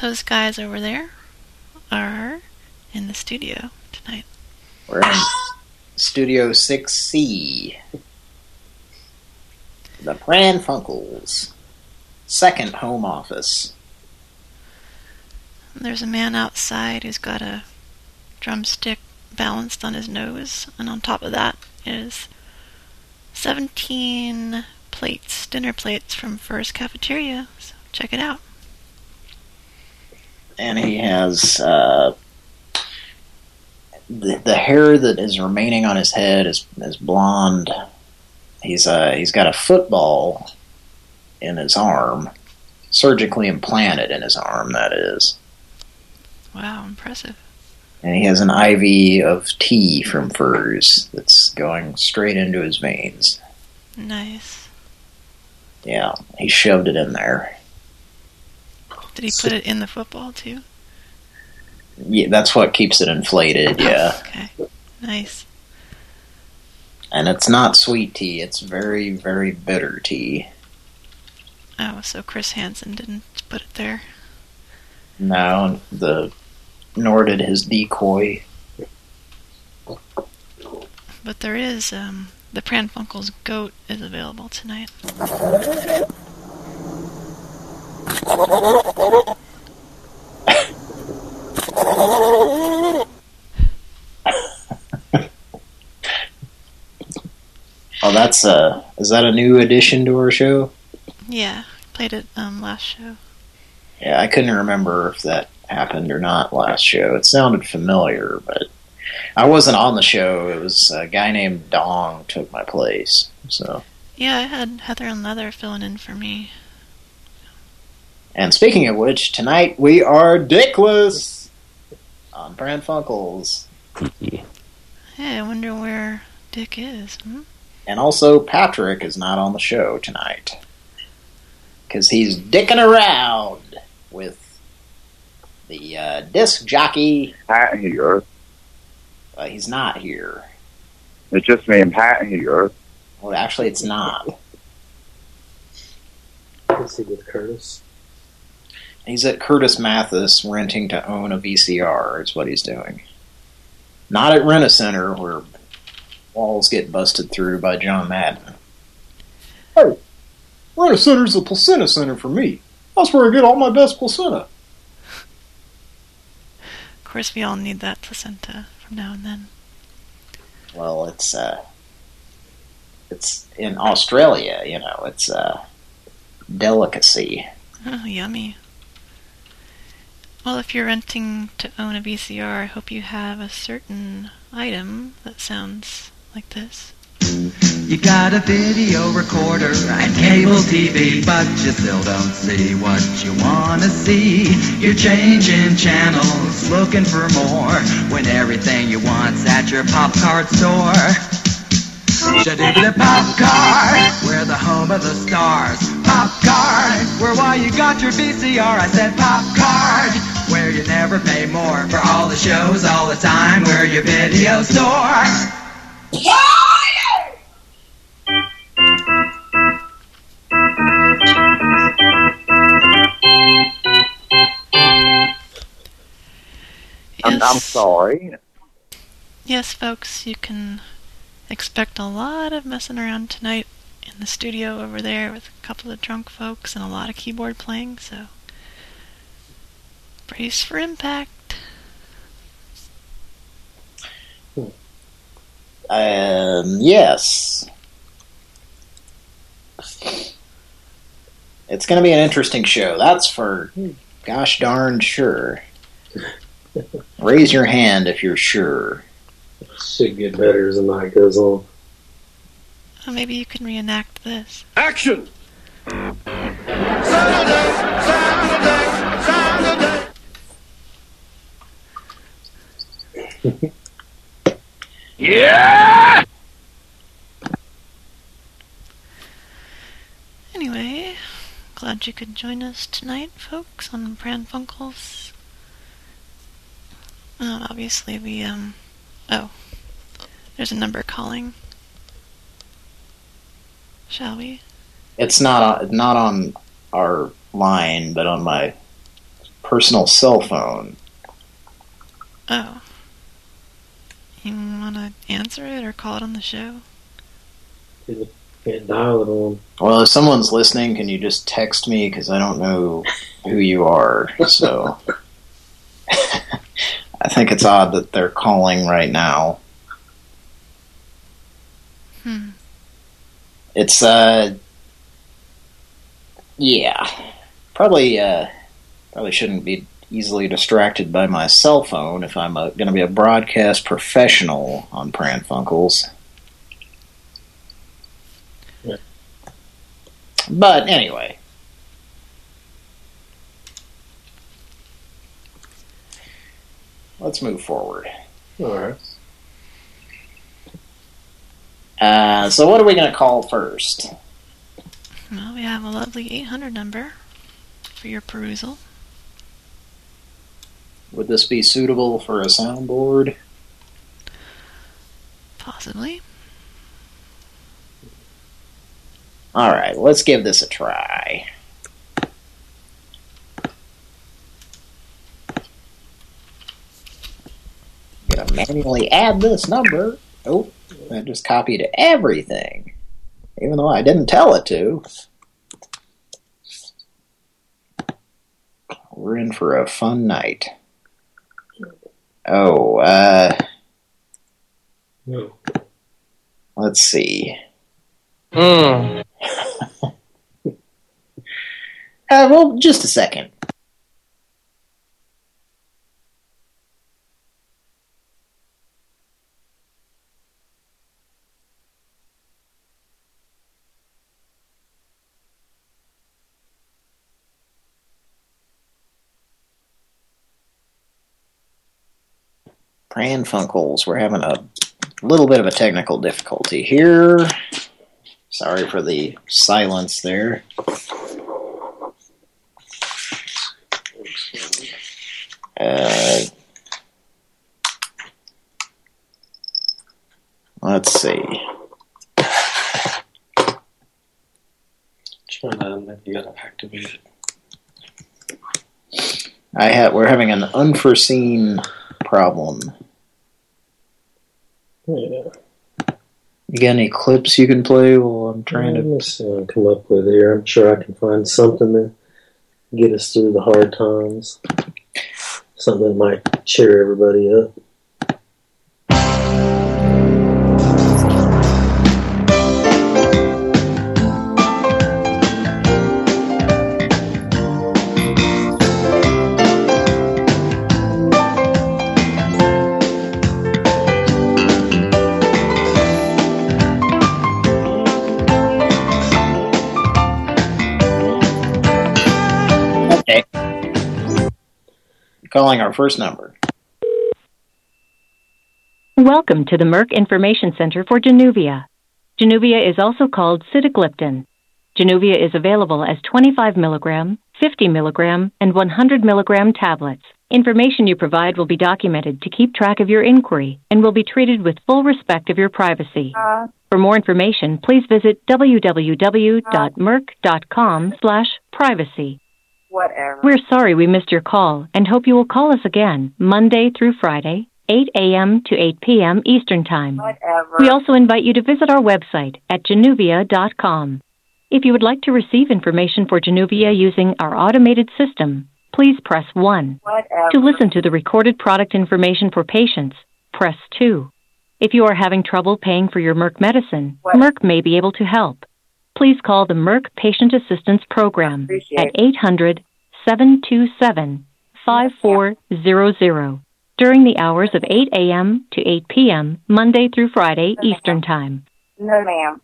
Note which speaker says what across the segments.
Speaker 1: those guys over there are in the studio tonight.
Speaker 2: We're in Studio 6C. The Pran Funkels. Second home office.
Speaker 1: There's a man outside who's got a drumstick balanced on his nose, and on top of that is 17 plates, dinner plates from Furr's Cafeteria. So check it out.
Speaker 2: And he has uh, the the hair that is remaining on his head is is blonde. He's uh he's got a football in his arm, surgically implanted in his arm. That is.
Speaker 1: Wow, impressive.
Speaker 2: And he has an IV of tea from Furr's that's going straight into his veins.
Speaker 1: Nice.
Speaker 2: Yeah, he shoved it in there.
Speaker 1: Did he put it in the football too?
Speaker 2: Yeah, that's what keeps it inflated, yeah.
Speaker 1: Okay. Nice.
Speaker 2: And it's not sweet tea, it's very, very bitter tea.
Speaker 1: Oh, so Chris Hansen didn't put it there.
Speaker 2: No, the nor did his decoy.
Speaker 1: But there is, um, the Pran Funkels goat is available tonight.
Speaker 2: Oh, that's uh is that a new addition to our show?
Speaker 1: Yeah, played it um last show.
Speaker 2: Yeah, I couldn't remember if that happened or not last show. It sounded familiar, but I wasn't on the show. It was a guy named Dong took my place. So,
Speaker 1: Yeah, I had Heather and Leather filling in for me.
Speaker 2: And speaking of which, tonight we are dickless on Pran Funkels,
Speaker 1: Hey, I wonder where Dick is. Hmm?
Speaker 2: and also Patrick is not on the show tonight because he's dicking around with the uh, disc jockey.
Speaker 3: Pat here.
Speaker 2: Uh, he's not here.
Speaker 3: It's just me and Pat here.
Speaker 2: Well, actually, it's not.
Speaker 4: Is he with Curtis?
Speaker 2: He's at Curtis Mathes renting to own a VCR is what he's doing. Not at Rent-A-Center where walls get busted through by John Madden. Hey, Rent-A-Center's the placenta center for me. That's where I get all my best placenta.
Speaker 1: Of course, we all need that placenta from now and then.
Speaker 2: Well, it's uh, it's in Australia, you know. It's a delicacy.
Speaker 1: Oh, yummy. Well, if you're renting to own a VCR, I hope you have a certain item that sounds like this.
Speaker 5: You got a video recorder and cable TV, but you still don't see what you wanna see. You're changing channels, looking for more, when everything you want's at your pop card store. Shadibbida Pop Card, we're the home of the stars. Pop Card, where why you got your VCR, I said Pop Card, where you never pay more for all the shows all the time. We're your video store.
Speaker 3: I'm, I'm sorry.
Speaker 1: Yes, folks, you can expect a lot of messing around tonight in the studio over there with a couple of drunk folks and a lot of keyboard playing, so brace for impact.
Speaker 2: Um, yes. It's going to be an interesting show. That's for gosh darn sure. Raise your hand if you're sure.
Speaker 4: Should get better as the night goes on.
Speaker 1: Oh, maybe you can reenact this.
Speaker 6: Action!
Speaker 7: Saturday, Saturday, Saturday.
Speaker 8: Yeah!
Speaker 1: Anyway, glad you could join us tonight, folks, on Pran Funkels. Uh, obviously, we, um, oh, there's a number calling. Shall we?
Speaker 2: It's not on, not on our line, but on my personal cell phone.
Speaker 1: Oh. You want to answer it or call it on the show?
Speaker 4: Can't dial it on.
Speaker 2: Well, if someone's listening, can you just text me? Because I don't know who you are. So I think it's odd that they're calling right now.
Speaker 1: Hmm.
Speaker 2: It's, uh... Yeah. Probably, uh... Probably shouldn't be easily distracted by my cell phone if I'm going to be a broadcast professional on Pran Funkels.
Speaker 4: Yeah.
Speaker 2: But anyway. Let's move forward.
Speaker 4: All right.
Speaker 2: Uh, so what are we going to call first?
Speaker 1: Well, we have a lovely 800 number for your perusal.
Speaker 2: Would this be suitable for a soundboard?
Speaker 1: Possibly.
Speaker 2: All right, let's give this a try. Gonna manually add this number. Oh, I just copied everything, even though I didn't tell it to. We're in for a fun night. Oh, uh,
Speaker 4: No.
Speaker 2: let's see.
Speaker 4: Mm.
Speaker 2: Uh, well, just a second. Pran Funkels, we're having a little bit of a technical difficulty here. Sorry for the silence there. Uh, let's see.
Speaker 4: Try that and then you gotta activate it.
Speaker 2: I have we're having an unforeseen problem.
Speaker 4: Yeah.
Speaker 2: You got any clips you can play while I'm trying
Speaker 4: Let
Speaker 2: to?
Speaker 4: Uh, see come up with here. I'm sure I can find something to get us through the hard times. Something that might cheer everybody up.
Speaker 2: Calling our first number.
Speaker 9: Welcome to the Merck Information Center for Januvia. Januvia is also called sitagliptin. Januvia is available as 25 milligram, 50 milligram, and 100 milligram tablets. Information you provide will be documented to keep track of your inquiry and will be treated with full respect of your privacy. For more information, please visit www.merck.com/privacy.
Speaker 10: Whatever.
Speaker 9: We're sorry we missed your call and hope you will call us again Monday through Friday, 8 a.m. to 8 p.m. Eastern Time.
Speaker 10: Whatever.
Speaker 9: We also invite you to visit our website at januvia.com. If you would like to receive information for Januvia using our automated system, please press 1.
Speaker 10: Whatever.
Speaker 9: To listen to the recorded product information for patients, press 2. If you are having trouble paying for your Merck medicine,
Speaker 10: What?
Speaker 9: Merck may be able to help. Please call the Merck Patient Assistance Program at
Speaker 10: it.
Speaker 9: 800 727 5400 during the hours of 8 a.m. to 8 p.m., Monday through Friday, Eastern Time.
Speaker 10: No, ma'am.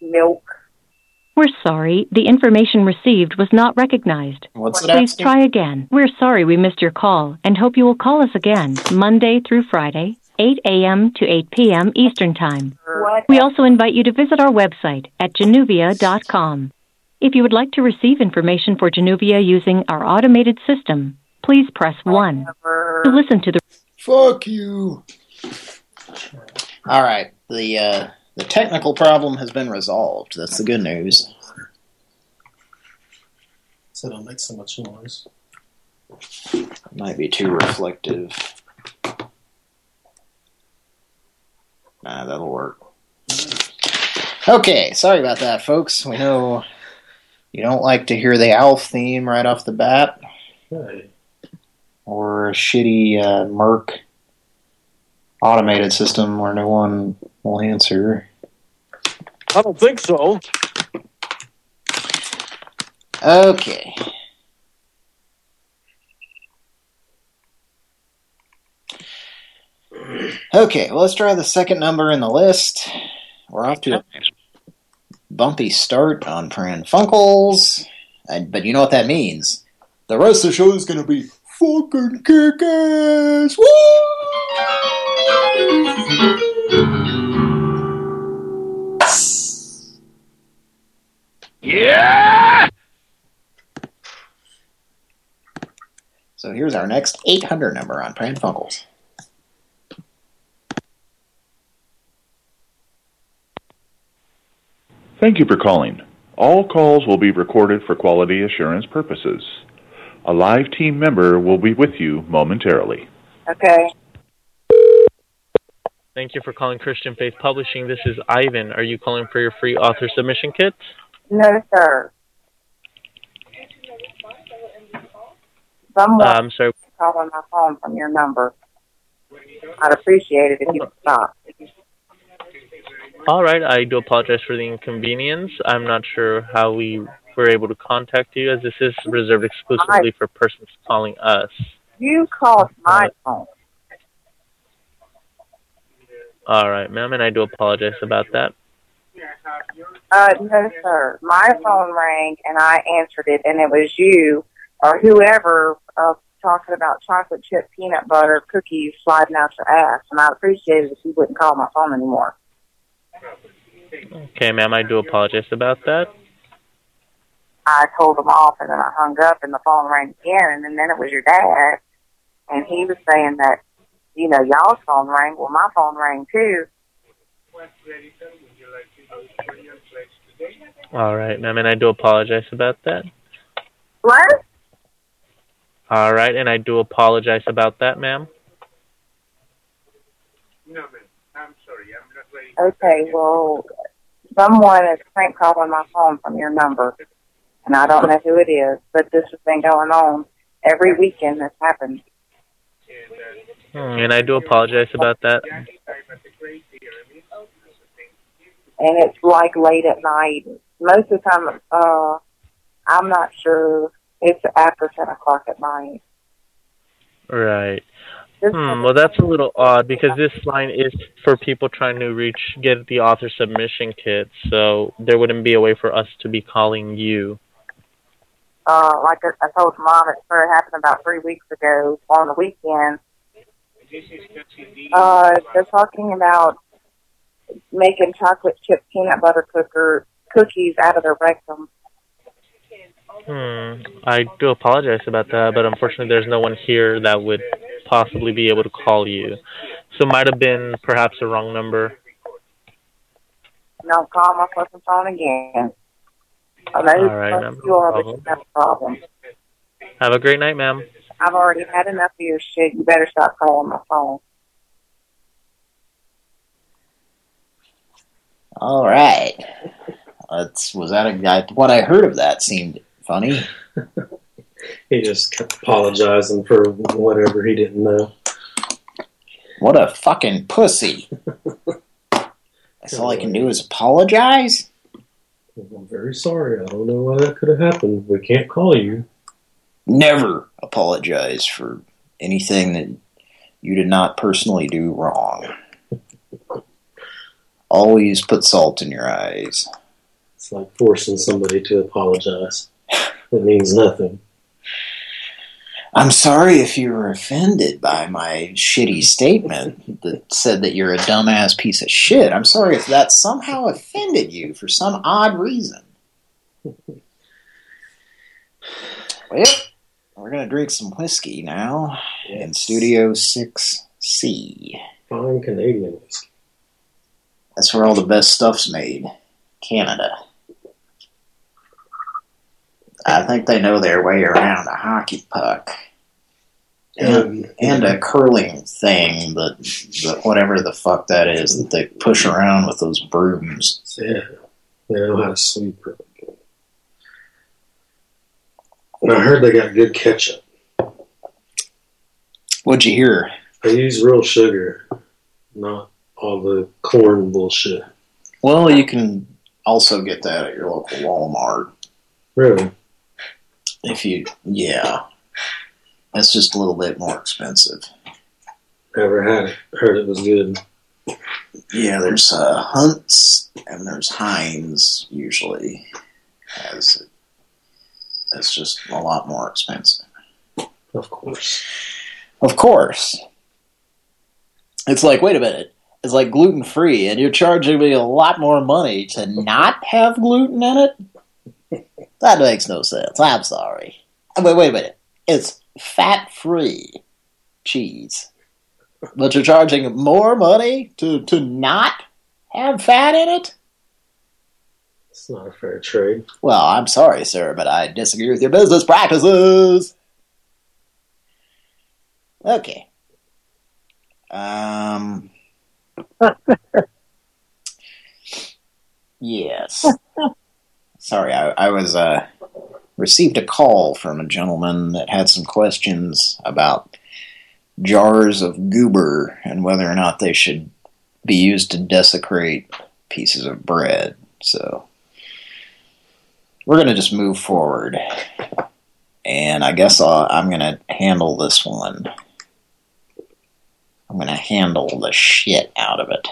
Speaker 10: Milk.
Speaker 6: We're sorry, the information received was not recognized.
Speaker 2: What's it
Speaker 6: Please try again. We're sorry we missed your call and hope you will call us again Monday through Friday, 8 a.m. to 8 p.m. Eastern Time. We also invite you to visit our website at januvia.com. If you would like to receive information for Januvia using our automated system, please press 1. To listen to the
Speaker 2: Fuck you. All right. The uh, the technical problem has been resolved. That's the good news.
Speaker 4: So don't make so much noise.
Speaker 2: It Might be too reflective. Nah, that'll work. Okay, sorry about that, folks. We know you don't like to hear the ALF theme right off the bat,
Speaker 4: Hey,
Speaker 2: or a shitty uh, Merck automated system where no one will answer.
Speaker 3: I don't think so.
Speaker 2: Okay. Okay, well, let's try the second number in the list. We're off to a bumpy start on Pran Funkels, and, but you know what that means. The rest of the show is going to be fucking kick-ass!
Speaker 3: Yeah!
Speaker 2: So here's our next 800 number on Pran Funkels.
Speaker 7: Thank you for calling. All calls will be recorded for quality assurance purposes. A live team member will be with you momentarily.
Speaker 10: Okay.
Speaker 11: Thank you for calling Christian Faith Publishing. This is Ivan. Are you calling for your free author submission kit?
Speaker 10: No, sir. Someone
Speaker 11: Um, sir,
Speaker 10: calling my phone from your number. I'd appreciate it if you would stop.
Speaker 11: All right. I do apologize for the inconvenience. I'm not sure how we were able to contact you, as this is reserved exclusively for persons calling us.
Speaker 10: You called my phone.
Speaker 11: All right, ma'am, and I do apologize about that.
Speaker 10: Uh, no, sir. My phone rang and I answered it, and it was you or whoever uh, talking about chocolate chip peanut butter cookies sliding out your ass. And I'd appreciate it if you wouldn't call my phone anymore.
Speaker 11: Okay, ma'am, I do apologize about that.
Speaker 10: I told him off, and then I hung up, and the phone rang again, and then it was your dad, and he was saying that, you know, y'all's phone rang. Well, my phone rang too.
Speaker 11: All right, ma'am, and I do apologize about that.
Speaker 10: What?
Speaker 11: All right, and I do apologize about that, ma'am.
Speaker 10: Okay, well, someone is prank calling my phone from your number, and I don't know who it is, but this has been going on every weekend. This happens.
Speaker 11: Hmm, And I do apologize about that.
Speaker 10: and it's like late at night. Most of the time, uh, I'm not sure. It's after ten o'clock at night.
Speaker 11: Right. Hmm, well, that's a little odd because this line is for people trying to reach get the author submission kit, so there wouldn't be a way for us to be calling you.
Speaker 10: uh, like I, I told mom, it started happening about three weeks ago on the weekend. Uh, they're talking about making chocolate chip peanut butter cooker cookies out of their rectum.
Speaker 11: Hmm. I do apologize about that, but unfortunately, there's no one here that would possibly be able to call you. So it might have been perhaps a wrong number.
Speaker 10: Don't call my fucking phone again.
Speaker 11: All right, ma'am,
Speaker 10: you
Speaker 11: no
Speaker 10: are, but you have a problem.
Speaker 11: Have a great night, ma'am.
Speaker 10: I've already had enough of your shit. You better stop calling my phone.
Speaker 2: All right. That's was that a guy? What I heard of that seemed funny.
Speaker 4: He just kept apologizing for whatever he didn't know.
Speaker 2: What a fucking pussy. That's all I can do is apologize.
Speaker 4: I'm very sorry. I don't know why that could have happened. We can't call you.
Speaker 2: Never apologize for anything that you did not personally do wrong. Always put salt in your eyes.
Speaker 4: It's like forcing somebody to apologize. It means nothing.
Speaker 2: I'm sorry if you were offended by my shitty statement that said that you're a dumbass piece of shit. I'm sorry if that somehow offended you for some odd reason. Well, we're going to drink some whiskey now in Studio 6C.
Speaker 4: Fine Canadian whiskey.
Speaker 2: That's where all the best stuff's made. Canada. I think they know their way around a hockey puck. And, and a curling thing that, that whatever the fuck that is that they push around with those brooms.
Speaker 4: Yeah. They know how to sweep really good. And I heard they got good ketchup.
Speaker 2: What'd you hear?
Speaker 4: They use real sugar, not all the corn bullshit.
Speaker 2: Well, you can also get that at your local Walmart.
Speaker 4: Really?
Speaker 2: If you, yeah. It's just a little bit more expensive.
Speaker 4: Never had it. Heard it was good.
Speaker 2: Yeah, there's uh, Hunt's and there's Heinz usually. As it, it's just a lot more expensive.
Speaker 4: Of course.
Speaker 2: Of course. It's like, wait a minute. It's like gluten free, and you're charging me a lot more money to not have gluten in it. That makes no sense. I'm sorry. Wait, wait a minute. It's fat free cheese, but you're charging more money to to not have fat in it.
Speaker 4: It's not a fair trade.
Speaker 2: Well, I'm sorry, sir, but I disagree with your business practices. Okay. Um. yes. Sorry, I, I was uh received a call from a gentleman that had some questions about jars of goober and whether or not they should be used to desecrate pieces of bread. So we're going to just move forward. And I guess I'll, I'm going to handle this one. I'm going to handle the shit out of it.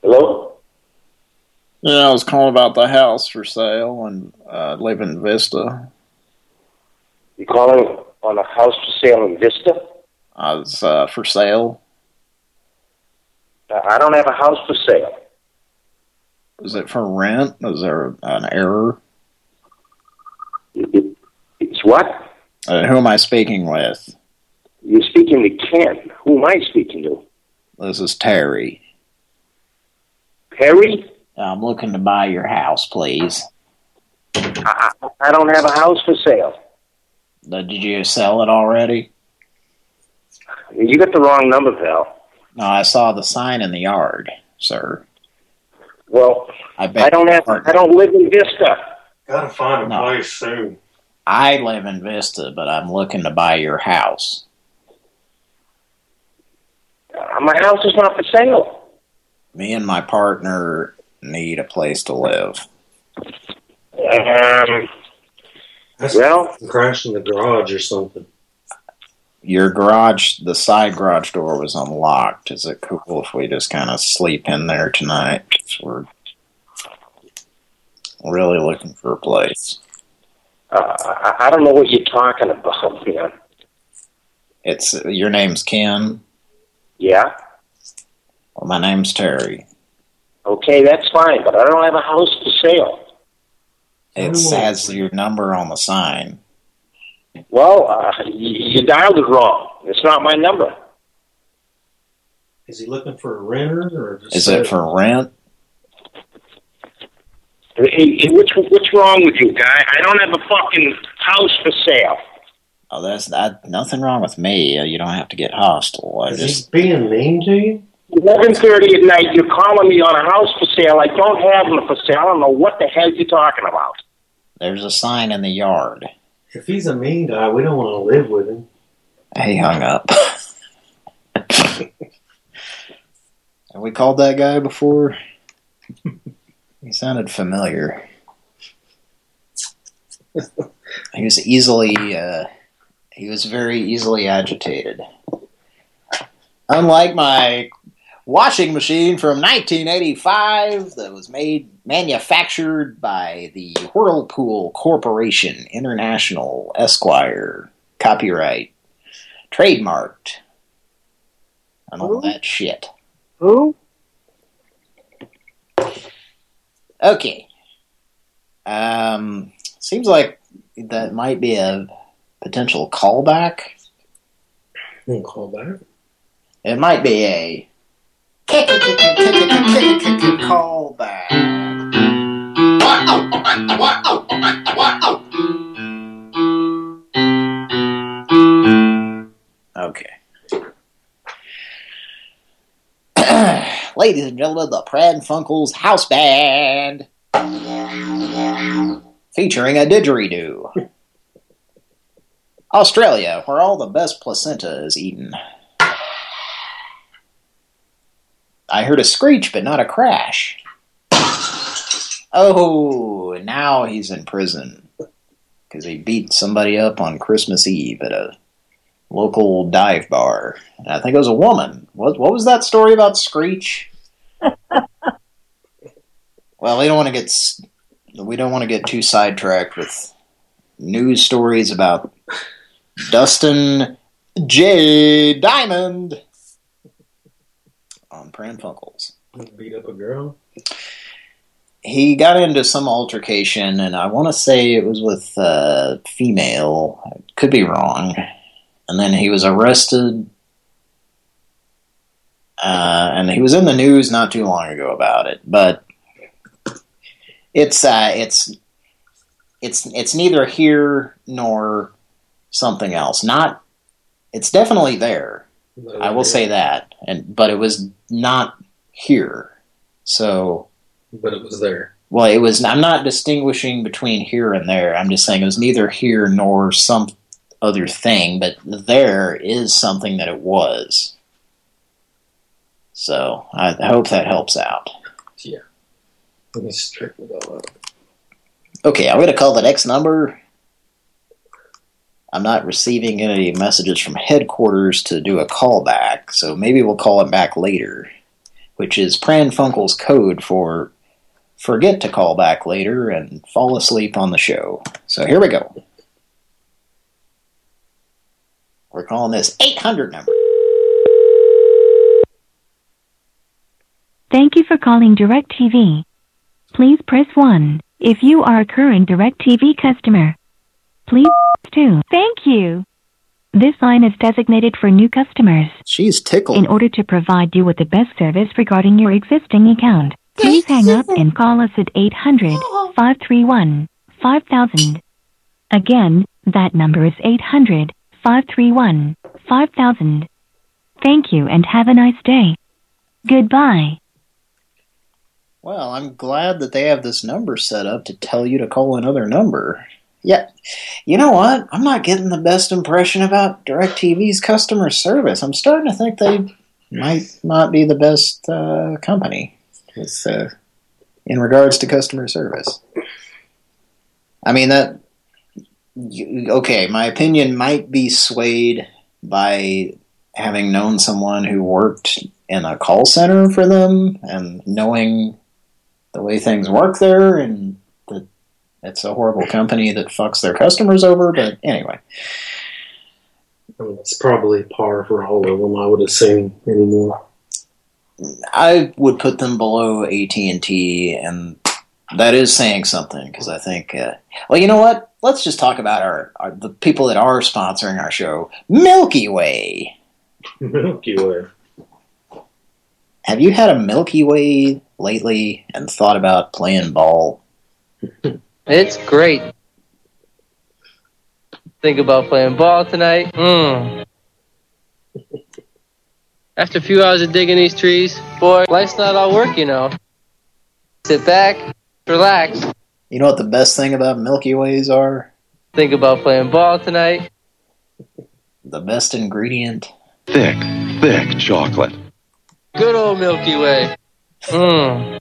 Speaker 12: Hello?
Speaker 2: Yeah, I was calling about the house for sale and uh, live in Vista.
Speaker 12: You calling on a house for sale in Vista?
Speaker 2: I was uh, for sale.
Speaker 12: Uh, I don't have a house for sale.
Speaker 2: Is it for rent? Is there an error?
Speaker 12: It's what?
Speaker 2: Uh, who am I speaking with?
Speaker 12: You're speaking to Ken. Who am I speaking to?
Speaker 2: This is Terry.
Speaker 12: Perry?
Speaker 2: I'm looking to buy your house, please.
Speaker 12: I, I, I don't have a house for sale.
Speaker 2: Uh, did you sell it already?
Speaker 12: You got the wrong number, pal.
Speaker 2: No, I saw the sign in the yard, sir.
Speaker 12: Well,
Speaker 2: I
Speaker 12: I don't have. I don't live in Vista.
Speaker 4: Gotta find a
Speaker 2: No.
Speaker 4: place soon.
Speaker 2: I live in Vista, but I'm looking to buy your house.
Speaker 12: Uh, my house is not for sale.
Speaker 2: Me and my partner need a place to live.
Speaker 12: Um,
Speaker 4: That's
Speaker 12: well,
Speaker 4: crash in the garage or something.
Speaker 2: Your garage, the side garage door was unlocked. Is it cool if we just kind of sleep in there tonight? we're really looking for a place.
Speaker 12: uh, I, I don't know what you're talking about, man.
Speaker 2: It's your name's Ken.
Speaker 12: Yeah.
Speaker 2: Well, my name's Terry.
Speaker 12: Okay, that's fine, but I don't have a house for sale.
Speaker 2: It says your number on the sign.
Speaker 12: Well, uh, you, you dialed it wrong. It's not my number.
Speaker 4: Is he looking for a renter or
Speaker 2: Is it for rent?
Speaker 12: Hey, hey, what's what's wrong with you, guy? I don't have a fucking house for sale.
Speaker 2: Oh, that's that. Nothing wrong with me. Uh, You don't have to get hostile. I
Speaker 4: Is
Speaker 2: just
Speaker 4: he being mean to you?
Speaker 12: Eleven thirty at night, you're calling me on a house for sale. I don't have one for sale. I don't know what the hell you're talking about.
Speaker 2: there's a sign in the yard.
Speaker 4: If he's a mean guy, we don't want to live with him.
Speaker 2: He hung up. Have we called that guy before? he sounded familiar. he was easily, uh, he was very easily agitated. Unlike my washing machine from 1985 that was made, manufactured by the Whirlpool Corporation International Esquire, copyright, trademarked, and all that shit.
Speaker 3: Who?
Speaker 2: Okay. Um, seems like that might be a potential callback.
Speaker 4: Callback?
Speaker 2: It might be a callback. Okay. Ladies and gentlemen, the Pran Funkels House Band. Featuring a didgeridoo. Australia, where all the best placenta is eaten. I heard a screech, but not a crash. Oh, now he's in prison. Because he beat somebody up on Christmas Eve at a local dive bar. And I think it was a woman. What, what was that story about Screech? well, we don't want to get we don't want to get too sidetracked with news stories about Dustin J. Diamond on Pran Funkels.
Speaker 4: Beat up a girl?
Speaker 2: he got into some altercation, and I want to say it was with a female. I could be wrong. And then he was arrested, uh, and he was in the news not too long ago about it. But it's uh, it's it's it's neither here nor something else. Not it's definitely there. I will say that, and but it was not here. So
Speaker 4: But it was there.
Speaker 2: well, it was. I'm not distinguishing between here and there. I'm just saying it was neither here nor some other thing, but there is something that it was. So I I hope that helps out.
Speaker 4: Yeah. Let me straighten it all up.
Speaker 2: Okay, I'm going to call the next number. I'm not receiving any messages from headquarters to do a callback, so maybe we'll call it back later, which is Pran Funkel's code for forget to call back later and fall asleep on the show. So here we go. We're calling this 800 number.
Speaker 6: Thank you for calling DirecTV. Please press 1 if you are a current DirecTV customer. Please 2. Thank you. This line is designated for new customers.
Speaker 2: She's tickled.
Speaker 6: In order to provide you with the best service regarding your existing account, please hang up and call us at 800 531 5000. Again, that number is 800 531 5000. Thank you and have a nice day. Goodbye.
Speaker 2: Well, I'm glad that they have this number set up to tell you to call another number. Yeah, you know what? I'm not getting the best impression about DirecTV's customer service. I'm starting to think they might not be the best uh, company with uh, in regards to customer service. I mean that. Okay, my opinion might be swayed by having known someone who worked in a call center for them and knowing the way things work there and it's a horrible company that fucks their customers over. But anyway,
Speaker 4: I mean, it's probably par for all of them, I would assume, anymore.
Speaker 2: I would put them below AT&T and that is saying something because I think, uh, well, you know what? Let's just talk about our, our the people that are sponsoring our show, Milky Way.
Speaker 4: Milky Way.
Speaker 2: Have you had a Milky Way lately and thought about playing ball?
Speaker 13: It's great. Think about playing ball tonight. Mm. After a few hours of digging these trees, boy, life's not all work, you know. Sit back, relax.
Speaker 2: You know what the best thing about Milky Ways are?
Speaker 13: Think about playing ball tonight.
Speaker 2: The best ingredient.
Speaker 14: Thick, thick chocolate.
Speaker 13: Good old Milky Way. Mmm.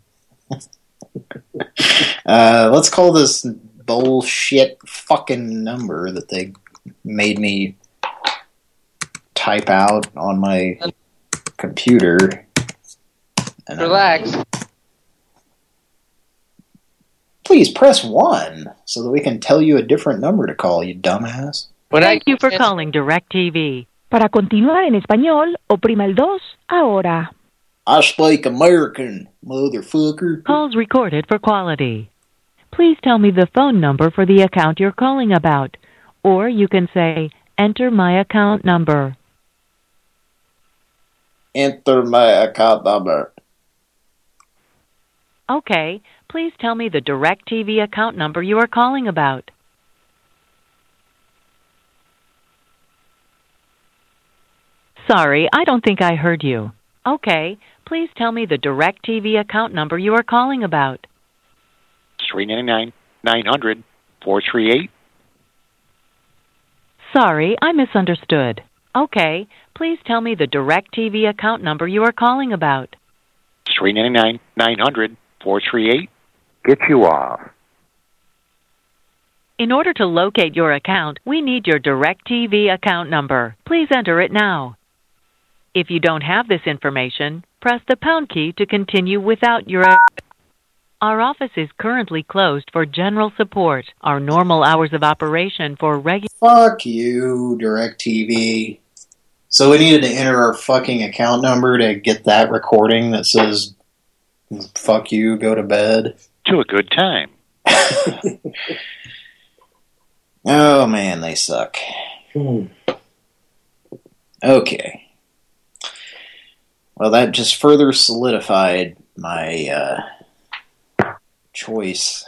Speaker 2: Uh, let's call this bullshit fucking number that they made me type out on my computer. And
Speaker 13: Relax.
Speaker 2: Please press one so that we can tell you a different number to call, you dumbass.
Speaker 6: Thank you for calling DirecTV.
Speaker 15: Para continuar en español, oprima el 2 ahora.
Speaker 2: I speak American, motherfucker.
Speaker 6: Calls recorded for quality. Please tell me the phone number for the account you're calling about. Or you can say, enter my account number.
Speaker 2: Enter my account number.
Speaker 6: Okay, please tell me the DirecTV account number you are calling about. Sorry, I don't think I heard you. Okay, please tell me the DirecTV account number you are calling about.
Speaker 16: 399 900 438.
Speaker 6: Sorry, I misunderstood. Okay, please tell me the DirecTV account number you are calling about.
Speaker 16: 399 900 438.
Speaker 14: Get you off.
Speaker 6: In order to locate your account, we need your DirecTV account number. Please enter it now. If you don't have this information, press the pound key to continue without your. Our office is currently closed for general support. Our normal hours of operation for regular.
Speaker 2: Fuck you, DirecTV. So we needed to enter our fucking account number to get that recording that says, fuck you, go to bed.
Speaker 16: To a good time.
Speaker 2: Oh man, they suck. Hmm. Okay. Well, that just further solidified my uh, choice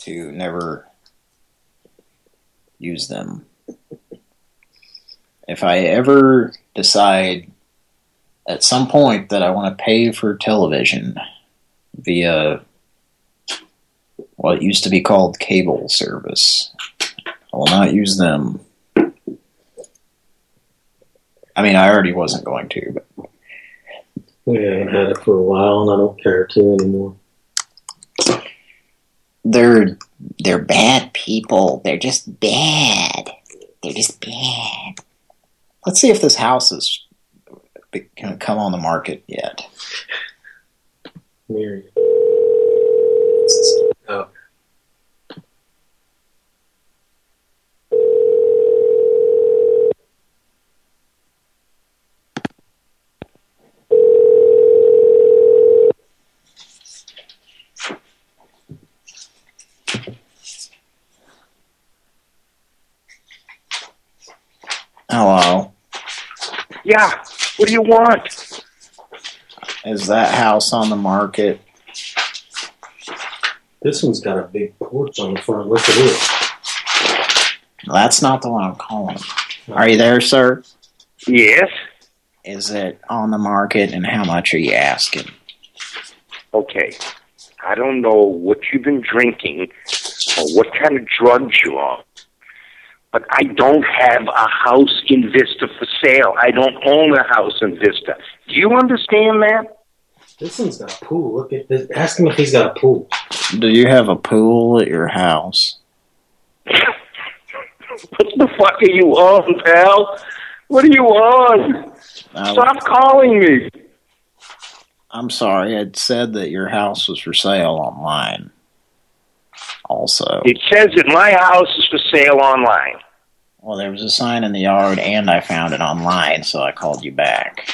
Speaker 2: to never use them. If I ever decide at some point that I want to pay for television via what used to be called cable service, I will not use them. I mean, I already wasn't going to, but
Speaker 4: Yeah, I had it for a while and I don't care to anymore.
Speaker 2: they're they're bad people. They're just bad. They're just bad. Let's see if this house is going to come on the market yet.
Speaker 4: Mary. Oh.
Speaker 2: Hello.
Speaker 12: Yeah. What do you want?
Speaker 2: Is that house on the market?
Speaker 4: This one's got a big porch on the front. Look at it.
Speaker 2: That's not the one I'm calling. Are you there, sir?
Speaker 12: Yes.
Speaker 2: Is it on the market, and how much are you asking?
Speaker 12: Okay. I don't know what you've been drinking or what kind of drugs you're on, but I don't have a house in Vista for sale. I don't own a house in Vista. Do you understand that?
Speaker 4: This one's got a pool. Look at this. Ask him if he's got a pool.
Speaker 2: Do you have a pool at your house?
Speaker 12: What the fuck are you on, pal? What are you on?
Speaker 2: Uh,
Speaker 12: Stop calling me.
Speaker 2: I'm sorry. It said that your house was for sale online. Also.
Speaker 12: It says that my house is for sale online.
Speaker 2: Well, there was a sign in the yard, and I found it online, so I called you back.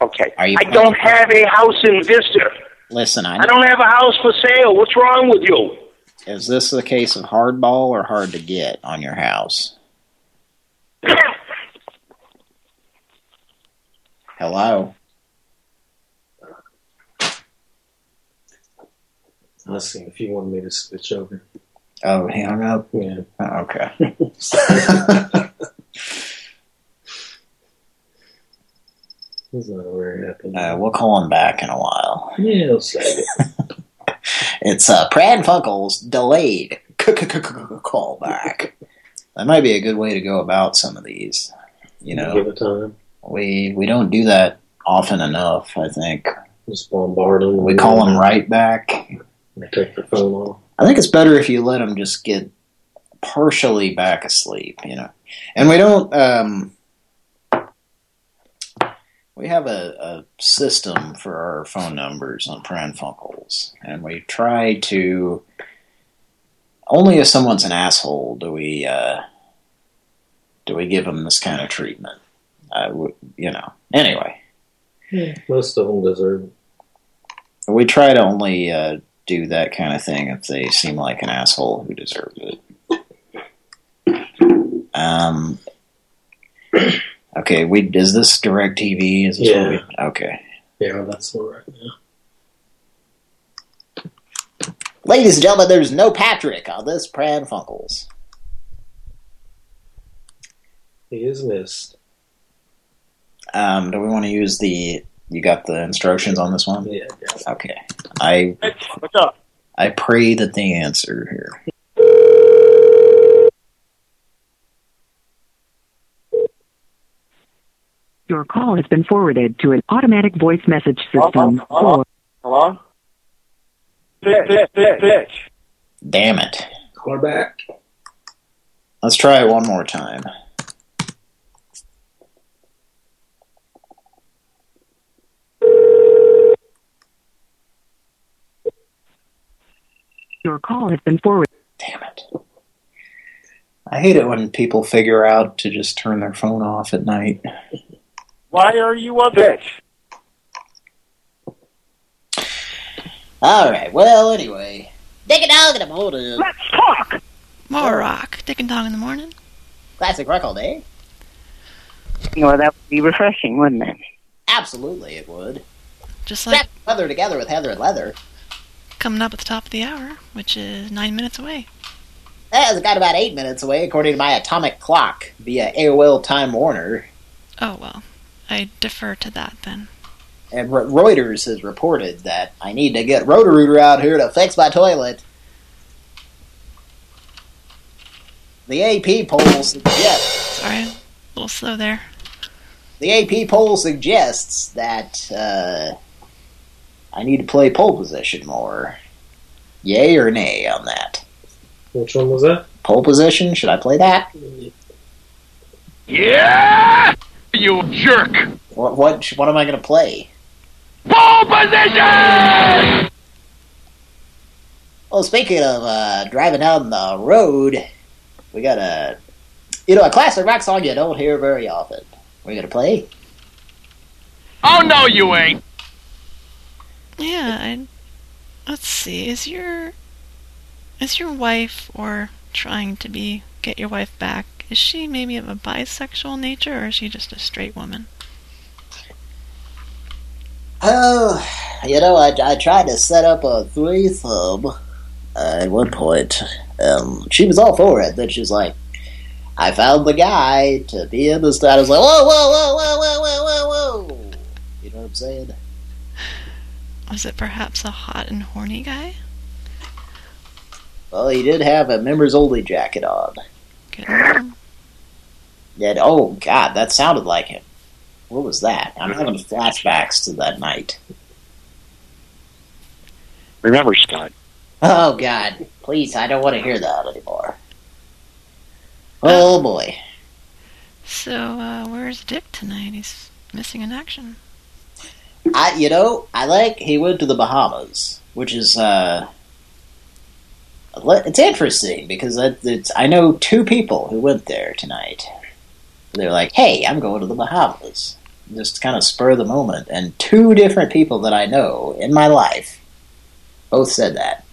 Speaker 12: Okay.
Speaker 2: Are you
Speaker 12: I don't have a house in Vista.
Speaker 2: Listen, I,
Speaker 12: I don't have a house for sale. What's wrong with you?
Speaker 2: Is this a case of hardball or hard to get on your house? Hello?
Speaker 4: Let's see if you want me to switch over.
Speaker 2: Oh, he hung up?
Speaker 4: Yeah.
Speaker 2: Oh, okay.
Speaker 4: Not very happy.
Speaker 2: Uh, we'll call him back in a while.
Speaker 4: Yeah, he'll it.
Speaker 2: It's uh, Pran Funkels delayed call back. That might be a good way to go about some of these. You know,
Speaker 4: Give it time.
Speaker 2: we we don't do that often enough. I think
Speaker 4: Just bombard them.
Speaker 2: we call them right back.
Speaker 4: They take their phone off.
Speaker 2: I think it's better if you let them just get partially back asleep, you know. And we don't. Um, we have a, a system for our phone numbers on Pran Funkels, and we try to. Only if someone's an asshole do we uh, do we give them this kind of treatment. Uh, w- you know. Anyway,
Speaker 4: Most of them deserve it.
Speaker 2: we try to only uh, do that kind of thing if they seem like an asshole who deserves it. Um. Okay, we is this DirecTV? Is this
Speaker 4: Yeah.
Speaker 2: what we, okay.
Speaker 4: Yeah, that's all right now.
Speaker 2: Ladies and gentlemen, there's no Patrick on this Pran Funkels.
Speaker 4: He is missed.
Speaker 2: Um, do we want to use the? You got the instructions on this one?
Speaker 4: Yeah.
Speaker 2: Okay. I
Speaker 3: What's up?
Speaker 2: I pray that they answer here.
Speaker 15: Your call has been forwarded to an automatic voice message system.
Speaker 3: Hello? Hello? Bitch, bitch, bitch, bitch.
Speaker 2: Damn it.
Speaker 4: Call her back.
Speaker 2: Let's try it one more time.
Speaker 15: Your call has been forwarded.
Speaker 2: Damn it. I hate it when people figure out to just turn their phone off at night.
Speaker 3: Why are you a bitch?
Speaker 2: All right. Well, anyway, Dick and Dog in the morning.
Speaker 15: Let's talk!
Speaker 1: More rock. Dick and Dong in the morning.
Speaker 2: Classic rock all day.
Speaker 10: Well, that would be refreshing, wouldn't it?
Speaker 2: Absolutely, it would.
Speaker 1: Just like
Speaker 2: That leather together with Heather and Leather.
Speaker 1: Coming up at the top of the hour, which is nine minutes away.
Speaker 2: That's got about eight minutes away, according to my atomic clock via AOL Time Warner.
Speaker 1: Oh well, I defer to that then.
Speaker 2: And Re- Reuters has reported that I need to get Roto-Rooter out here to fix my toilet. The AP poll suggests
Speaker 1: Sorry, a little slow there.
Speaker 2: the AP poll suggests that uh, I need to play pole position more. Yay or nay on that?
Speaker 4: Which one was that?
Speaker 2: Pole position? Should I play that?
Speaker 3: Yeah! You jerk!
Speaker 2: What what what am I going to play?
Speaker 3: Pole position!
Speaker 2: Well, speaking of uh, driving down the road, we got a you know a classic rock song you don't hear very often. We're gonna play.
Speaker 3: Oh, no, you ain't.
Speaker 1: Yeah, I, let's see. Is your is your wife or trying to be get your wife back? Is she maybe of a bisexual nature, or is she just a straight woman?
Speaker 2: Oh, you know, I I tried to set up a threesome uh, at one point. Um, she was all for it. Then she's like, "I found the guy to be in the status." like, "Whoa, whoa, whoa, whoa, whoa, whoa, whoa, whoa!" You know what I'm saying?
Speaker 1: Was it perhaps a hot and horny guy?
Speaker 2: Well, he did have a members only jacket on.
Speaker 1: Good on
Speaker 2: Yeah, oh, God, that sounded like him. What was that? I'm having flashbacks to that night.
Speaker 16: Remember, Scott,
Speaker 2: Oh, God. Please, I don't want to hear that anymore. Oh, boy.
Speaker 1: So, uh, where's Dick tonight? He's missing in action.
Speaker 2: I, you know, I like he went to the Bahamas, which is, uh, it's interesting because it, it's, I know two people who went there tonight. They're like, hey, I'm going to the Bahamas. Just kind of spur the moment. And two different people that I know in my life both said that.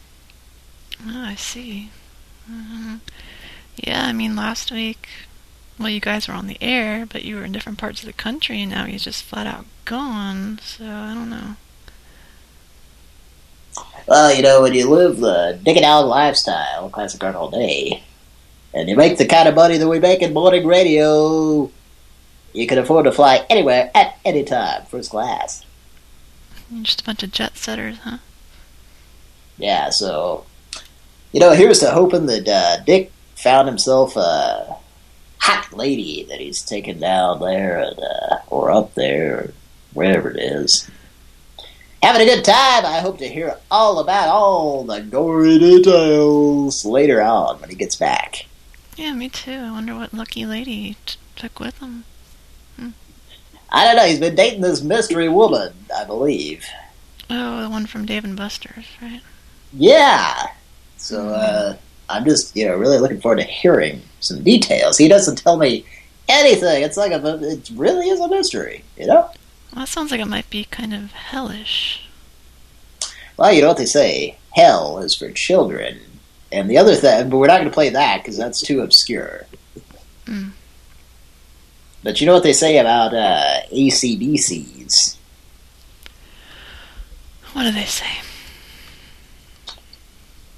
Speaker 1: Oh, I see. Mhm. Yeah, I mean, last week, well, you guys were on the air, but you were in different parts of the country, and now he's just flat out gone, so I don't know.
Speaker 2: Well, you know, when you live the dick and out lifestyle, classic rock all day, and you make the kind of money that we make in morning radio, you can afford to fly anywhere at any time, first class.
Speaker 1: You're just a bunch of jet setters, huh?
Speaker 2: Yeah, so, you know, here's to hoping that uh, Dick found himself a hot lady that he's taken down there and, uh, or up there, or wherever it is. Having a good time. I hope to hear all about all the gory details later on when he gets back.
Speaker 1: Yeah, me too. I wonder what lucky lady he t- took with him.
Speaker 2: I don't know. He's been dating this mystery woman, I believe.
Speaker 1: Oh, the one from Dave and Buster's, right?
Speaker 2: Yeah. So uh, I'm just, you know, really looking forward to hearing some details. He doesn't tell me anything. It's like a, it really is a mystery, you know.
Speaker 1: Well, that sounds like it might be kind of hellish.
Speaker 2: Well, you know what they say: hell is for children. And the other thing, but we're not going to play that because that's too obscure.
Speaker 1: Mm.
Speaker 2: But you know what they say about uh, ACDCs?
Speaker 1: What do they say?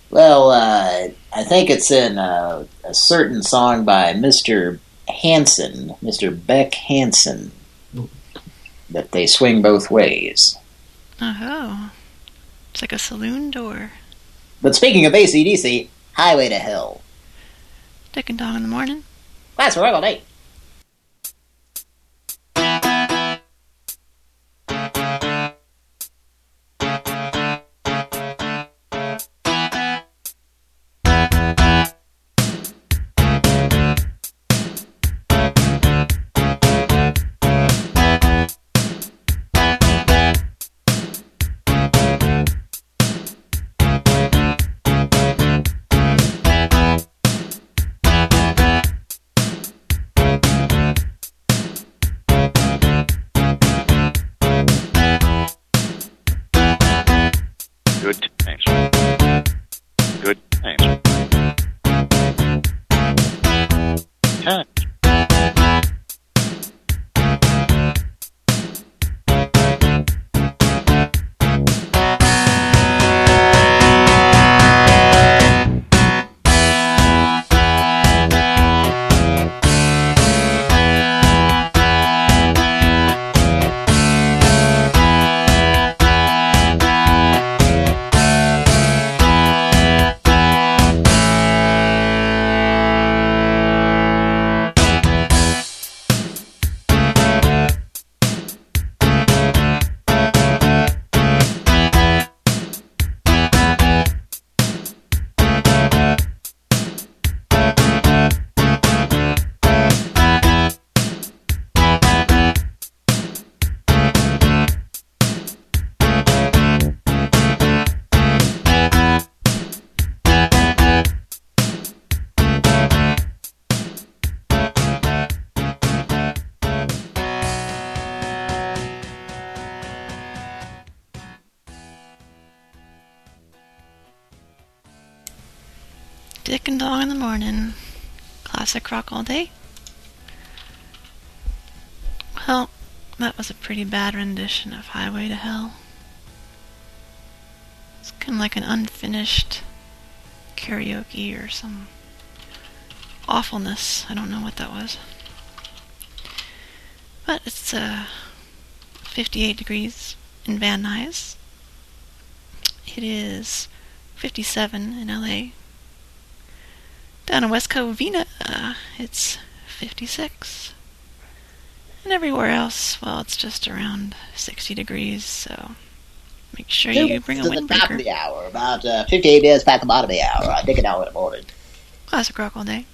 Speaker 2: Well, uh, I think it's in uh, a certain song by Mr. Hansen, Mr. Beck Hansen, that they swing both ways.
Speaker 1: Oh, it's like a saloon door.
Speaker 2: But speaking of ACDC, Highway to Hell.
Speaker 1: Dick and Dog in the morning.
Speaker 2: That's where all day.
Speaker 1: Dog in the morning. Classic rock all day. Well, that was a pretty bad rendition of Highway to Hell. It's kind of like an unfinished karaoke or some awfulness. I don't know what that was. But it's uh, 58 degrees in Van Nuys. It is 57 in LA. Down in West Covina, uh, it's 56. And everywhere else, well, it's just around 60 degrees, so make sure you bring a
Speaker 2: the top of the hour, about uh, 58 minutes past the bottom of the hour. I take it out in the morning.
Speaker 1: Classic rock all day.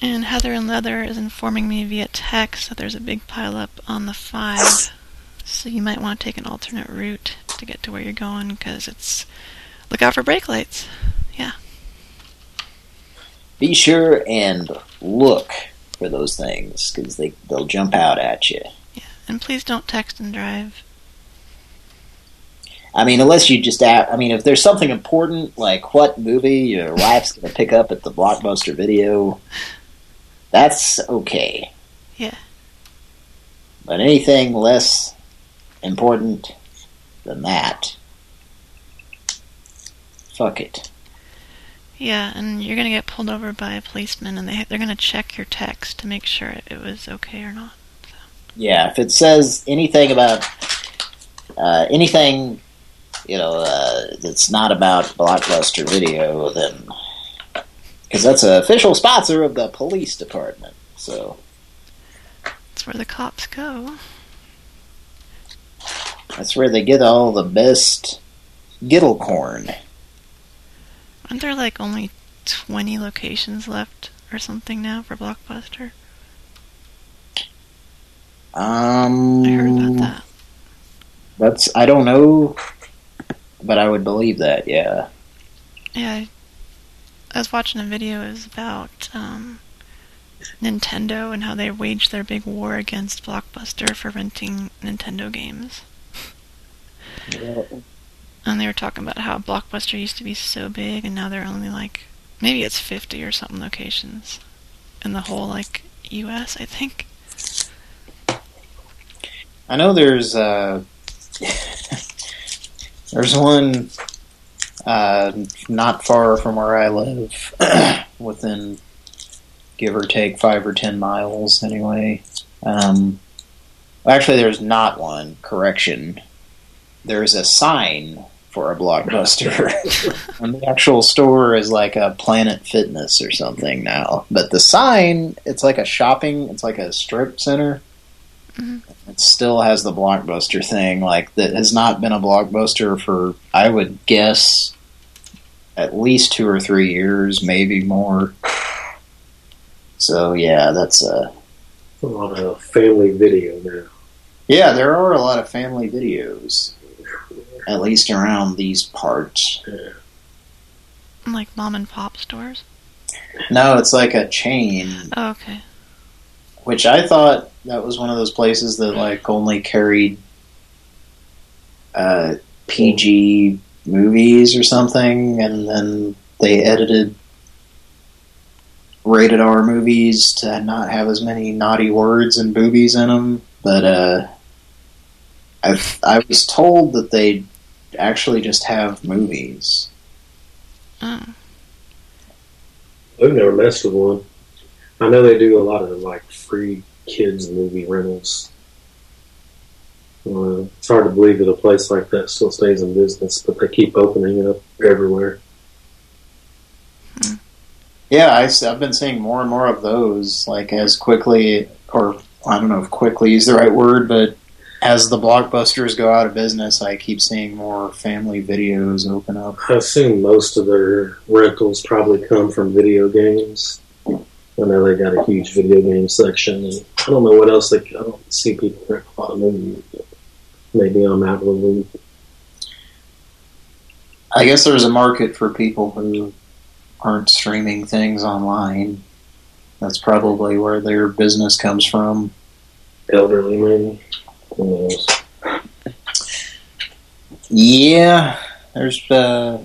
Speaker 1: And Heather and Leather is informing me via text that there's a big pileup on the 5. So you might want to take an alternate route to get to where you're going because it's. Look out for brake lights. Yeah.
Speaker 2: Be sure and look for those things because they they'll jump out at you.
Speaker 1: Yeah, and please don't text and drive.
Speaker 2: I mean, unless you just I mean, if there's something important like what movie your wife's going to pick up at the blockbuster video, that's okay.
Speaker 1: Yeah.
Speaker 2: But anything less important than that, fuck it.
Speaker 1: Yeah, and you're gonna get pulled over by a policeman, and they they're gonna check your text to make sure it was okay or not.
Speaker 2: Yeah, if it says anything about uh, anything, you know, uh, that's not about blockbuster video, then Because that's an official sponsor of the police department. So
Speaker 1: That's where the cops go.
Speaker 2: that's where they get all the best Gittle corn.
Speaker 1: Aren't there like only 20 locations left or something now for Blockbuster?
Speaker 2: Um,
Speaker 1: I heard about that.
Speaker 2: That's I don't know, but I would believe that. Yeah.
Speaker 1: Yeah, I, was watching a video. It was about um, Nintendo and how they waged their big war against Blockbuster for renting Nintendo games. And they were talking about how Blockbuster used to be so big, and now they're only like maybe it's 50 or something locations in the whole like U.S. I think.
Speaker 2: I know there's uh, there's one uh, not far from where I live, within give or take five or ten miles anyway. Um, actually, there's not one. Correction. There's a sign for a Blockbuster, and the actual store is like a Planet Fitness or something now. But the sign, it's like a shopping, it's like a strip center. Mm-hmm. It still has the blockbuster thing, like that has not been a blockbuster for I would guess at least two or three years, maybe more. So yeah, that's a
Speaker 4: A lot of family video now.
Speaker 2: yeah. There are a lot of family videos, at least around these parts.
Speaker 1: Like mom and pop stores.
Speaker 2: No, it's like a chain,
Speaker 1: Oh, okay.
Speaker 2: which I thought that was one of those places that like only carried uh, PG movies or something, and then they edited rated R movies to not have as many naughty words and boobies in them. But uh, I I was told that they actually just have movies.
Speaker 1: Oh.
Speaker 4: I've never messed with one. I know they do a lot of like free kids movie rentals. Uh, it's hard to believe that a place like that still stays in business, but they keep opening up everywhere.
Speaker 2: Yeah, I, have been seeing more and more of those, like as quickly, or I don't know if quickly is the right word, but as the blockbusters go out of business, I keep seeing more family videos open up.
Speaker 4: I assume most of their rentals probably come from video games. I know they got a huge video game section, and I don't know what else they. I don't see people rent a lot of movies. Maybe I'm out of the loop.
Speaker 2: I guess there's a market for people who aren't streaming things online. That's probably where their business comes from.
Speaker 4: Elderly, maybe. Who knows?
Speaker 2: Yeah, there's uh,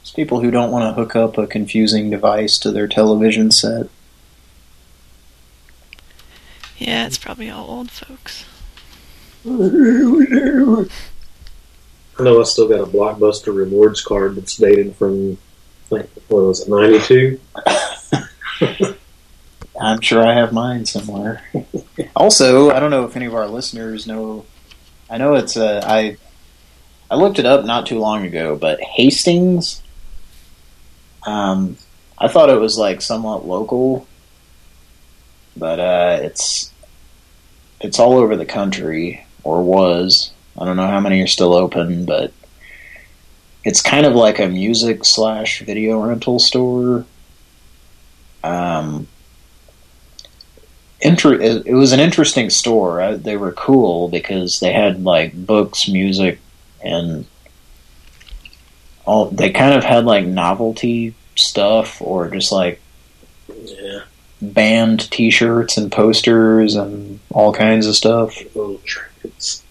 Speaker 2: there's people who don't want to hook up a confusing device to their television set.
Speaker 1: Yeah, it's probably all old folks.
Speaker 4: I know I still got a Blockbuster rewards card that's dated from, like, what was it, 92?
Speaker 2: I'm sure I have mine somewhere. also, I don't know if any of our listeners know. I know it's uh, I I looked it up not too long ago, but Hastings. Um, I thought it was like somewhat local, but uh, it's it's all over the country or was. I don't know how many are still open, but it's kind of like a music slash video rental store. Um, inter- it was an interesting store. I, they were cool because they had like books, music, and all. They kind of had like novelty stuff, or just like
Speaker 4: Yeah.
Speaker 2: band T-shirts and posters and all kinds of stuff.
Speaker 4: Little trinkets.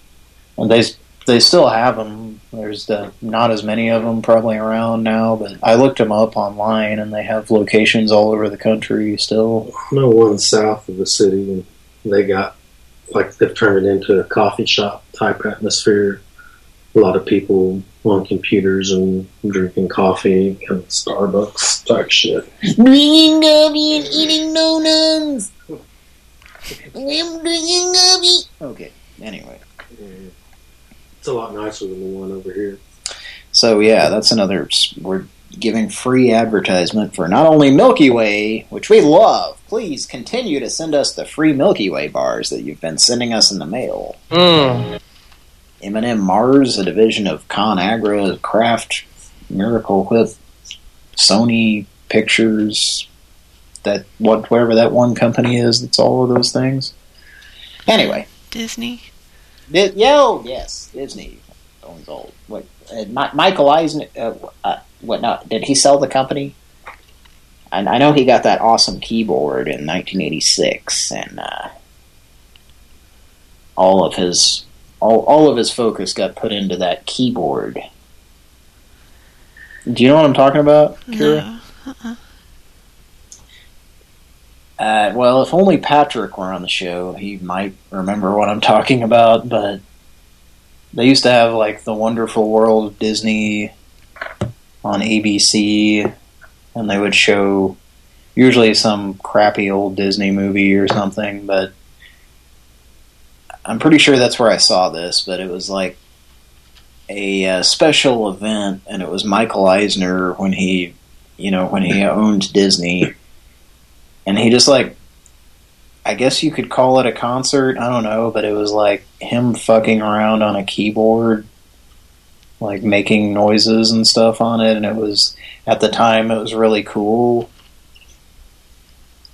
Speaker 2: And they they still have them. There's the, not as many of them probably around now, but I looked them up online, and they have locations all over the country still.
Speaker 4: I know one south of the city, and they got, like, they've turned it into a coffee shop type atmosphere. A lot of people on computers and drinking coffee, kind of Starbucks type shit.
Speaker 17: Drinking coffee and eating donuts. I'm drinking coffee.
Speaker 2: Okay. Anyway,
Speaker 4: It's a lot nicer than the one over here.
Speaker 2: so yeah, that's another. We're giving free advertisement for not only Milky Way, which we love. Please continue to send us the free Milky Way bars that you've been sending us in the mail.
Speaker 13: Mm.
Speaker 2: M&M Mars, a division of ConAgra, Kraft, Miracle Whip, Sony Pictures, that what whatever that one company is that's all of those things. Anyway,
Speaker 1: Disney.
Speaker 2: Yo, yes, Disney owns all. What uh, Mi Michael Eisner? Uh, uh, what? Not did he sell the company? And I know he got that awesome keyboard in 1986, and uh, all of his all all of his focus got put into that keyboard. Do you know what I'm talking about, Kira?
Speaker 1: No. Uh-uh.
Speaker 2: Uh, well, if only Patrick were on the show, he might remember what I'm talking about, but they used to have, like, The Wonderful World of Disney on ABC, and they would show usually some crappy old Disney movie or something, but I'm pretty sure that's where I saw this, but it was, like, a uh, special event, and it was Michael Eisner when he, you know, when he owned Disney and he just like I guess you could call it a concert, I don't know, but it was like him fucking around on a keyboard like making noises and stuff on it and it was at the time it was really cool.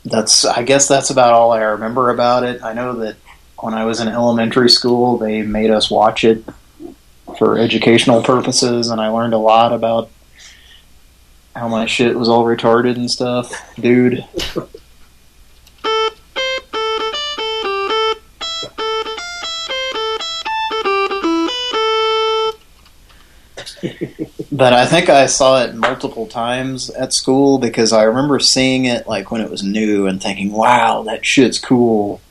Speaker 2: That's I guess that's about all I remember about it. I know that when I was in elementary school, they made us watch it for educational purposes and I learned a lot about how my shit was all retarded and stuff. Dude. but I think I saw it multiple times at school because I remember seeing it like when it was new and thinking, wow, that shit's cool.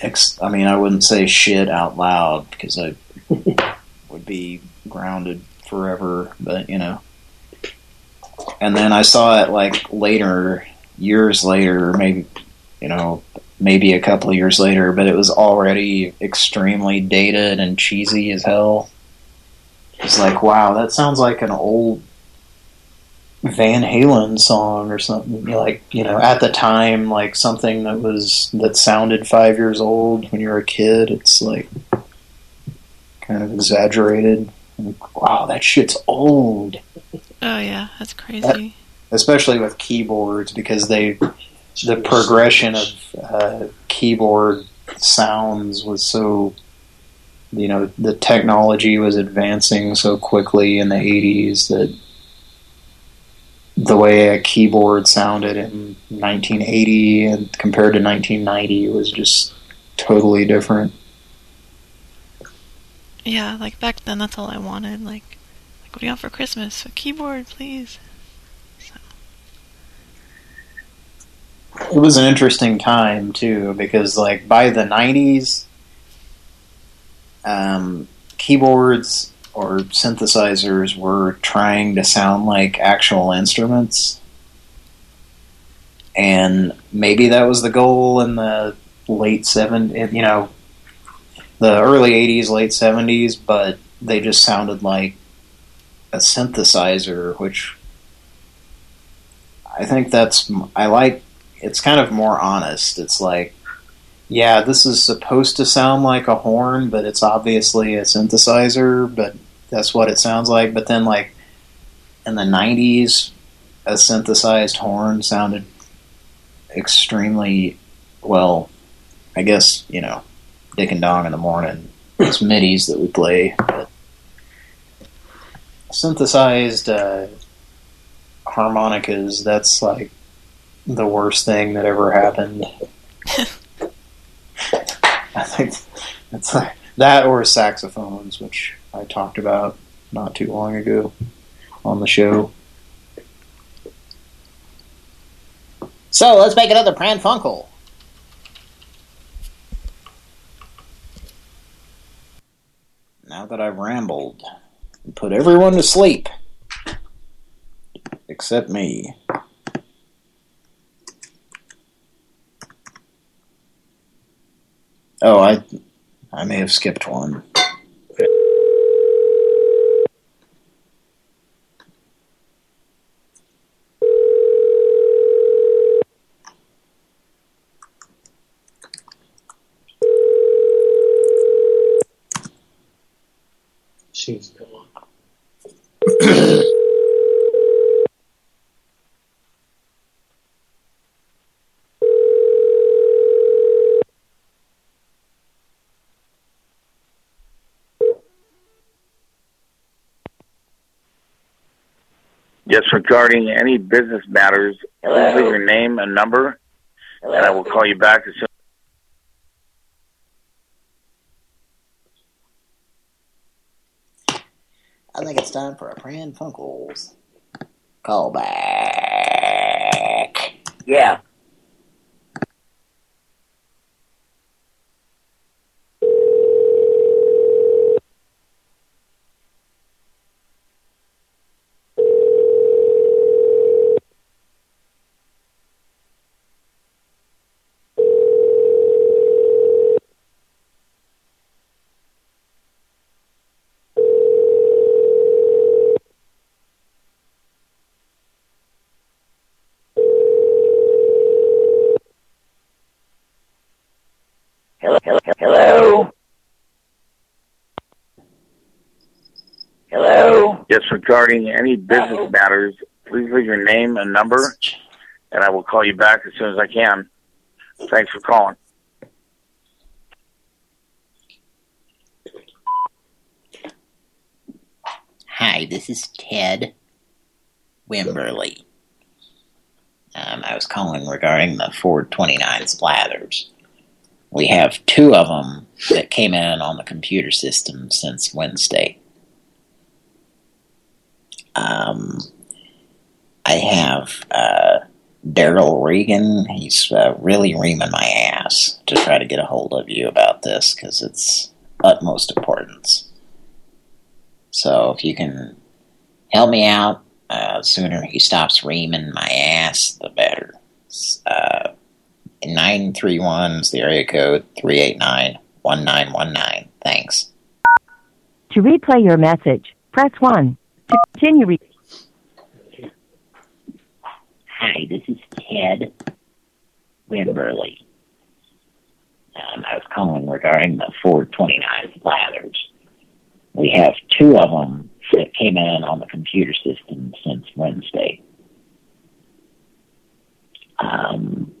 Speaker 2: Ex I mean, I wouldn't say shit out loud because I would be grounded forever, but you know. And then I saw it like later, years later, maybe, you know, maybe a couple of years later, but it was already extremely dated and cheesy as hell. It's like, wow, that sounds like an old Van Halen song or something. Like, you know, at the time, like something that was that sounded five years old when you were a kid. It's like kind of exaggerated. Like, wow, that shit's old.
Speaker 1: Oh yeah, that's crazy.
Speaker 2: That, especially with keyboards because they the progression of uh, keyboard sounds was so you know the technology was advancing so quickly in the 80s that the way a keyboard sounded in 1980 and compared to 1990 was just totally different.
Speaker 1: Yeah, like back then that's all I wanted. Like, like what do you want for Christmas? A keyboard, please.
Speaker 2: It was an interesting time too because like by the 90s um, keyboards or synthesizers were trying to sound like actual instruments. And maybe that was the goal in the late 70s, you know, the early 80s, late 70s, but they just sounded like a synthesizer, which I think that's, I like, it's kind of more honest. It's like, yeah, this is supposed to sound like a horn, but it's obviously a synthesizer, but that's what it sounds like. But then, like, in the 90s, a synthesized horn sounded extremely, well, I guess, you know, dick and dong in the morning. It's midis that we play, synthesized uh, harmonicas, that's like the worst thing that ever happened. I think it's like that or saxophones, which I talked about not too long ago on the show. So let's make another Pran Funkel. Now that I've rambled and put everyone to sleep, except me. Oh, I I may have skipped one.
Speaker 4: She's to come on.
Speaker 18: Yes, regarding any business matters, please leave your name and number, and I will call you back as soon.
Speaker 2: I think it's time for a Pran Funkels call back.
Speaker 12: Yeah. Hello? Hello? Hello? Hello?
Speaker 18: Yes, regarding any business matters, please leave your name and number, and I will call you back as soon as I can. Thanks for calling.
Speaker 2: Hi, this is Ted Wimberly. Um, I was calling regarding the Ford 29 Splathers. We have two of them that came in on the computer system since Wednesday. Um, I have uh, Daryl Regan. He's uh, really reaming my ass to try to get a hold of you about this because it's utmost importance. So if you can help me out, uh, sooner he stops reaming my ass, the better. Uh, 931 is the area code, 389-1919. Thanks.
Speaker 15: To replay your message, press 1. To continue re-
Speaker 2: Hi, this is Ted Wimberly. Um, I was calling regarding the Ford 29 Splathers. We have two of them that came in on the computer system since Wednesday. Um,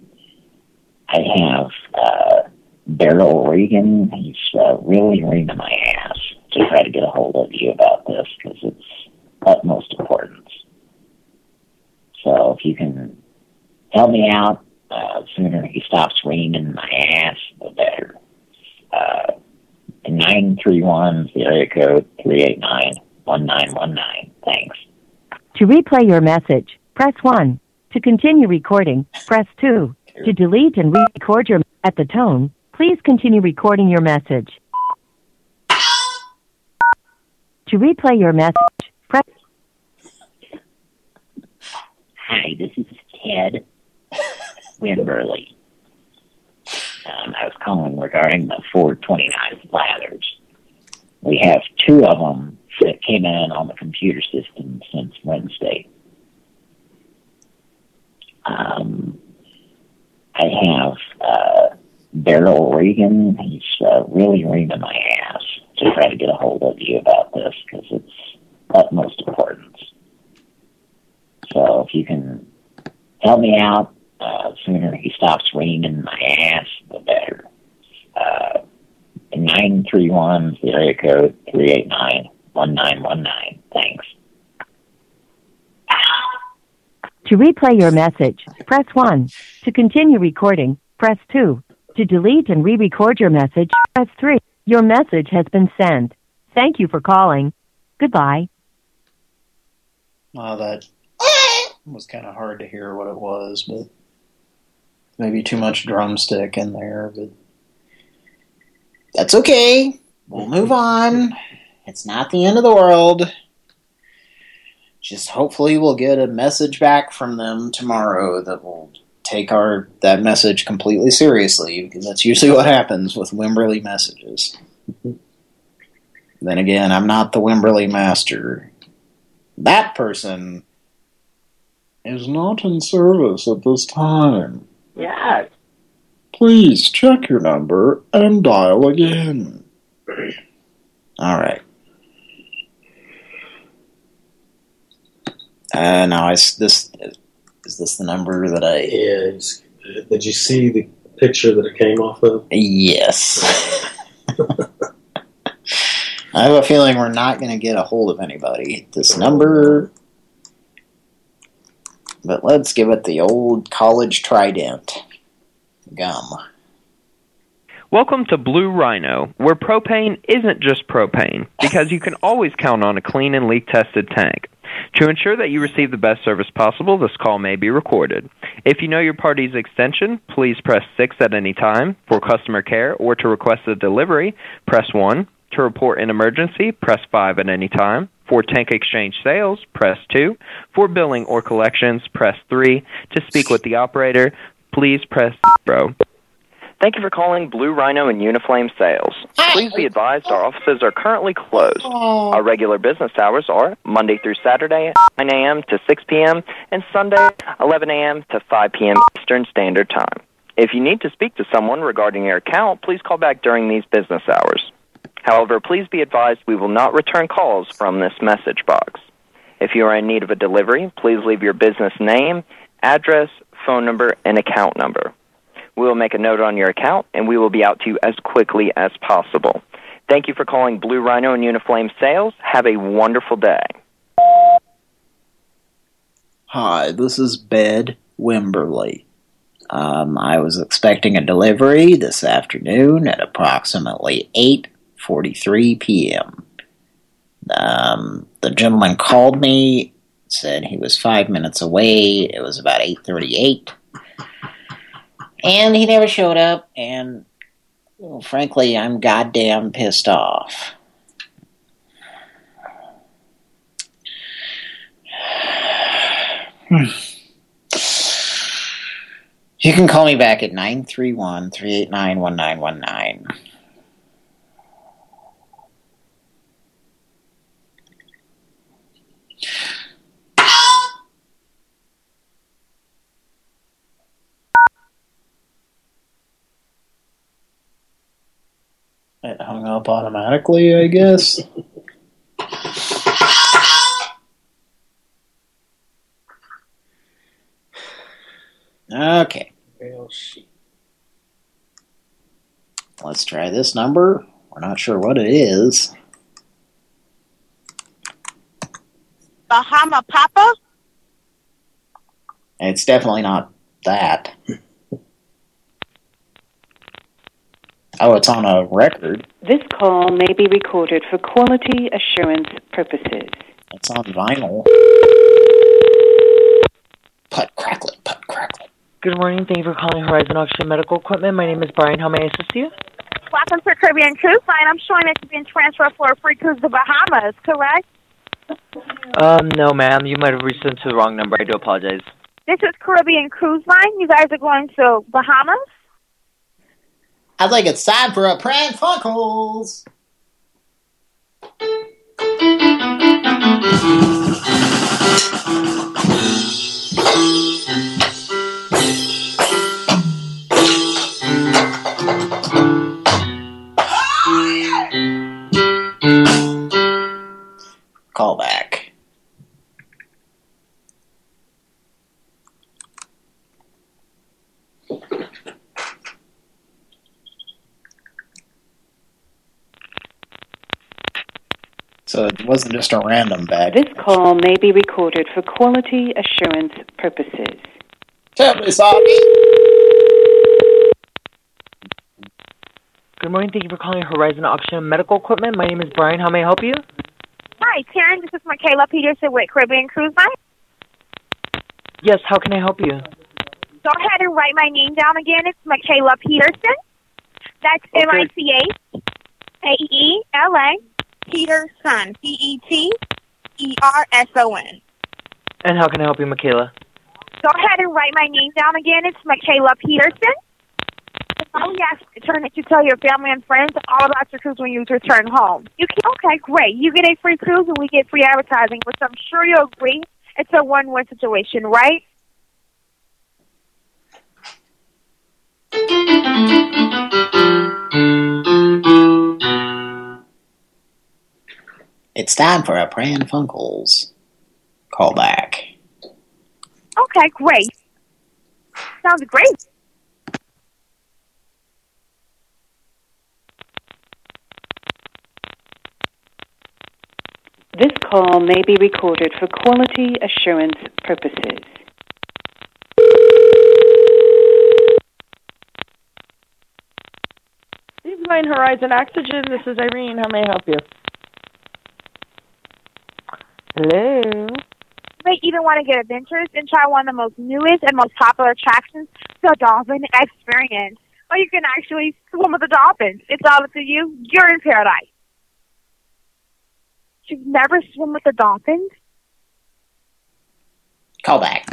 Speaker 2: I have uh, Daryl Regan. He's uh, really reaming my ass to try to get a hold of you about this because it's utmost importance. So if you can help me out, uh, sooner he stops reaming my ass, the better. Uh, 931 is the area code, 389-1919. Thanks.
Speaker 15: To replay your message, press 1. To continue recording, press 2. To delete and re-record your at the tone, please continue recording your message. To replay your message, press
Speaker 2: Hi, this is Ted Wimberly. Um, I was calling regarding the Ford 29 Splathers. We have two of them that came in on the computer system since Wednesday. Um, I have uh, Daryl Regan. He's uh, really reaming my ass to try to get a hold of you about this because it's utmost importance. So if you can help me out, uh, the sooner he stops reaming my ass, the better. Uh, 931 area code, 389-1919. Thanks.
Speaker 15: To replay your message, press 1. To continue recording, press 2. To delete and re-record your message, press 3. Your message has been sent. Thank you for calling. Goodbye.
Speaker 2: Well, that was kind of hard to hear what it was, but maybe too much drumstick in there, but that's okay. We'll move on. It's not the end of the world. Just hopefully we'll get a message back from them tomorrow that will take our that message completely seriously, because that's usually what happens with Wimberly messages. then again, I'm not the Wimberly master. That person is not in service at this time.
Speaker 12: Yes.
Speaker 2: Please check your number and dial again. All right. Uh, now, I, this is this the number that I...
Speaker 4: Yeah, did you see the picture that it came off of?
Speaker 2: Yes. I have a feeling we're not going to get a hold of anybody. This number but let's give it the old college trident. Gum.
Speaker 19: Welcome to Blue Rhino, where propane isn't just propane, because you can always count on a clean and leak tested tank. To ensure that you receive the best service possible, this call may be recorded. If you know your party's extension, please press 6 at any time. For customer care or to request a delivery, press 1. To report an emergency, press 5 at any time. For tank exchange sales, press 2. For billing or collections, press 3. To speak with the operator, please press 0. Thank you for calling Blue Rhino and Uniflame Sales. Please be advised our offices are currently closed. Oh. Our regular business hours are Monday through Saturday, 9 a.m. to 6 p.m., and Sunday, 11 a.m. to 5 p.m. Eastern Standard Time. If you need to speak to someone regarding your account, please call back during these business hours. However, please be advised we will not return calls from this message box. If you are in need of a delivery, please leave your business name, address, phone number, and account number. We will make a note on your account, and we will be out to you as quickly as possible. Thank you for calling Blue Rhino and Uniflame Sales. Have a wonderful day.
Speaker 2: Hi, this is Bed Wimberly. Um, I was expecting a delivery this afternoon at approximately 8.43 p.m. Um, the gentleman called me, said he was five minutes away. It was about 8.38. And he never showed up, and well, frankly, I'm goddamn pissed off. You can call me back at 931-389-1919. It hung up automatically, I guess. Okay. Let's try this number. We're not sure what it is.
Speaker 20: Bahama Papa?
Speaker 2: It's definitely not that. Oh, it's on a record.
Speaker 21: This call may be recorded for quality assurance purposes.
Speaker 2: It's on vinyl. Put cracklet, put cracklet.
Speaker 22: Good morning. Thank you for calling Horizon Auction Medical Equipment. My name is Brian. How may I assist you?
Speaker 20: Welcome to Caribbean Cruise Line. I'm showing that you've been transferred for a free cruise to the Bahamas, correct?
Speaker 22: Um, no, ma'am. You might have reached into the wrong number. I do apologize.
Speaker 20: This is Caribbean Cruise Line. You guys are going to Bahamas?
Speaker 2: I think it's time for a prank Funkels. Call back. So it wasn't just a random bag.
Speaker 21: This call may be recorded for quality assurance purposes.
Speaker 2: Terribly sorry.
Speaker 22: Good morning. Thank you for calling Horizon Auction Medical Equipment. My name is Brian. How may I help you?
Speaker 20: Hi, Taryn. This is Michaela Peterson with Caribbean Cruise Line.
Speaker 22: Yes. How can I help you?
Speaker 20: Go ahead and write my name down again. It's Michaela Peterson. That's
Speaker 22: Okay.
Speaker 20: M-I-C-A-A-E-L-A. Peterson. P-E-T-E-R-S-O-N.
Speaker 22: And how can I help you, Michaela?
Speaker 20: Go ahead and write my name down again. It's Michaela Peterson. Oh yes, return that you tell your family and friends all about your cruise when you return home. You can okay, great. You get a free cruise and we get free advertising, which I'm sure you'll agree it's a one-win situation, right?
Speaker 2: It's time for a Pran Funkels. Call back.
Speaker 20: Okay, great. Sounds great.
Speaker 21: This call may be recorded for quality assurance purposes.
Speaker 23: Line Horizon Oxygen. This is Irene. How may I help you? Hello.
Speaker 20: You may even want to get adventures and try one of the most newest and most popular attractions, the Dolphin Experience. Or you can actually swim with the dolphins. It's all up to you. You're in paradise. You've never swum with the dolphins?
Speaker 2: Call back.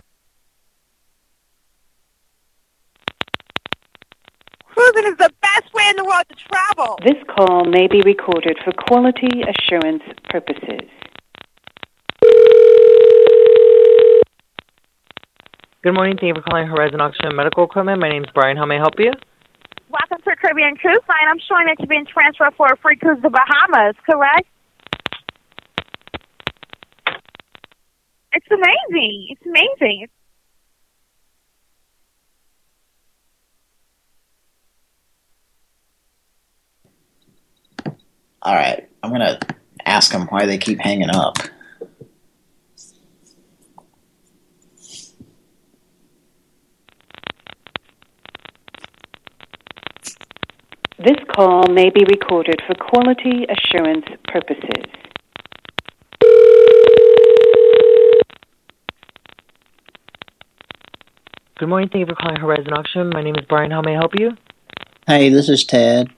Speaker 20: Cruising is the best way in the world to travel.
Speaker 21: This call may be recorded for quality assurance purposes.
Speaker 22: Good morning. Thank you for calling Horizon Oxygen Medical Equipment. My name is Brian. How may I help you?
Speaker 20: Welcome to Caribbean Cruise Line. I'm showing that you've been transferred for a free cruise to the Bahamas, correct? It's amazing. It's amazing.
Speaker 2: All right, I'm gonna ask them why they keep hanging up.
Speaker 21: This call may be recorded for quality assurance purposes.
Speaker 22: Good morning. Thank you for calling Horizon Oxygen. My name is Brian. How may I help you?
Speaker 2: Hey, this is Ted.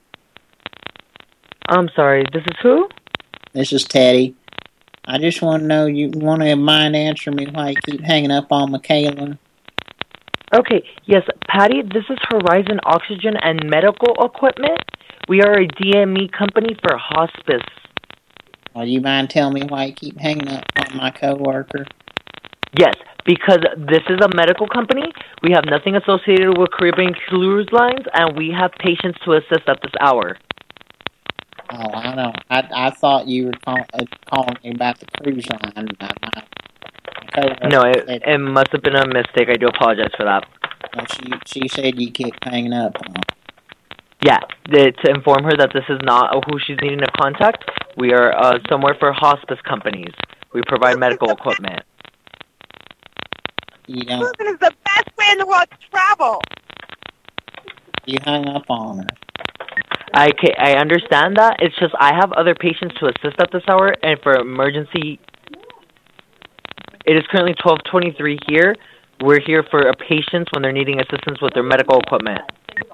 Speaker 22: I'm sorry. This is who?
Speaker 2: This is Teddy. I just want to know, you want to mind answer me why you keep hanging up on Michaela?
Speaker 22: Okay. Yes, Patty. This is Horizon Oxygen and Medical Equipment. We are a DME company for hospice.
Speaker 2: Well, do you mind telling me why you keep hanging up on my coworker?
Speaker 22: Yes, because this is a medical company. We have nothing associated with Caribbean Cruise Lines, and we have patients to assist at this hour.
Speaker 2: Oh, I know. I I thought you were call, uh, calling me about the cruise line. My, my
Speaker 22: No, it,
Speaker 2: said-
Speaker 22: it must have been a mistake. I do apologize for that.
Speaker 2: well, she she said you kept hanging up on.
Speaker 22: Yeah, the, to inform her that this is not who she's needing to contact. We are uh, somewhere for hospice companies. We provide medical equipment.
Speaker 2: You don't.
Speaker 20: Cruising is the best way in the world to travel.
Speaker 2: You hung up on her.
Speaker 22: I ca I understand that. It's just I have other patients to assist at this hour, and for emergency, it is currently twelve twenty three here. We're here for a patients when they're needing assistance with their medical equipment.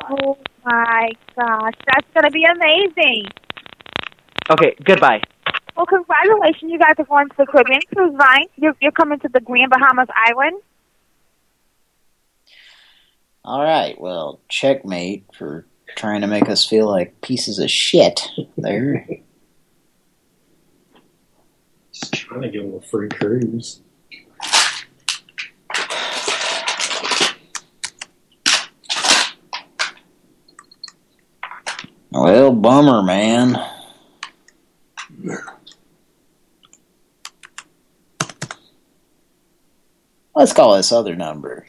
Speaker 20: Oh my gosh, that's gonna be amazing.
Speaker 22: Okay, goodbye.
Speaker 20: Well, congratulations, you guys are going to the Caribbean Cruise Line. You're, you're coming to the Grand Bahamas Island.
Speaker 2: All right, well, checkmate for trying to make us feel like pieces of shit there.
Speaker 4: Just trying to give them a free cruise.
Speaker 2: Well, bummer, man. Let's call this other number.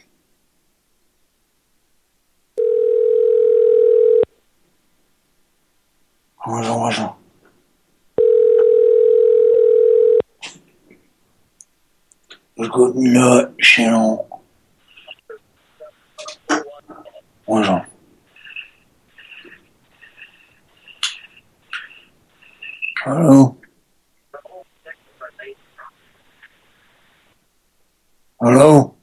Speaker 2: Let's go nut channel. What's up? Hello? Hello?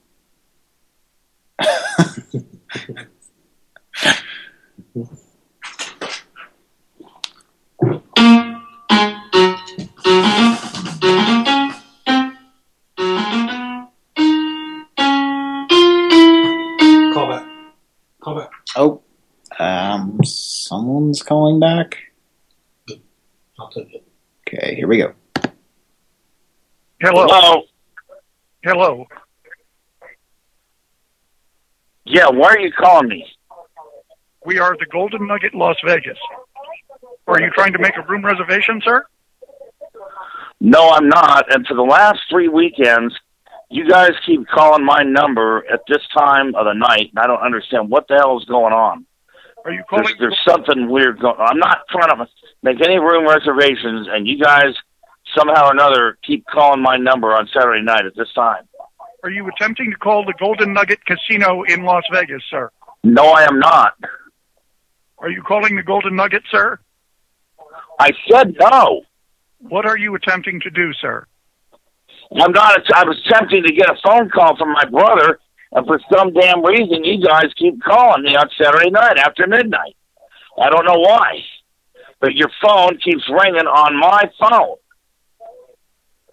Speaker 4: Call back. Call back.
Speaker 2: Oh, um, someone's calling back.
Speaker 4: I'll take it.
Speaker 2: Okay, here we go.
Speaker 3: Hello.
Speaker 12: Hello.
Speaker 3: Hello.
Speaker 12: Yeah, why are you calling me?
Speaker 3: We are the Golden Nugget, Las Vegas. Are you trying to make a room reservation, sir?
Speaker 12: No, I'm not. And for the last three weekends,
Speaker 18: You guys keep calling my number at this time of the night, and I don't understand what the hell is going on.
Speaker 3: Are you
Speaker 18: There's, there's something weird going. I'm not trying to make any room reservations, and you guys somehow or another keep calling my number on Saturday night at this time.
Speaker 3: Are you attempting to call the Golden Nugget Casino in Las Vegas, sir?
Speaker 18: No, I am not.
Speaker 3: Are you calling the Golden Nugget, sir?
Speaker 18: I said no.
Speaker 3: What are you attempting to do, sir?
Speaker 18: I'm not. I was attempting to get a phone call from my brother, and for some damn reason, you guys keep calling me on Saturday night after midnight. I don't know why, but your phone keeps ringing on my phone.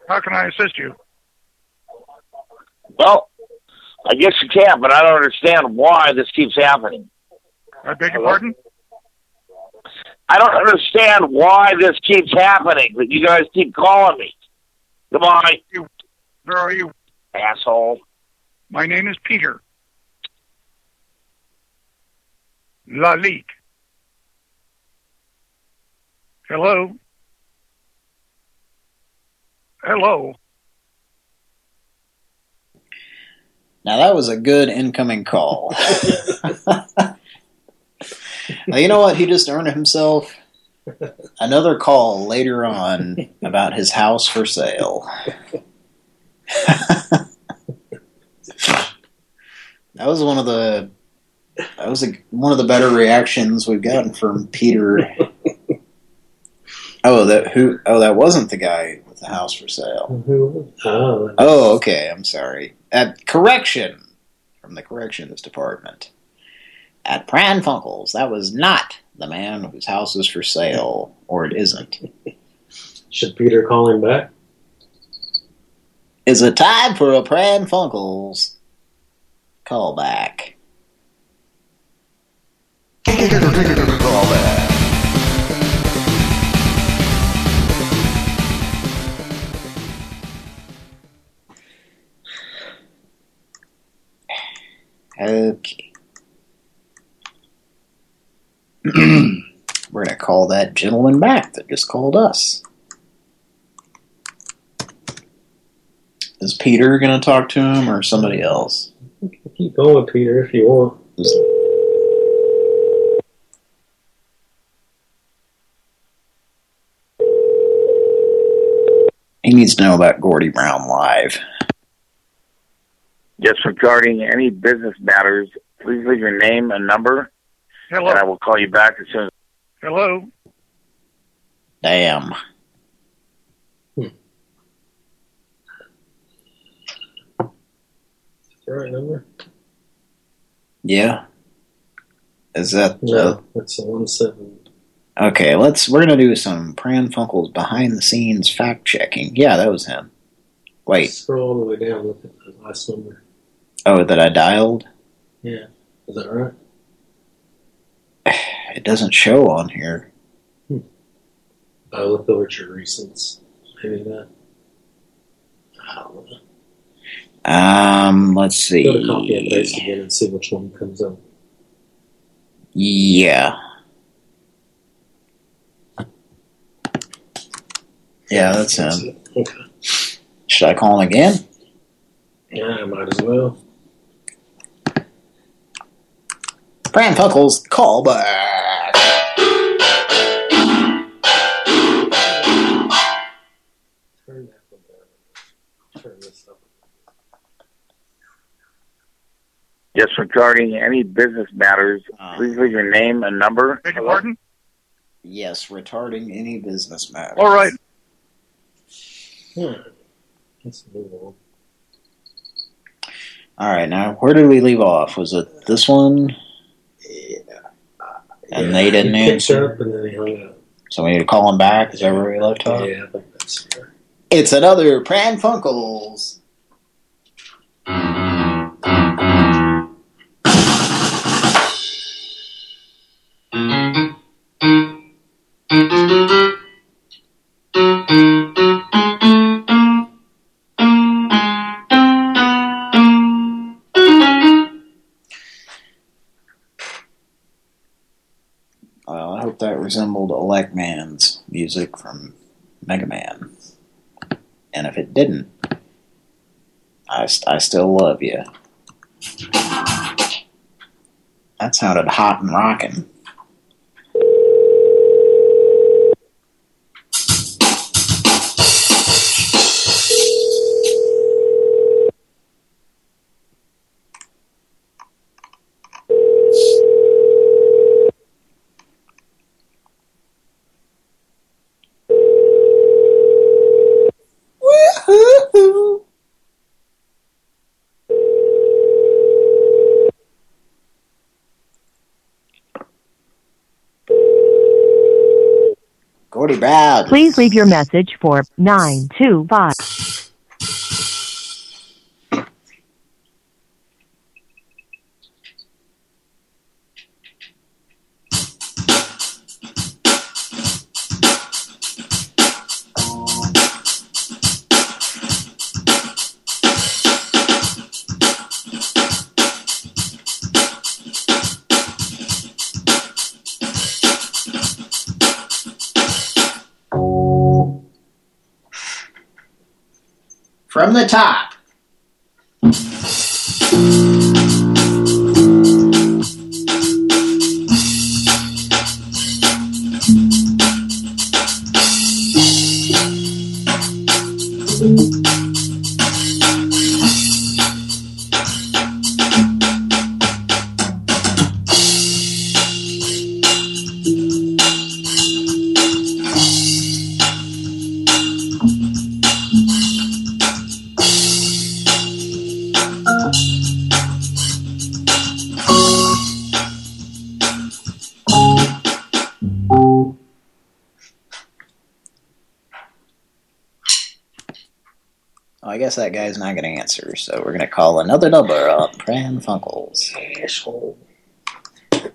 Speaker 3: How can I assist you?
Speaker 18: Well, I guess you can, but I don't understand why this keeps happening.
Speaker 3: I beg your pardon?
Speaker 18: I don't understand why this keeps happening. That you guys keep calling me. Goodbye.
Speaker 3: Where are you?
Speaker 18: Asshole.
Speaker 3: My name is Peter. Lalik. Hello? Hello?
Speaker 2: Now that was a good incoming call. now, you know what? He just earned himself another call later on about his house for sale. that was one of the that was a, one of the better reactions we've gotten from Peter. oh, that who? Oh, that wasn't the guy with the house for sale.
Speaker 4: Oh,
Speaker 2: Oh, okay. I'm sorry. At correction from the corrections department at Pran Funkels, that was not the man whose house is for sale, or it isn't.
Speaker 4: should Peter call him back?
Speaker 2: Is it time for a Pran Funkels callback? Callback. Okay. We're going to call that gentleman back that just called us. Is Peter going to talk to him or somebody else?
Speaker 4: Keep going, Peter, if you want.
Speaker 2: He needs to know about Gordy Brown Live.
Speaker 18: Yes, regarding any business matters, please leave your name and number,
Speaker 3: Hello?
Speaker 18: and I will call you back as soon as.
Speaker 3: Hello?
Speaker 2: Damn.
Speaker 4: The right number?
Speaker 2: Yeah. Is that
Speaker 4: No, uh, that's a one seven.
Speaker 2: Okay, let's we're gonna do some Pran Funkels behind the scenes fact checking. Yeah, that was him. Wait,
Speaker 4: Scroll all the way down. Look at the last number.
Speaker 2: oh that I dialed?
Speaker 4: Yeah, is that right?
Speaker 2: It doesn't show on here. Hmm.
Speaker 4: I look over at your recents. Maybe that. I don't know.
Speaker 2: Um, let's see.
Speaker 4: Go to copy and paste again and see which one comes up.
Speaker 2: Yeah. Yeah, that's him.
Speaker 4: Okay.
Speaker 2: Should I call him again?
Speaker 4: Yeah, I might as well.
Speaker 2: Pran Funkels, call back.
Speaker 18: Yes, regarding any business matters, please leave your name and number.
Speaker 3: Beg your pardon?
Speaker 2: Yes, retarding any business matters.
Speaker 3: All right.
Speaker 4: Hmm. Let's move on.
Speaker 2: All right, now where did we leave off? Was it this one? Yeah. And they didn't
Speaker 4: he
Speaker 2: answer.
Speaker 4: up and then he hung up.
Speaker 2: So we need to call him back. Is that where we left off?
Speaker 4: Yeah, I think that's right.
Speaker 2: It's another Pran Funkels. Well, music from Mega Man. And if it didn't, I, I still love you. That sounded hot and rocking.
Speaker 15: Please leave your message for 925.
Speaker 2: I guess that guy's not going to answer, so we're going to call another number on Pran Funkels.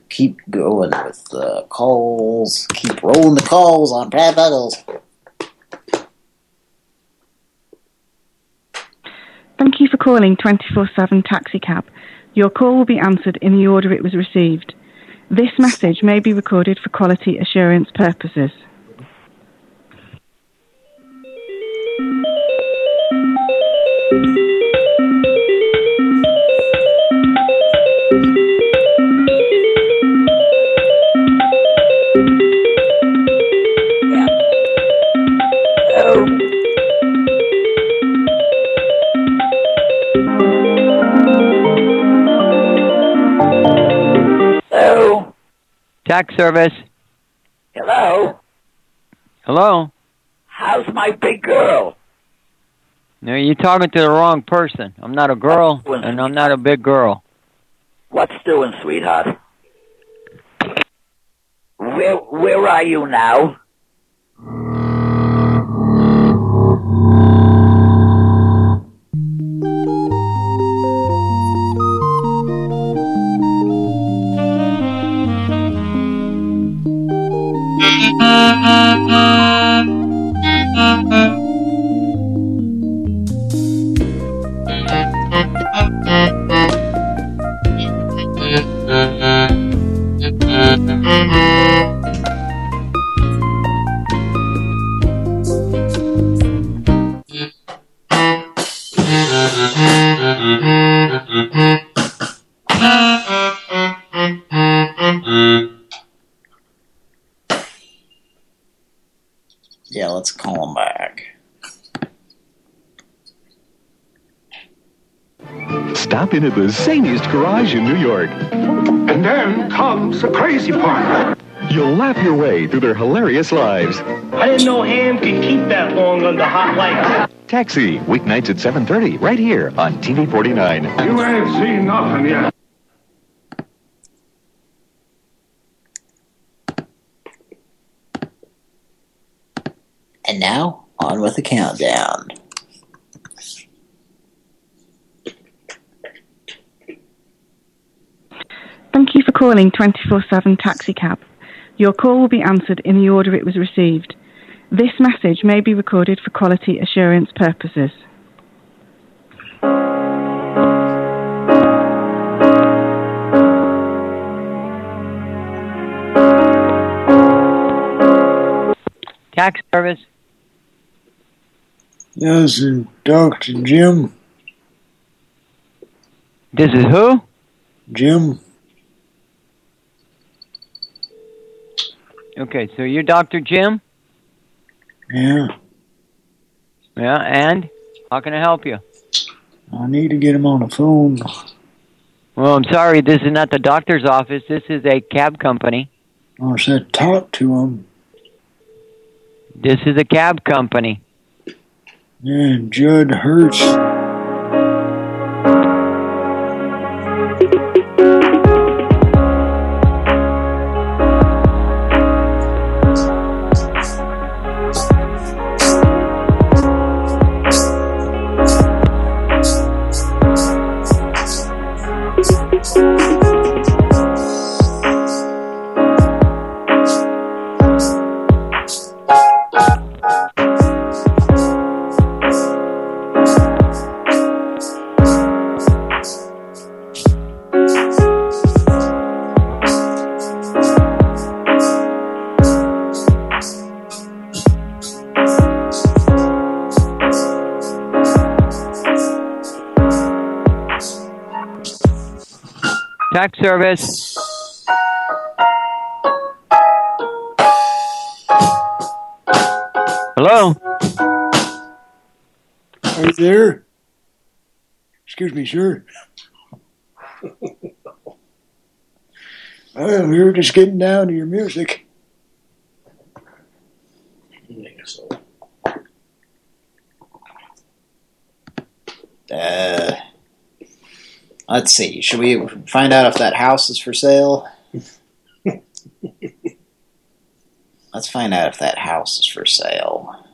Speaker 2: Keep going with the calls. Keep rolling the calls on Pran Funkels.
Speaker 24: Thank you for calling 24-7 Taxi Cab. Your call will be answered in the order it was received. This message may be recorded for quality assurance purposes.
Speaker 19: Tax service.
Speaker 25: Hello?
Speaker 19: Hello?
Speaker 25: How's my big girl?
Speaker 19: No, you're talking to the wrong person. I'm not a girl, and I'm not a big girl.
Speaker 25: What's doing, sweetheart? Where where are you now?
Speaker 2: Let's call him back.
Speaker 26: Stop in at the zaniest garage in New York. And then comes the crazy part. You'll laugh your way through their hilarious lives.
Speaker 27: I didn't know Ham could keep that long under hot lights.
Speaker 26: Taxi, weeknights at 7.30, right here on TV 49.
Speaker 27: You ain't seen nothing yet.
Speaker 2: And now, on with the countdown.
Speaker 24: Thank you for calling 24-7 Taxi Cab. Your call will be answered in the order it was received. This message may be recorded for quality assurance purposes.
Speaker 19: Tax service.
Speaker 28: Yes, and Dr. Jim.
Speaker 29: This is who?
Speaker 2: Jim.
Speaker 29: Okay, so you're Dr. Jim?
Speaker 2: Yeah.
Speaker 29: Yeah, and? How can I help you?
Speaker 2: I need to get him on the phone.
Speaker 29: Well, I'm sorry, this is not the doctor's office. This is a cab company.
Speaker 2: I said talk to him.
Speaker 29: This is a cab company.
Speaker 2: And Judd Hurts. Me, well, we were just getting down to your music. Uh, let's see. Should we find out if that house is for sale? let's find out if that house is for sale.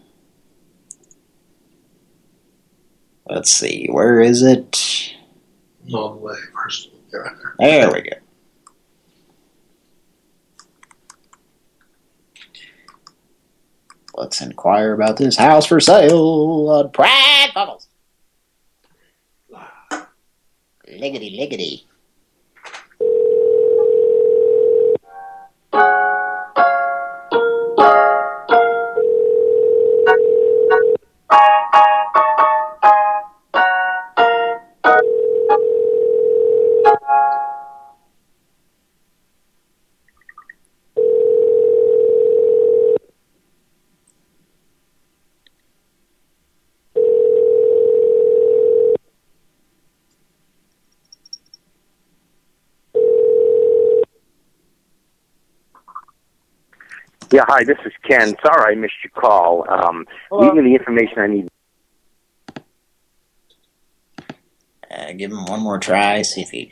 Speaker 2: Let's see. Where is it?
Speaker 4: All the way first.
Speaker 2: There we go. Let's inquire about this house for sale on Pratt Bubbles. Liggity, liggity.
Speaker 12: Yeah, hi, this is Ken. Sorry I missed your call. Um, leave me the information I need.
Speaker 2: Uh, give him one more try. See if he.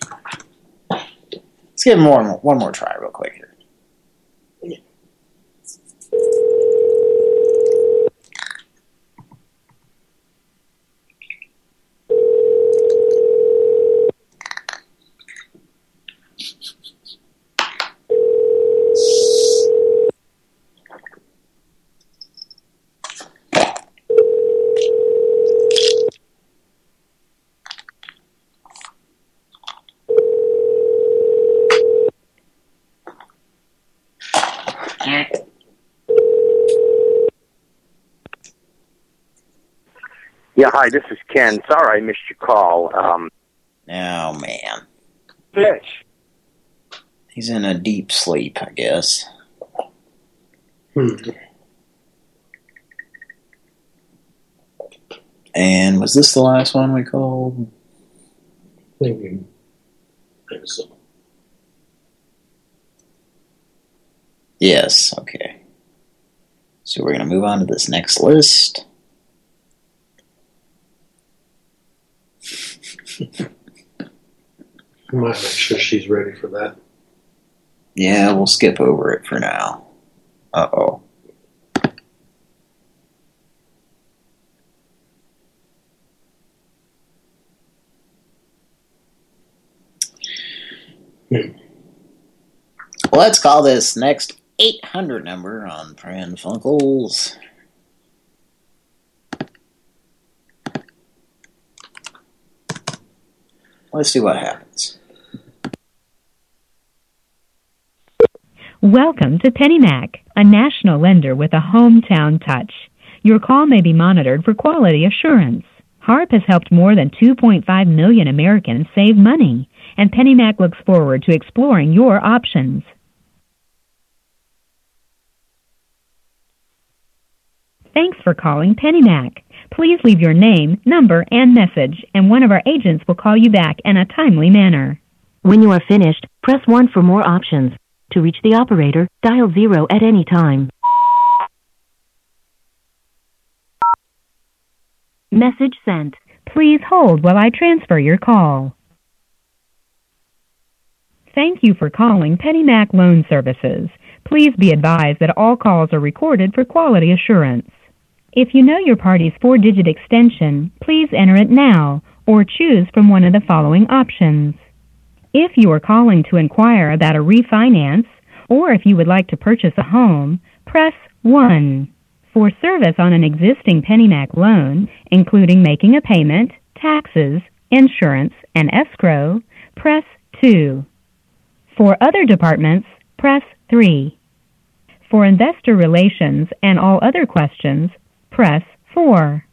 Speaker 2: Let's give him one one more try, real quick here.
Speaker 12: Yeah, hi, this is Ken. Sorry I missed your call. Um,
Speaker 2: Oh man,
Speaker 12: Fish.
Speaker 2: he's in a deep sleep, I guess. Hmm. And was this the last one we called?
Speaker 4: Thinking. think so.
Speaker 2: Yes, okay. So we're going to move on to this next list.
Speaker 4: I might make sure she's ready for that.
Speaker 2: Yeah, we'll skip over it for now. Uh-oh. Hmm. Let's call this next 800 number on Pran Funkels. Let's see what happens.
Speaker 30: Welcome to PennyMac, a national lender with a hometown touch. Your call may be monitored for quality assurance. HARP has helped more than 2.5 million Americans save money, and PennyMac looks forward to exploring your options. Thanks for calling PennyMac. Please leave your name, number, and message, and one of our agents will call you back in a timely manner.
Speaker 15: When you are finished, press 1 for more options. To reach the operator, dial 0 at any time.
Speaker 30: Message sent. Please hold while I transfer your call. Thank you for calling PennyMac Loan Services. Please be advised that all calls are recorded for quality assurance. If you know your party's four-digit extension, please enter it now or choose from one of the following options. If you are calling to inquire about a refinance or if you would like to purchase a home, press 1. For service on an existing PennyMac loan, including making a payment, taxes, insurance, and escrow, press 2. For other departments, press 3. For investor relations and all other questions, press 4.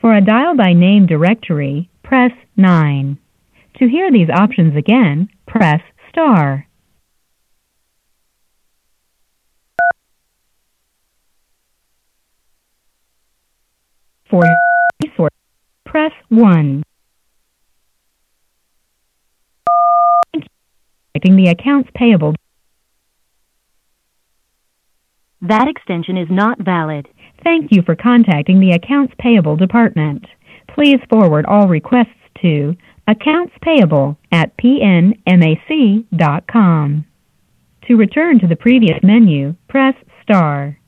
Speaker 30: For a dial by name directory, press 9. To hear these options again, press star. For resource, press 1. The accounts payable.
Speaker 15: That extension is not valid.
Speaker 30: Thank you for contacting the Accounts Payable Department. Please forward all requests to accounts payable at pnmac.com. To return to the previous menu, press star.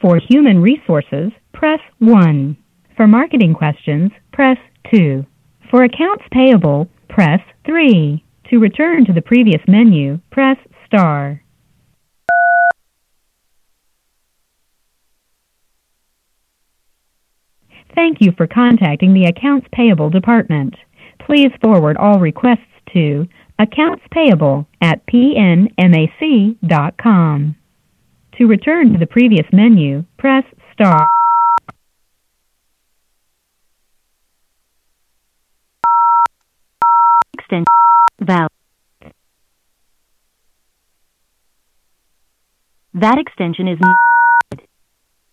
Speaker 30: For human resources, press 1. For marketing questions, press 2. For accounts payable, press 3. To return to the previous menu, press star. Thank you for contacting the Accounts Payable Department. Please forward all requests to accounts payable at pnmac.com. To return to the previous menu, press star.
Speaker 15: Extension valid. That extension is not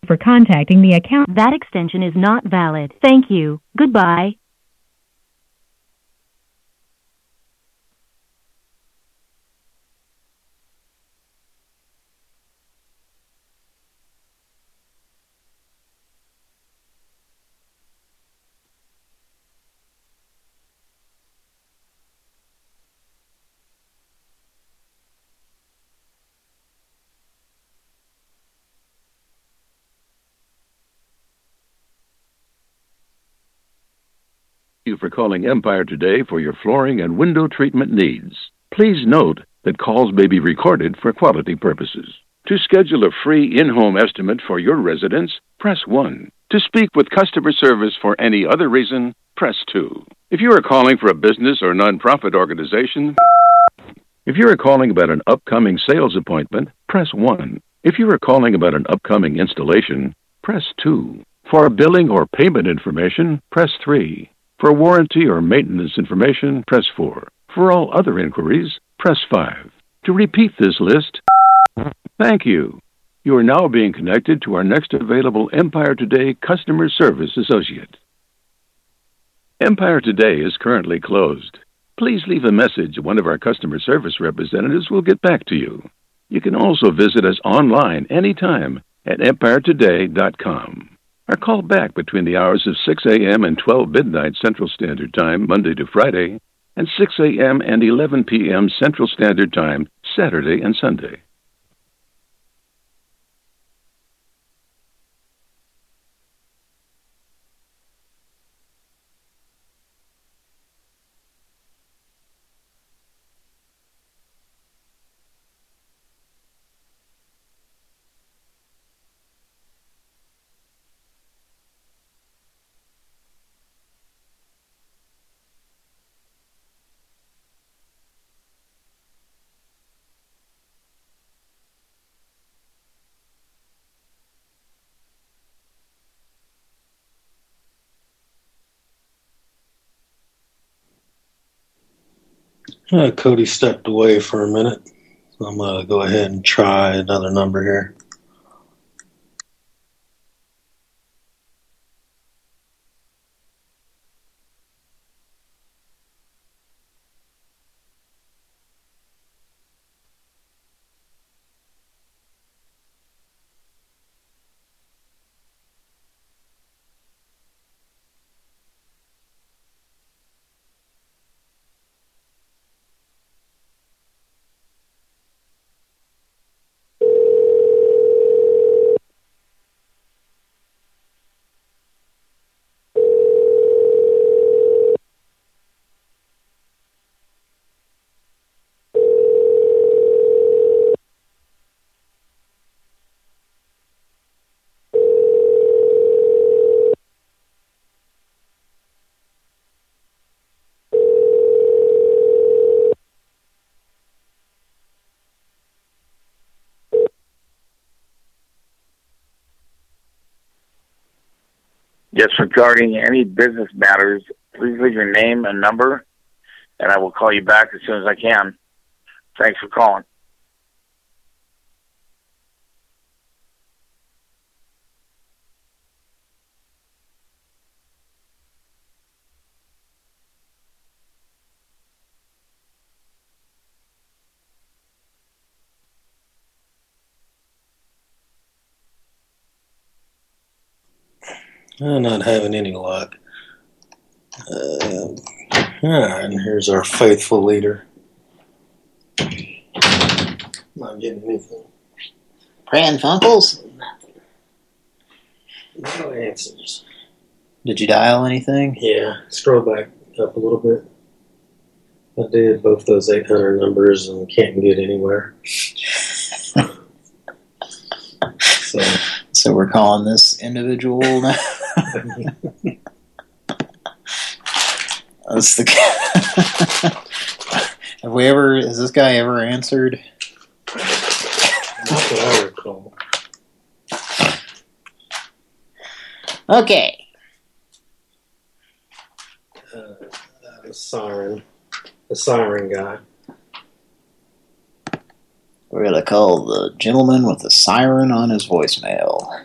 Speaker 30: For contacting the account,
Speaker 15: that extension is not valid. Thank you. Goodbye.
Speaker 31: Calling Empire today for your flooring and window treatment needs. Please note that calls may be recorded for quality purposes. To schedule a free in home estimate for your residence, press 1. To speak with customer service for any other reason, press 2. If you are calling for a business or nonprofit organization, if you are calling about an upcoming sales appointment, press 1. If you are calling about an upcoming installation, press 2. For billing or payment information, press 3. For warranty or maintenance information, press 4. For all other inquiries, press 5. To repeat this list, thank you. You are now being connected to our next available Empire Today customer service associate. Empire Today is currently closed. Please leave a message. One of our customer service representatives will get back to you. You can also visit us online anytime at empiretoday.com. Or call back between the hours of 6 a.m. and 12 midnight Central Standard Time, Monday to Friday, and 6 a.m. and 11 p.m. Central Standard Time, Saturday and Sunday.
Speaker 4: Uh, Cody stepped away for a minute. So I'm going to go ahead and try another number here.
Speaker 18: Regarding any business matters, please leave your name and number, and I will call you back as soon as I can. Thanks for calling.
Speaker 4: I'm not having any luck. Uh, and here's our faithful leader. I'm not getting anything.
Speaker 2: Pran Funkels?
Speaker 4: No answers.
Speaker 2: Did you dial anything?
Speaker 4: Yeah, scroll back up a little bit. I did both those 800 numbers and can't get anywhere. so,
Speaker 2: So we're calling this individual now. That's the. Have we ever? Has this guy ever answered?
Speaker 4: not that I recall.
Speaker 2: Okay.
Speaker 4: Uh, the siren. The siren guy.
Speaker 2: We're gonna call the gentleman with the siren on his voicemail.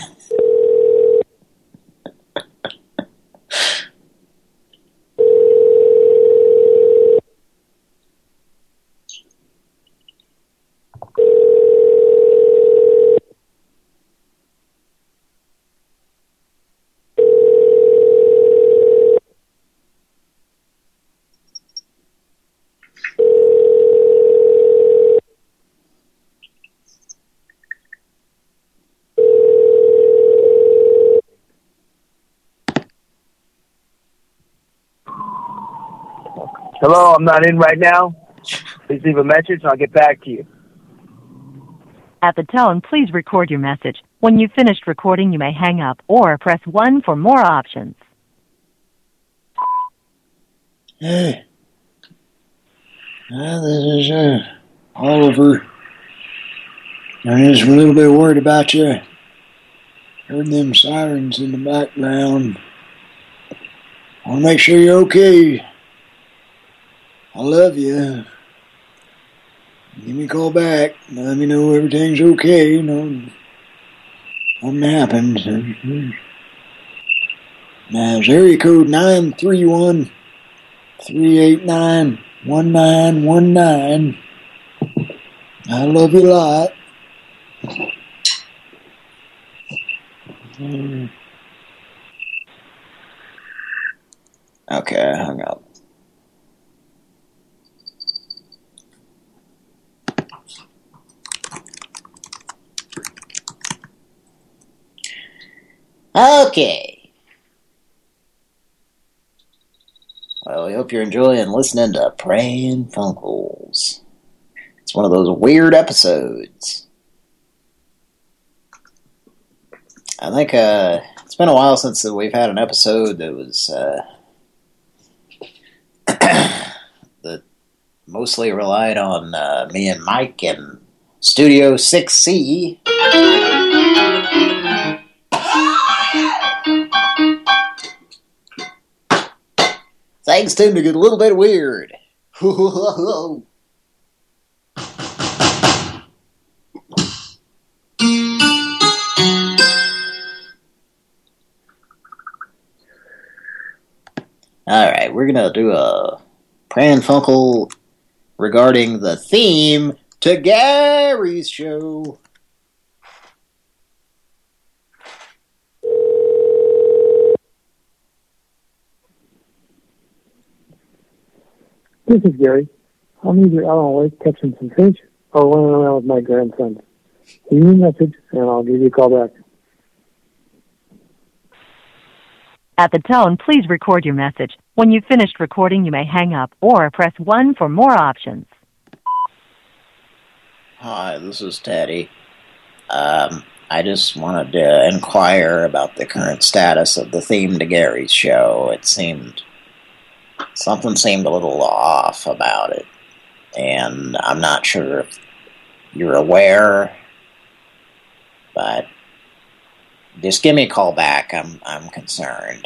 Speaker 32: Hello, I'm not in right now. Please leave a message and I'll get back to you.
Speaker 15: At the tone, please record your message. When you've finished recording, you may hang up or press 1 for more options.
Speaker 2: Hey. Uh, this is uh, Oliver. I'm just a little bit worried about you. Heard them sirens in the background. I want to make sure you're okay. I love you. Give me a call back. Let me know everything's okay. You know, something happened. Now, it's area code 931 389 1919. I love you a lot. Okay, I hung up. Okay. Well, we hope you're enjoying listening to Pran Funkels. It's one of those weird episodes. I think uh, it's been a while since we've had an episode that was uh, that mostly relied on uh, me and Mike and Studio 6C. Things tend to get a little bit weird. All right, we're gonna do a Pran Funkel regarding the theme to Gary's show.
Speaker 33: This is Gary. I'm either out on lake catching some fish or running around with my grandsons. Leave me a message and I'll give you a call back.
Speaker 34: At the tone, please record your message. When you've finished recording, you may hang up or press 1 for more options.
Speaker 2: Hi, this is Teddy. Um, I just wanted to inquire about the current status of the theme to Gary's show. It seemed something seemed a little off about it, and I'm not sure if you're aware, but just give me a call back. I'm I'm concerned.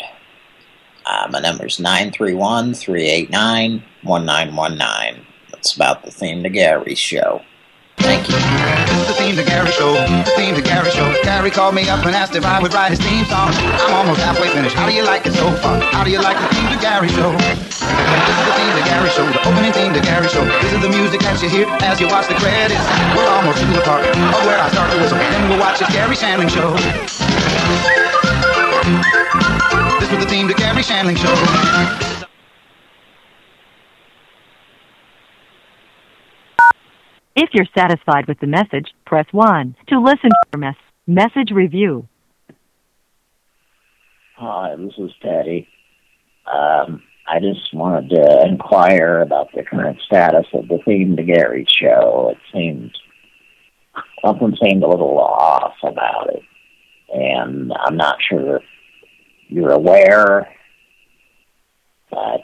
Speaker 2: Uh, my number's 931-389-1919. That's about the theme to Gary's show. Thank you.
Speaker 35: The theme to Gary show, the theme to Gary show. Gary called me up and asked if I would write his theme song. I'm almost halfway finished. How do you like it so far? How do you like the theme to Gary show? This is the theme to Gary show, the opening theme to Gary show. This is the music that you hear as you watch the credits. We're almost to the part of where I start to whistle. Then we'll watch the Garry Shandling show. This was the theme to Garry Shandling show.
Speaker 34: If you're satisfied with the message, press 1. To listen to your mess- message review,
Speaker 2: Hi, this is Teddy. Um, I just wanted to inquire about the current status of the theme to Gary's show. It seemed something seemed a little off about it, and I'm not sure if you're aware, but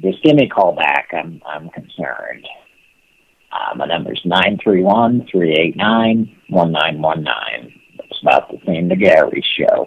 Speaker 2: just give me a call back. I'm I'm concerned. Uh, my number's nine three one three eight nine one nine one nine. It's about the theme to Gary's show.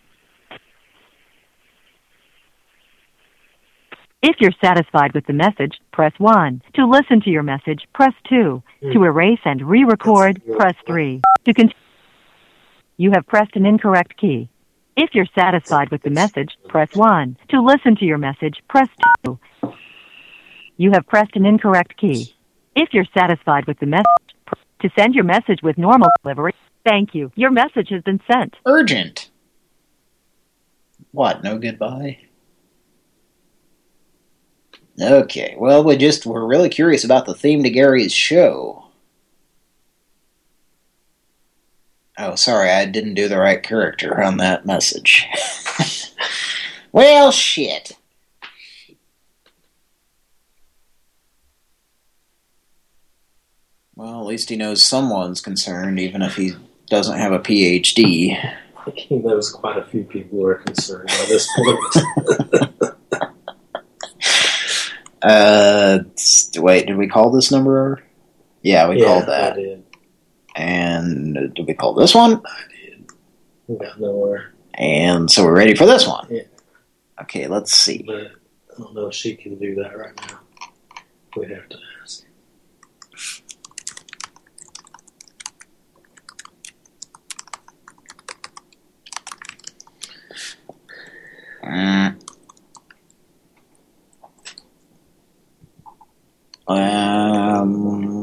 Speaker 35: If
Speaker 34: you're satisfied with the message, press 1. To listen to your message, press 2. To hmm. erase and re-record, press 3. To continue, you have pressed an incorrect key. If you're satisfied with the message, press 1. To listen to your message, press 2. You have pressed an incorrect key. If you're satisfied with the message, to send your message with normal delivery, thank you. Your message has been sent.
Speaker 2: Urgent. What? No goodbye. Okay. Well, we just we're really curious about the theme to Gary's show. Oh, sorry, I didn't do the right character on that message. well, shit. Well, at least he knows someone's concerned, even if he doesn't have a PhD.
Speaker 4: I think he knows quite a few people who are concerned by this point.
Speaker 2: Uh, wait, did we call this number? Yeah, we
Speaker 4: Yeah,
Speaker 2: called that. And did we call this one? I did.
Speaker 4: We got nowhere.
Speaker 2: And so we're ready for this one.
Speaker 4: Yeah.
Speaker 2: Okay, let's see.
Speaker 4: But I don't know if she can do that right now. We'd have to ask.
Speaker 2: Mm. Um,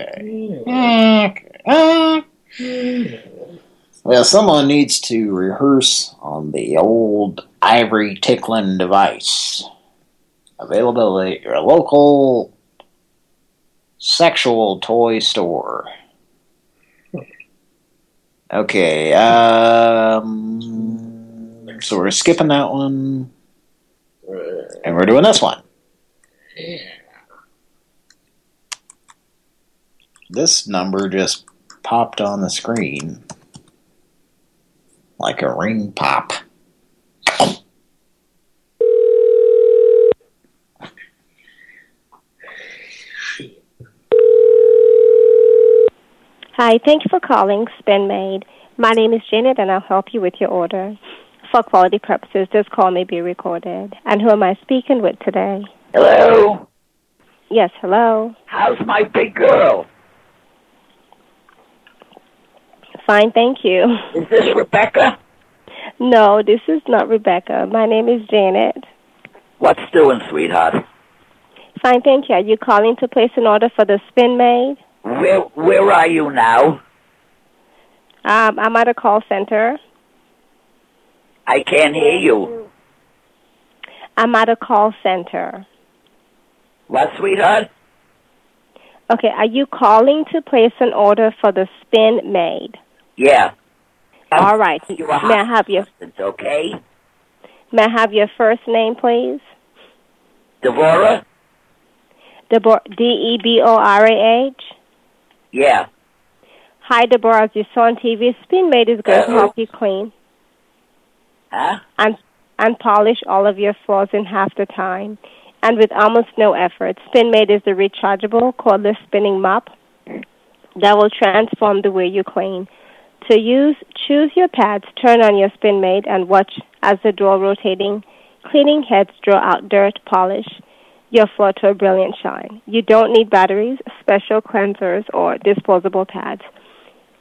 Speaker 2: Okay. Well, someone needs to rehearse on the old ivory tickling device. Availability at your local sexual toy store. Okay, um, so we're skipping that one, and we're doing this one. This number just popped on the screen like a ring pop.
Speaker 36: Hi, thank you for calling Spin Maid. My name is Janet, and I'll help you with your order. For quality purposes, this call may be recorded. And who am I speaking with today?
Speaker 25: Hello?
Speaker 36: Yes, hello.
Speaker 25: How's my big girl?
Speaker 36: Fine, thank you.
Speaker 25: Is this Rebecca?
Speaker 36: No, this is not Rebecca. My name is Janet.
Speaker 25: What's doing, sweetheart?
Speaker 36: Fine, thank you. Are you calling to place an order for the Spin Maid?
Speaker 25: Where where are you now?
Speaker 36: Um, I'm at a call center.
Speaker 25: I can't hear you.
Speaker 36: I'm at a call center.
Speaker 25: What, sweetheart?
Speaker 36: Okay, are you calling to place an order for the Spin Maid?
Speaker 25: Yeah.
Speaker 36: All right. May I have your
Speaker 25: okay.
Speaker 36: May I have your first name, please?
Speaker 25: Devora?
Speaker 36: Debor- D E B O R A H.
Speaker 25: Yeah.
Speaker 36: Hi, Deborah. As you saw on TV, Spin is going to help you clean
Speaker 25: Huh?
Speaker 36: and and polish all of your floors in half the time, and with almost no effort. Spin is the rechargeable cordless spinning mop that will transform the way you clean. To use, choose your pads, turn on your Spin Maid, and watch as the door rotating cleaning heads draw out dirt, polish your floor to a brilliant shine. You don't need batteries, special cleansers, or disposable pads.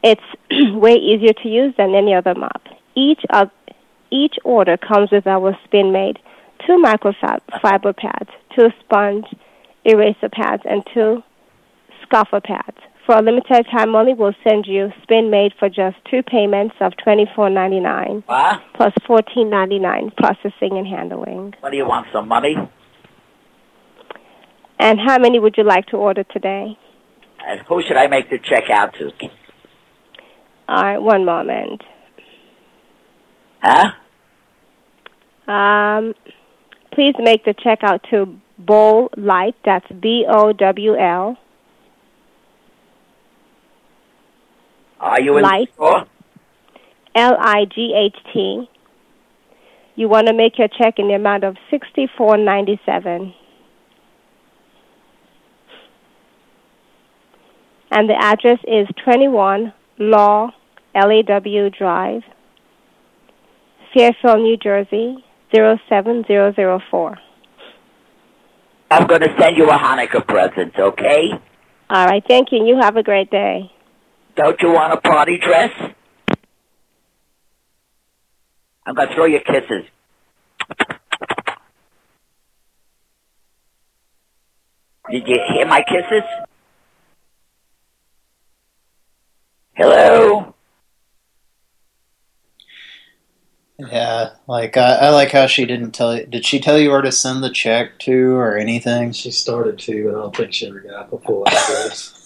Speaker 36: It's way easier to use than any other mop. Each of each order comes with our Spin Maid two microfiber pads, two sponge eraser pads, and two scoffer pads. For a limited time only, we'll send you Spin Maid for just two payments of twenty four ninety nine
Speaker 25: What?
Speaker 36: plus fourteen ninety nine processing and handling.
Speaker 25: What do you want, some money?
Speaker 36: And how many would you like to order today?
Speaker 25: And who should I make the check out to?
Speaker 36: All right, one moment.
Speaker 25: Huh?
Speaker 36: Um, please make the check out to Bowl Light. That's B O W L.
Speaker 25: Are you in
Speaker 36: Light.
Speaker 25: store?
Speaker 36: L I G H T. You want to make your check in the amount of sixty four ninety seven. And the address is twenty one Law L A W Drive, Fairfield, New Jersey, zero seven zero zero four.
Speaker 25: I'm going to send you a Hanukkah present, okay?
Speaker 36: All right, thank you. and You have a great day.
Speaker 25: Don't you want a party dress? I'm going to throw you kisses. Did you hear my kisses? Hello?
Speaker 2: Yeah, like I, I like how she didn't tell you. Did she tell you where to send the check to or anything?
Speaker 4: She started to, but I don't think she ever got the full address.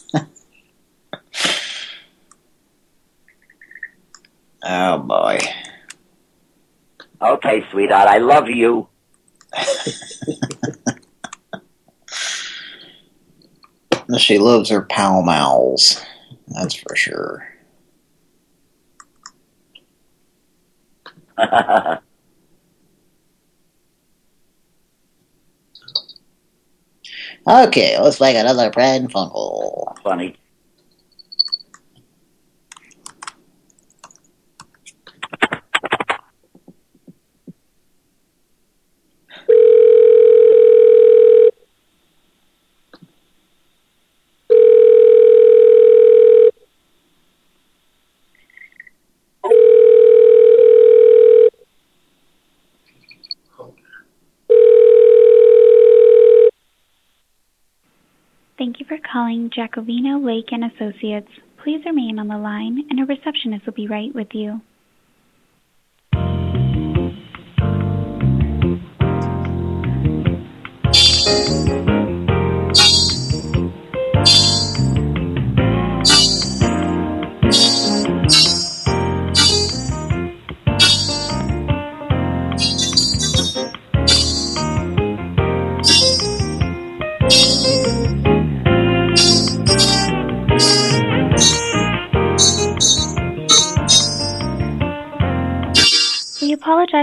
Speaker 2: Oh, boy.
Speaker 25: Okay, sweetheart, I love you.
Speaker 2: She loves her pal mals. That's for sure. Okay, let's make another Pran Funkel.
Speaker 25: Funny.
Speaker 37: Thank you for calling Lake and Associates. Please remain on the line, and a receptionist will be right with you.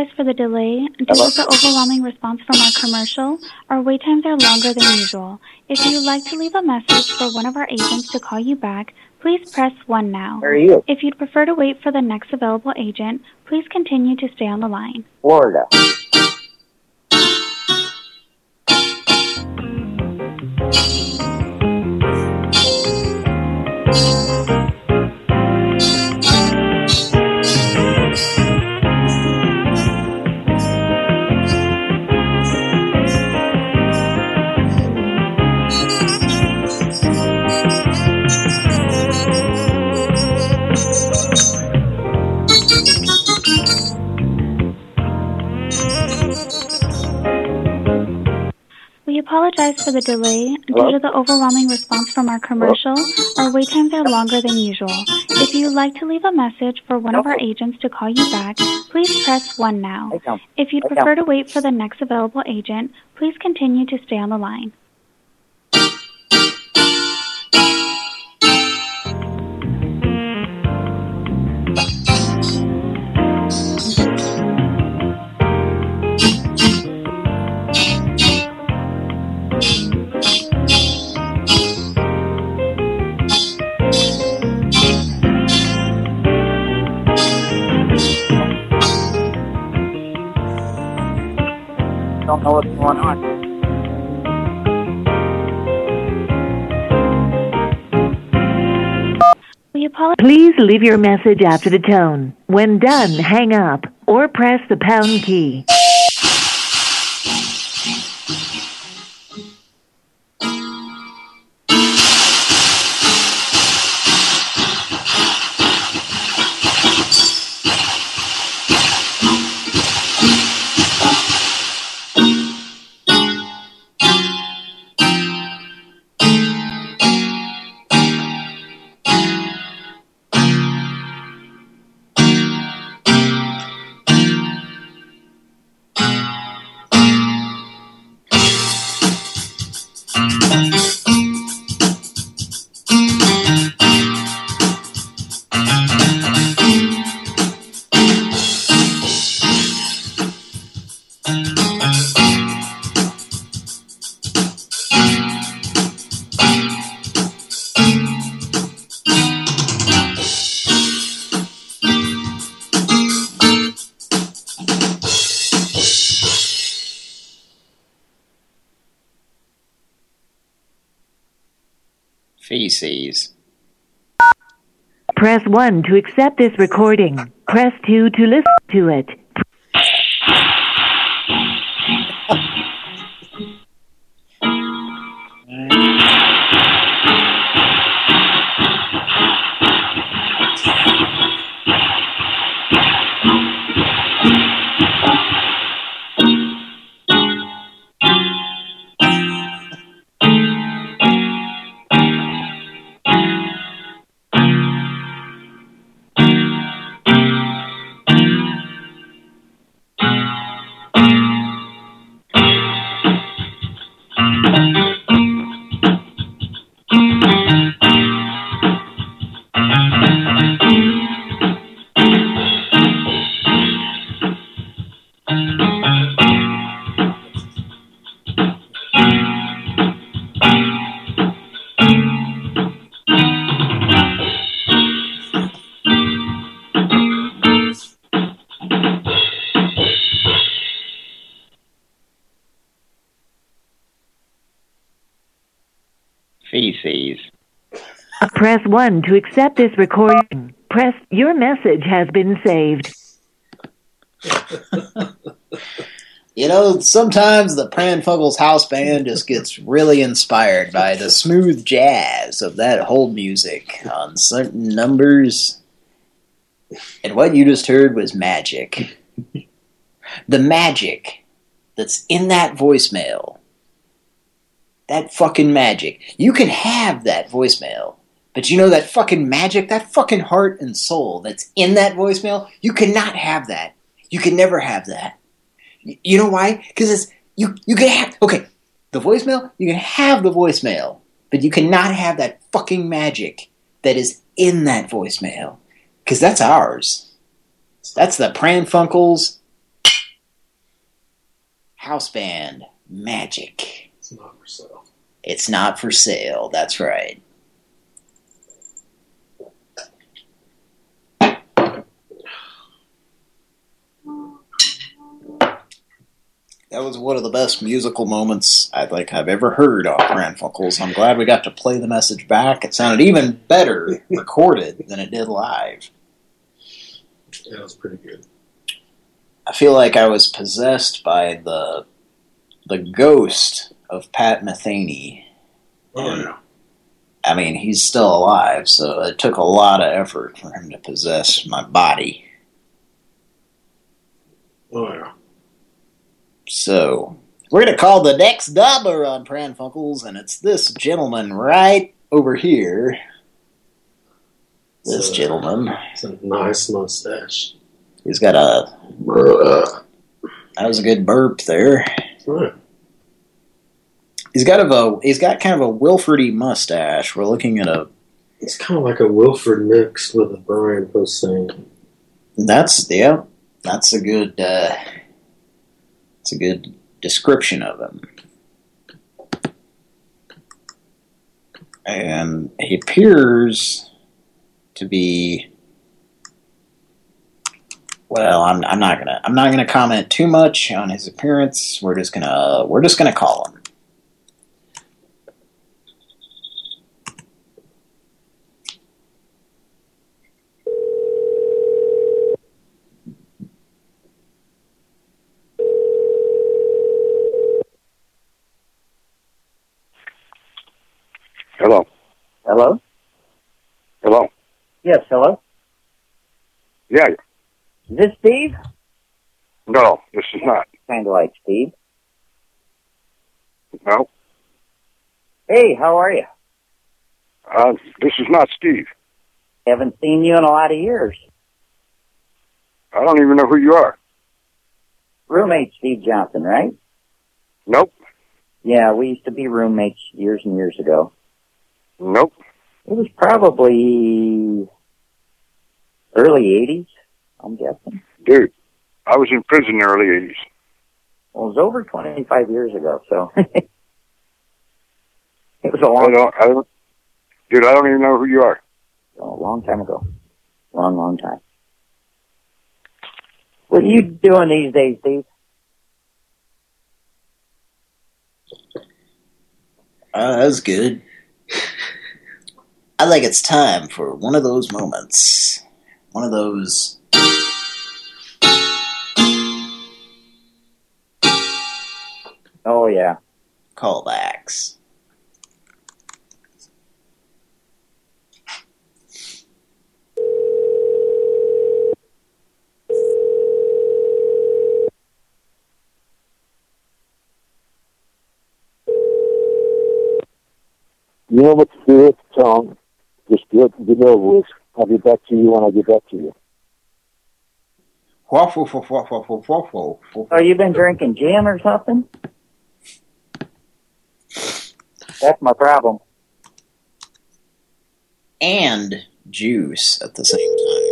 Speaker 37: Apologize for the delay. Due to the overwhelming response from our commercial, our wait times are longer than usual. If you would like to leave a message for one of our agents to call you back, please press 1 now.
Speaker 25: Where are you?
Speaker 37: If you'd prefer to wait for the next available agent, please continue to stay on the line.
Speaker 25: Florida.
Speaker 37: Apologize for the delay.
Speaker 25: Hello?
Speaker 37: Due to the overwhelming response from our commercial, our wait times are longer than usual. If you would like to leave a message for one of our agents to call you back, please press 1 now. If you'd prefer to wait for the next available agent, please continue to stay on the line.
Speaker 25: Don't know what's going on.
Speaker 6: Please leave your message after the tone. When done, hang up or press the pound key.
Speaker 2: PCs.
Speaker 6: Press 1 to accept this recording. Press 2 to listen to it. Press 1 to accept this recording. Press your message has been saved.
Speaker 2: You know, sometimes the Pran Funkels house band just gets really inspired by the smooth jazz of that hold music on certain numbers. And what you just heard was magic. the magic that's in that voicemail. That fucking magic. You can have that voicemail. But you know that fucking magic, that fucking heart and soul that's in that voicemail, you cannot have that. You can never have that. You know why? Because it's you. You can have okay. The voicemail. You can have the voicemail, but you cannot have that fucking magic that is in that voicemail. Because that's ours. That's the Pran Funkels house band magic.
Speaker 4: It's not for sale.
Speaker 2: It's not for sale. That's right. That was one of the best musical moments I think I've ever heard off Funkels. I'm glad we got to play the message back. It sounded even better recorded than it did live.
Speaker 4: Yeah, it was pretty good.
Speaker 2: I feel like I was possessed by the the ghost of Pat Metheny.
Speaker 4: Oh, yeah.
Speaker 2: I mean, he's still alive, so it took a lot of effort for him to possess my body.
Speaker 4: Oh, yeah.
Speaker 2: So, we're going to call the next number on Pran Funkels, and it's this gentleman right over here. This
Speaker 4: So,
Speaker 2: gentleman.
Speaker 4: It's a nice mustache.
Speaker 2: He's got a... That was a good burp there.
Speaker 4: Right.
Speaker 2: He's got a he's got kind of a Wilfordy mustache. We're looking at a
Speaker 4: It's kind of like a Wilford mixed with a Brian Posehn.
Speaker 2: that's yeah, that's a good uh that's a good description of him. And he appears to be well, I'm I'm not gonna I'm not gonna comment too much on his appearance. We're just gonna we're just gonna call him.
Speaker 32: Hello.
Speaker 38: Hello?
Speaker 32: Hello.
Speaker 38: Yes, hello?
Speaker 32: Yeah.
Speaker 38: Is this Steve?
Speaker 32: No, this is not.
Speaker 38: Kind of like Steve.
Speaker 32: No.
Speaker 38: Hey, how are you?
Speaker 32: Uh, this is not Steve.
Speaker 38: Haven't seen you in a lot of years.
Speaker 32: I don't even know who you are.
Speaker 38: Roommate Steve Johnson, right?
Speaker 32: Nope.
Speaker 38: Yeah, we used to be roommates years and years ago.
Speaker 32: Nope.
Speaker 38: It was probably early 80s, I'm guessing.
Speaker 32: Dude, I was in prison in the early 80s.
Speaker 38: Well, it was over 25 years ago, so it was a
Speaker 32: I
Speaker 38: long,
Speaker 32: don't, I don't, dude, I don't even know who you are.
Speaker 38: a long time ago. Long, long time. What are you doing these days, Steve?
Speaker 2: Uh, that was good. I think it's time for one of those moments. One of those...
Speaker 38: Oh, yeah.
Speaker 2: Callbacks.
Speaker 39: You know what to do with the tongue. Just get it over with. I'll get back to you when I get back to you.
Speaker 2: Waffle, waffle, waffle, waffle, waffle, waffle.
Speaker 38: Oh, you've been drinking gin or something? That's my problem.
Speaker 2: And juice at the same time.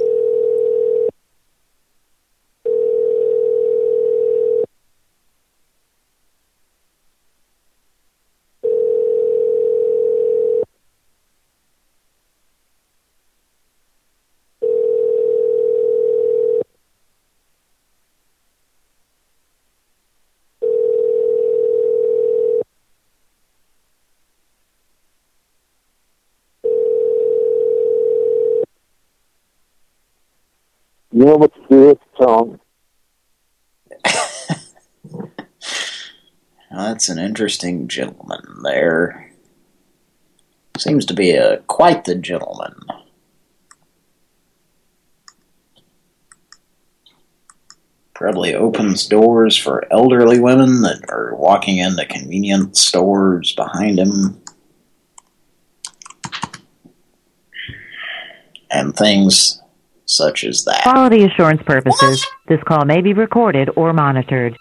Speaker 33: Know what to do with the tone.
Speaker 2: Well, that's an interesting gentleman there. Seems to be a quite the gentleman. Probably opens doors for elderly women that are walking into convenience stores behind him. And things such as that.
Speaker 15: For quality assurance purposes, this call may be recorded or monitored.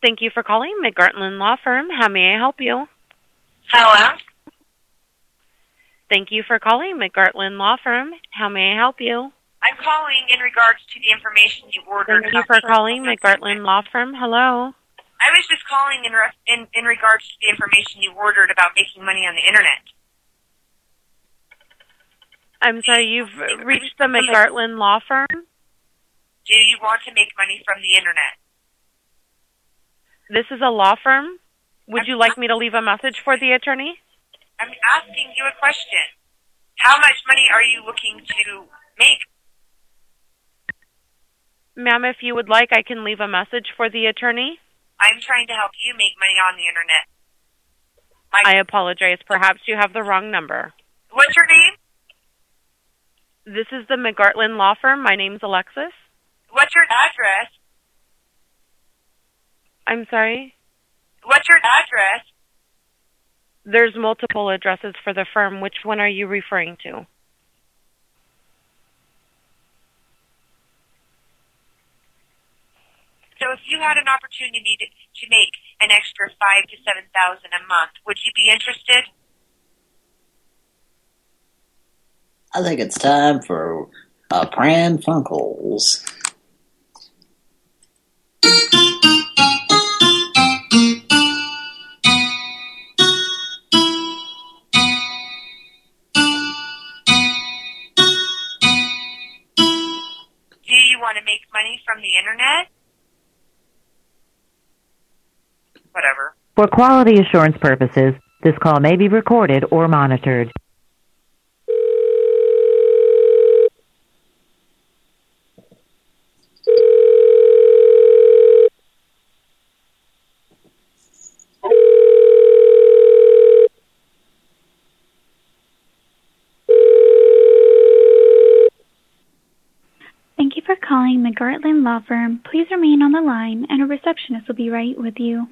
Speaker 40: Thank you for calling McGartland Law Firm. How may I help you?
Speaker 41: Hello?
Speaker 40: Thank you for calling McGartland Law Firm. How may I help you?
Speaker 41: I'm calling in regards to the information you ordered.
Speaker 40: Thank you for calling McGartland Law Firm. Hello.
Speaker 41: Was just calling in, re- in in regards to the information you ordered about making money on the internet.
Speaker 40: I'm sorry, you've reached the McGartland Law Firm.
Speaker 41: Do you want to make money from the internet?
Speaker 40: This is a law firm. Would you like me to leave a message for the attorney?
Speaker 41: I'm asking you a question. How much money are you looking to make?
Speaker 40: Ma'am, if you would like, I can leave a message for the attorney.
Speaker 41: I'm trying to help you make money on the internet.
Speaker 40: I apologize. Perhaps you have the wrong number.
Speaker 41: What's your name?
Speaker 40: This is the McGartland Law Firm. My name's Alexis.
Speaker 41: What's your address?
Speaker 40: I'm sorry.
Speaker 41: What's your address?
Speaker 40: There's multiple addresses for the firm. Which one are you referring to?
Speaker 41: So if you had an opportunity to, to make an extra five to seven thousand a month, would you be interested?
Speaker 2: I think it's time for uh, Pran Funkels.
Speaker 41: Do you want to make money from the internet? Whatever.
Speaker 15: For quality assurance purposes, this call may be recorded or monitored.
Speaker 37: Thank you for calling the McGartland Law Firm. Please remain on the line, and a receptionist will be right with you.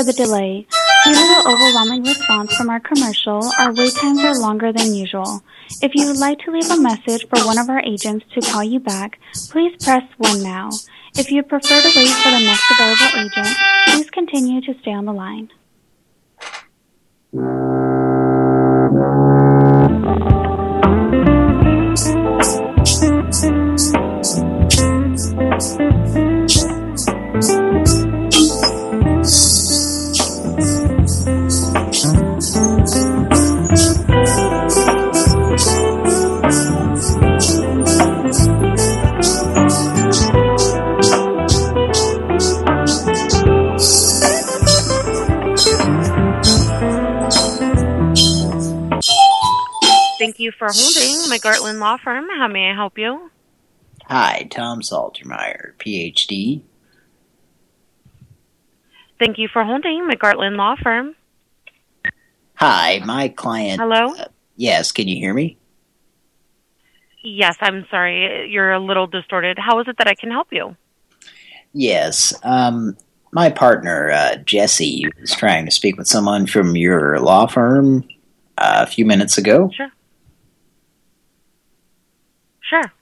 Speaker 37: For the delay. Due to the overwhelming response from our commercial, our wait times are longer than usual. If you would like to leave a message for one of our agents to call you back, please press 1 now. If you prefer to wait for the next available agent, please continue to stay on the line.
Speaker 40: McGartland Law Firm. How may I help you?
Speaker 2: Hi, Tom Saltermeyer, PhD.
Speaker 40: Thank you for holding McGartland Law Firm.
Speaker 2: Hi, my client.
Speaker 40: Hello?
Speaker 2: uh, yes, can you hear me?
Speaker 40: Yes, I'm sorry. You're a little distorted. How is it that I can help you?
Speaker 2: Yes. Um, my partner, uh, Jesse, was trying to speak with someone from your law firm uh, a few minutes ago.
Speaker 40: Sure. Sure.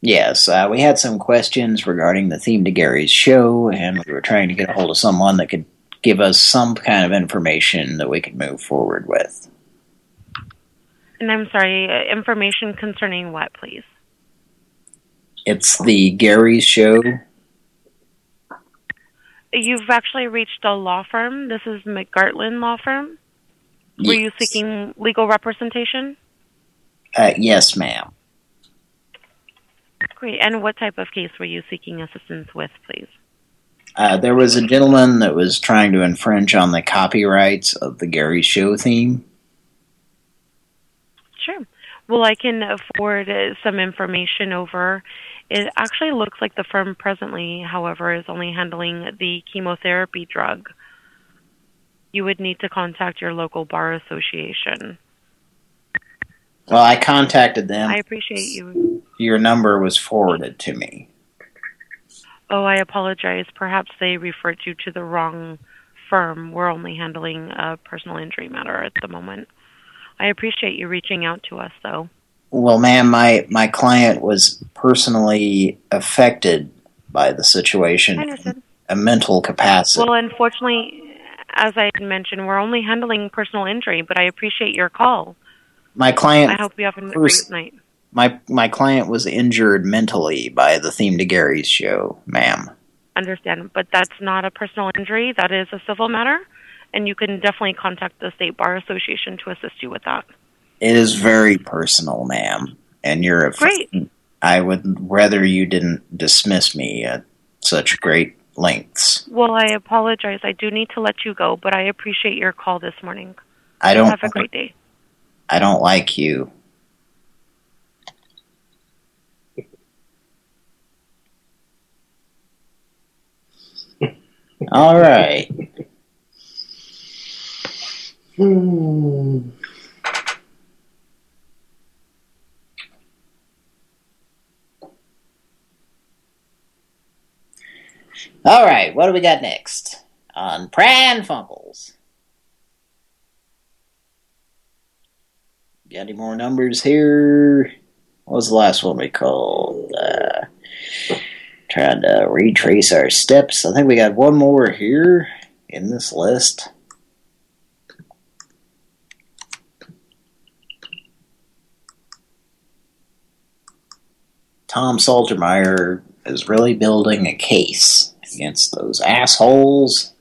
Speaker 2: Yes, uh, we had some questions regarding the theme to Gary's show, and we were trying to get a hold of someone that could give us some kind of information that we could move forward with.
Speaker 40: And I'm sorry, uh, information concerning what, please?
Speaker 2: It's the Gary's show.
Speaker 40: You've actually reached a law firm. This is McGartland Law Firm. Were you seeking legal representation?
Speaker 2: Uh, yes, ma'am.
Speaker 40: Great. And what type of case were you seeking assistance with, please?
Speaker 2: Uh, there was a gentleman that was trying to infringe on the copyrights of the Gary Show theme.
Speaker 40: Sure. Well, I can forward uh, some information over. It actually looks like the firm presently, however, is only handling the chemotherapy drug. You would need to contact your local bar association.
Speaker 2: Well, I contacted them.
Speaker 40: I appreciate you.
Speaker 2: Your number was forwarded to me.
Speaker 40: Oh, I apologize. Perhaps they referred you to the wrong firm. We're only handling a personal injury matter at the moment. I appreciate you reaching out to us, though.
Speaker 2: Well, ma'am, my, my client was personally affected by the situation. A mental capacity.
Speaker 40: Well, unfortunately, as I mentioned, we're only handling personal injury, but I appreciate your call.
Speaker 2: My client
Speaker 40: I hope you have a great night.
Speaker 2: my my client was injured mentally by the theme to Gary's show, ma'am.
Speaker 40: Understand, but that's not a personal injury. That is a civil matter, and you can definitely contact the State Bar Association to assist you with that.
Speaker 2: It is very personal, ma'am, and you're a
Speaker 40: Great.
Speaker 2: I would rather you didn't dismiss me at such great lengths.
Speaker 40: Well, I apologize. I do need to let you go, but I appreciate your call this morning.
Speaker 2: I don't
Speaker 40: Have a great day.
Speaker 2: I don't like you. All right. All right, what do we got next? On Pran Funkels. Got any more numbers here? What was the last one we called? Uh, trying to retrace our steps. I think we got one more here in this list. Tom Saltermeyer is really building a case against those assholes.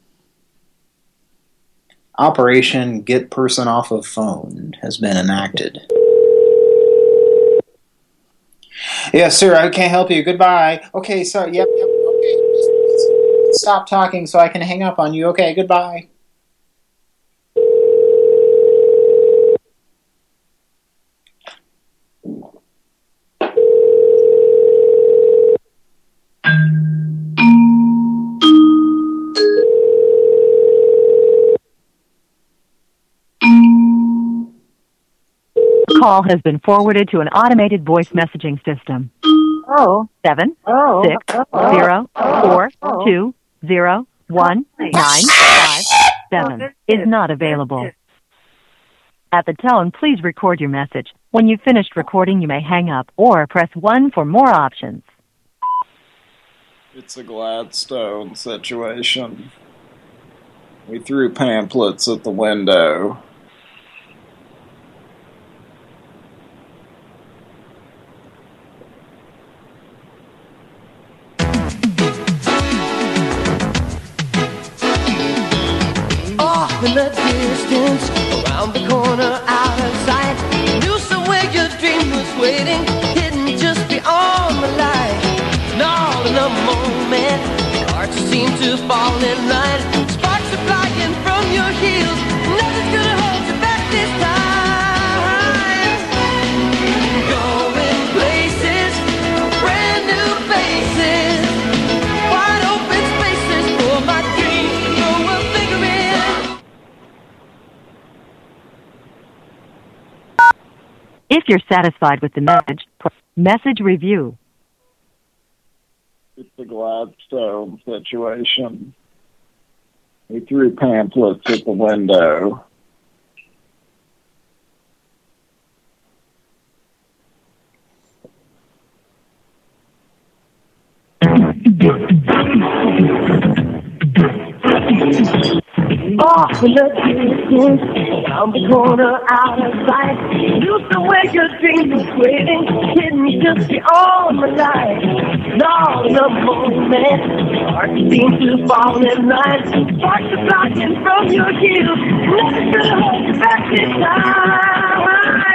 Speaker 2: Operation Get Person Off of Phone has been enacted. Yes, sir, I can't help you. Goodbye. Okay, sorry. Yep, yep, okay. Stop talking so I can hang up on you. Okay, goodbye.
Speaker 15: Call has been forwarded to an automated voice messaging system. Oh, seven,
Speaker 42: Oh.
Speaker 15: six,
Speaker 42: Oh.
Speaker 15: zero, four,
Speaker 42: Oh.
Speaker 15: two, zero, one, nine, five, seven is not available. At the tone, please record your message. When you've finished recording, you may hang up or press 1 for more options.
Speaker 2: It's a Gladstone situation. We threw pamphlets at the window.
Speaker 42: In the distance, around the corner, out of sight. Knew somewhere your dream was waiting, hidden just beyond the light. In a moment, hearts seem to fall in line.
Speaker 15: If you're satisfied with the message, message review.
Speaker 2: It's a Gladstone situation. He threw pamphlets at the window.
Speaker 43: Off in the distance, around the corner, out of sight. Used to wake your dreams was waiting, hidden just the light. Now in the moment, heart seems to fall at night. Sparks are blocking from your heels, nothing to hold you back this time.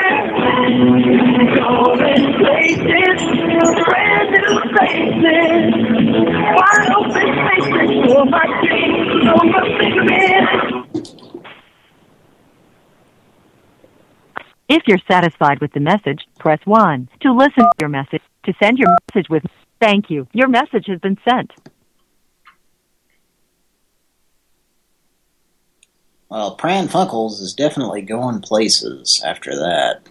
Speaker 15: If you're satisfied with the message, press 1. To listen to your message, to send your message with thank you, your message has been sent.
Speaker 2: Well, Pran Funkels is definitely going places after that.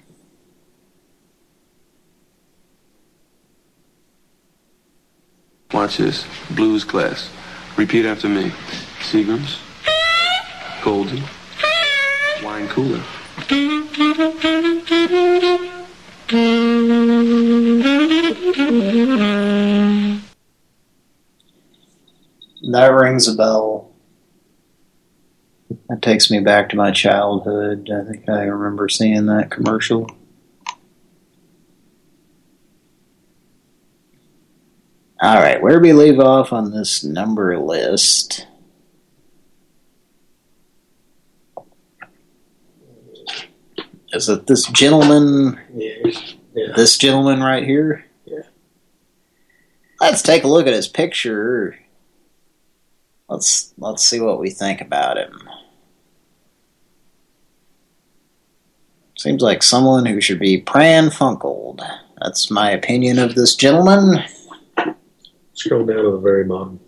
Speaker 44: Watch this. Blues class. Repeat after me. Seagrams. Golden. Wine cooler.
Speaker 2: That rings a bell. That takes me back to my childhood. I think I remember seeing that commercial. All right, where do we leave off on this number list? Is it this gentleman?
Speaker 4: Yeah.
Speaker 2: This gentleman right here?
Speaker 4: Yeah.
Speaker 2: Let's take a look at his picture. Let's let's see what we think about him. Seems like someone who should be Pran Funkeled. That's my opinion of this gentleman.
Speaker 4: Scroll down to the very bottom.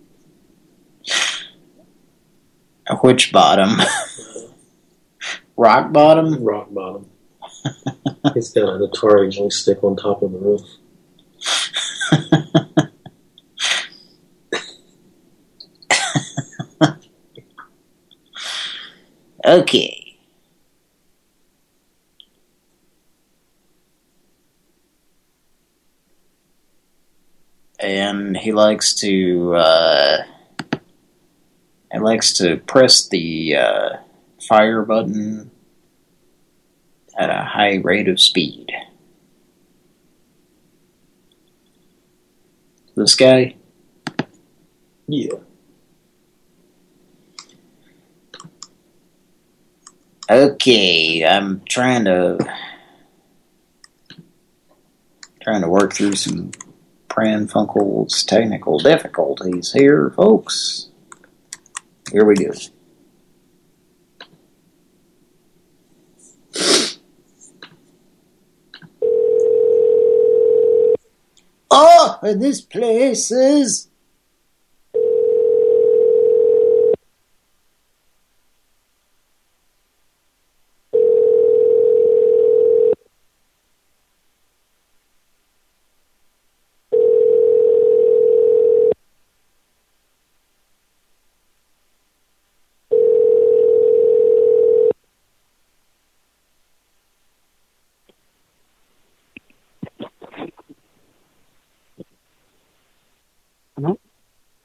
Speaker 2: Which bottom? Rock bottom?
Speaker 4: Rock bottom. He's got a Atari joystick on top of the roof.
Speaker 2: Okay. And he likes to uh, he likes to press the uh, fire button at a high rate of speed. This guy?
Speaker 4: Yeah.
Speaker 2: Okay, I'm trying to trying to work through some Pran Funkel's technical difficulties here, folks. Here we go. Oh, and this place is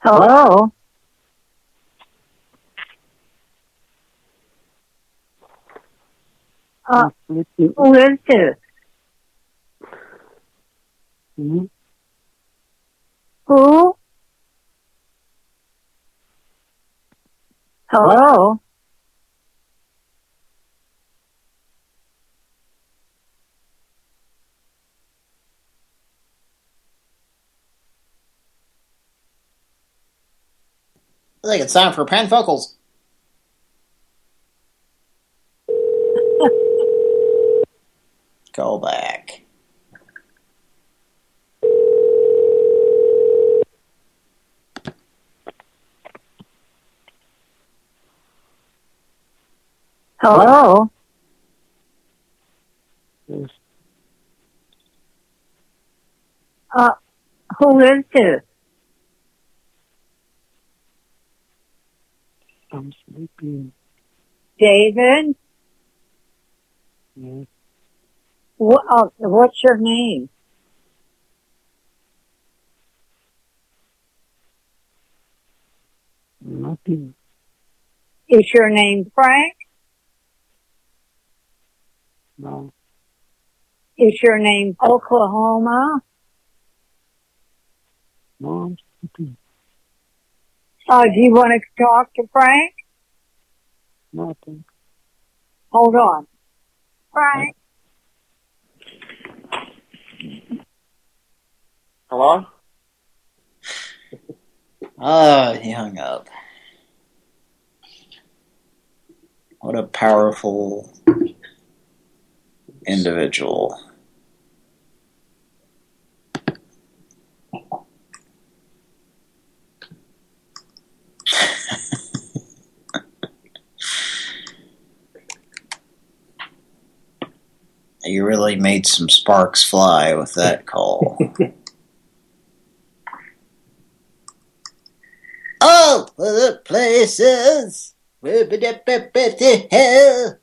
Speaker 15: Hello?
Speaker 43: Uh, who is this? Who?
Speaker 15: Hello?
Speaker 2: I think it's time for Pran Funkels. Go back.
Speaker 15: Hello?
Speaker 43: Uh, who is this?
Speaker 33: I'm sleeping.
Speaker 43: David? What, uh, what's your name? Nothing.
Speaker 44: Is your name Frank?
Speaker 45: No.
Speaker 44: Is your name Oklahoma?
Speaker 45: No.
Speaker 44: Uh, do you want to talk to Frank?
Speaker 45: Nothing.
Speaker 44: Hold on. Frank?
Speaker 2: Hello? Ah, he hung up. What a powerful individual. You really made some sparks fly with that call. All the places will be the hell.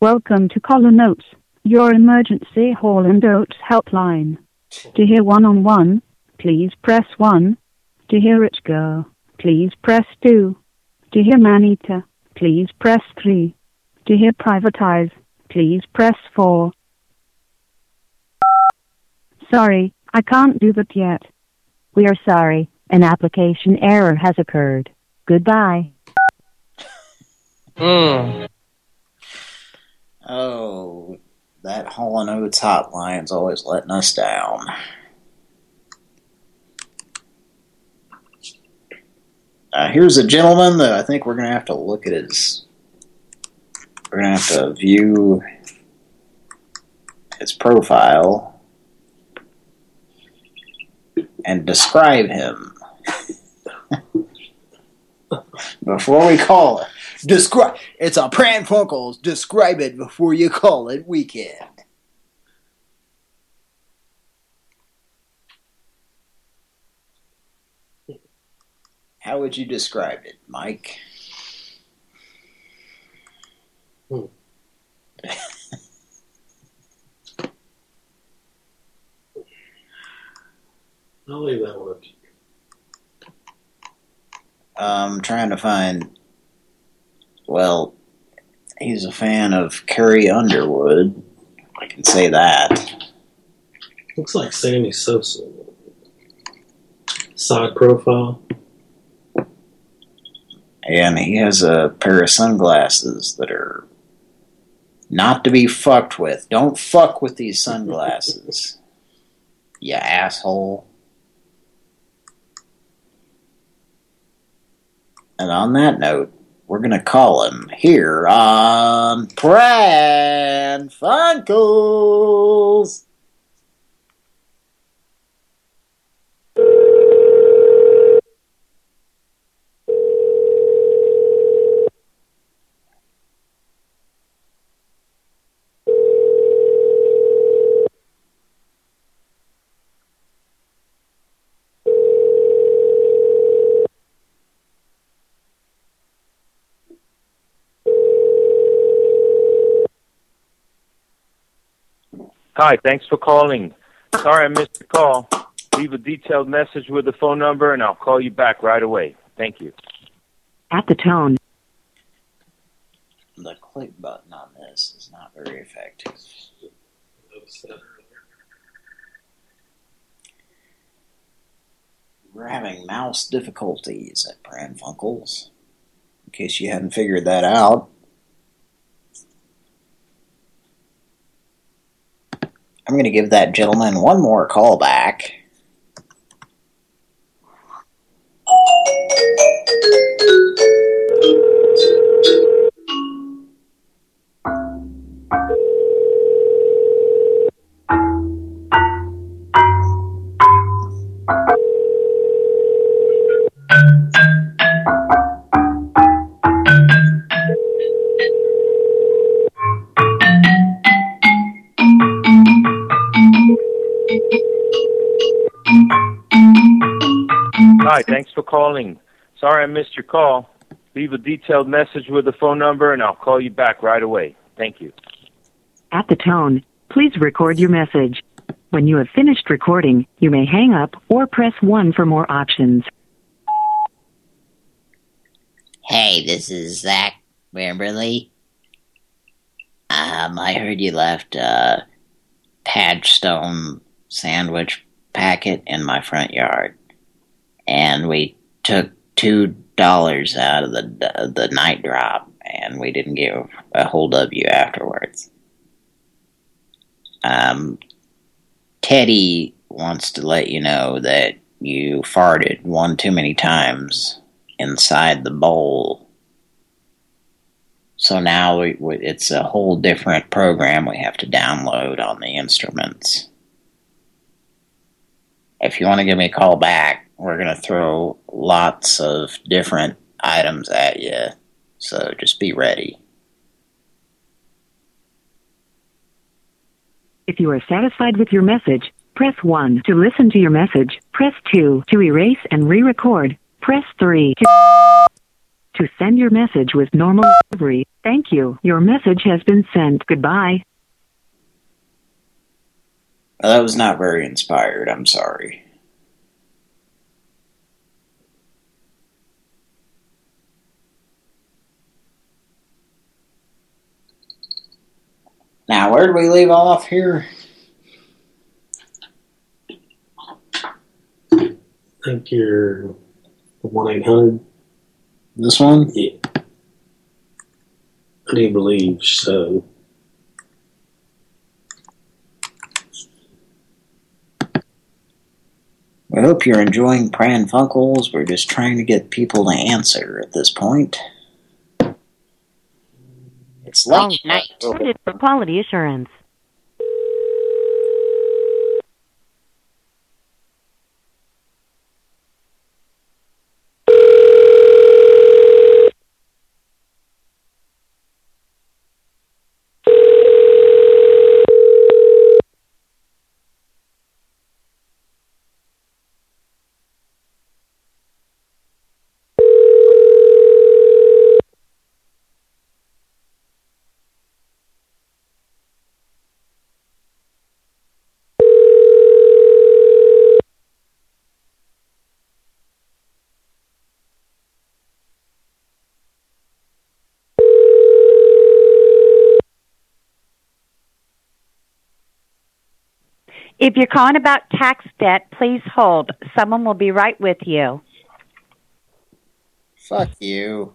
Speaker 46: Welcome to Callin' Oates, your emergency Hall and Oates helpline. To hear one-on-one, please press 1. To hear it go, please press 2. To hear Maneater, please press 3. To hear Private Eyes, please press 4. Sorry, I can't do that yet.
Speaker 15: We are sorry. An application error has occurred. Goodbye. Hmm.
Speaker 2: Oh, that Hall and Oates hotline's always letting us down. Uh, here's a gentleman that I think we're going to have to look at his... We're going to have to view his profile and describe him. before we call it. Describe. It's a Pran Funkels. Describe it before you call it weekend. How would you describe it, Mike?
Speaker 4: I'll leave that one up to you.
Speaker 2: Um, trying to find. Well, he's a fan of Carrie Underwood. I can say that.
Speaker 4: Looks like Sammy Sosa. Side profile.
Speaker 2: And he has a pair of sunglasses that are not to be fucked with. Don't fuck with these sunglasses. you asshole. And on that note, we're going to call him here on Pran Funkels.
Speaker 18: Hi, thanks for calling. Sorry I missed the call. Leave a detailed message with the phone number and I'll call you back right away. Thank you.
Speaker 15: At the tone,
Speaker 2: The click button on this is not very effective. We're having mouse difficulties at Pran Funkels. In case you hadn't figured that out. I'm going to give that gentleman one more call back.
Speaker 18: Hi, thanks for calling. Sorry I missed your call. Leave a detailed message with the phone number and I'll call you back right away. Thank you.
Speaker 15: at the tone, please record your message. When you have finished recording, you may hang up or press 1 for more options.
Speaker 2: Hey, this is Zach Wimberly. Um, I heard you left a Padstone sandwich packet in my front yard. And we took two dollars out of the the night drop, and we didn't give a hold of you afterwards. Um, Teddy wants to let you know that you farted one too many times inside the bowl. So now we, we, it's a whole different program we have to download on the instruments. If you want to give me a call back, we're going to throw lots of different items at you. So just be ready.
Speaker 15: If you are satisfied with your message, press 1 to listen to your message. Press 2 to erase and re-record. Press 3 to, to send your message with normal delivery. Thank you. Your message has been sent. Goodbye.
Speaker 9: Well, that was not very inspired. I'm sorry. Now, where did we leave off here?
Speaker 4: I think you're one eight hundred.
Speaker 9: This one?
Speaker 4: Yeah. I do believe so.
Speaker 9: We hope you're enjoying Pran Funkels. We're just trying to get people to answer at this point. It's late night.
Speaker 15: Recorded for quality assurance.
Speaker 47: If you're calling about tax debt, please hold. Someone will be right with you.
Speaker 9: Fuck you.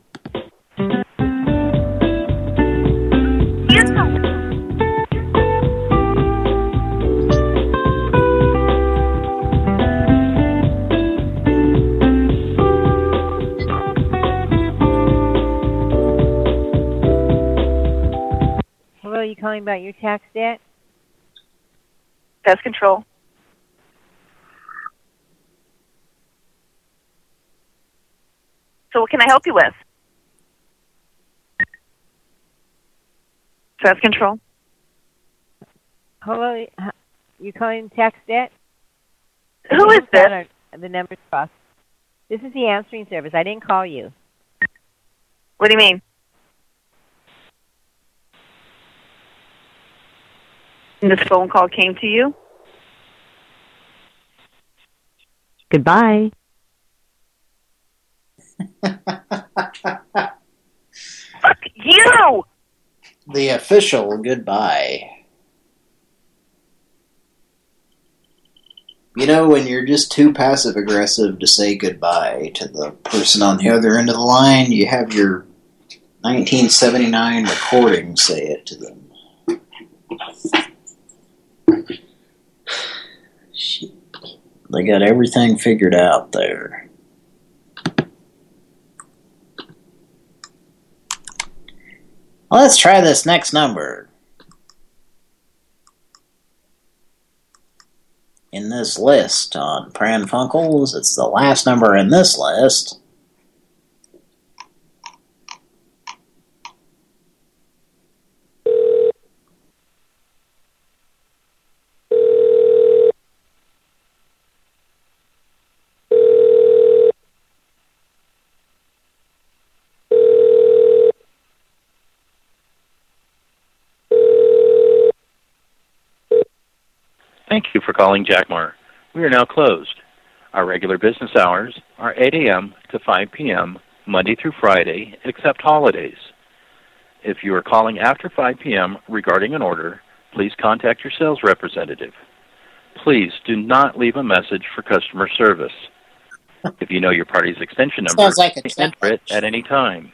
Speaker 43: Hello, you calling about your tax debt?
Speaker 20: Pest control. So what can I help you with? Pest control.
Speaker 43: Hello, you calling tax debt?
Speaker 20: Who is this?
Speaker 43: The number's crossed. This is the answering service. I didn't call you.
Speaker 20: What do you mean? This phone call came to you?
Speaker 15: Goodbye.
Speaker 20: Fuck you!
Speaker 9: The official goodbye. You know, when you're just too passive-aggressive to say goodbye to the person on the other end of the line, you have your 1979 recording say it to them. They got everything figured out there. Let's try this next number. In this list on Pran Funkels, it's the last number in this list.
Speaker 48: Calling Jackmar. We are now closed. Our regular business hours are 8 a.m. to 5 p.m. Monday through Friday, except holidays. If you are calling after 5 p.m. regarding an order, please contact your sales representative. Please do not leave a message for customer service. If you know your party's extension number,
Speaker 2: Sounds like a
Speaker 48: please enter it at any time.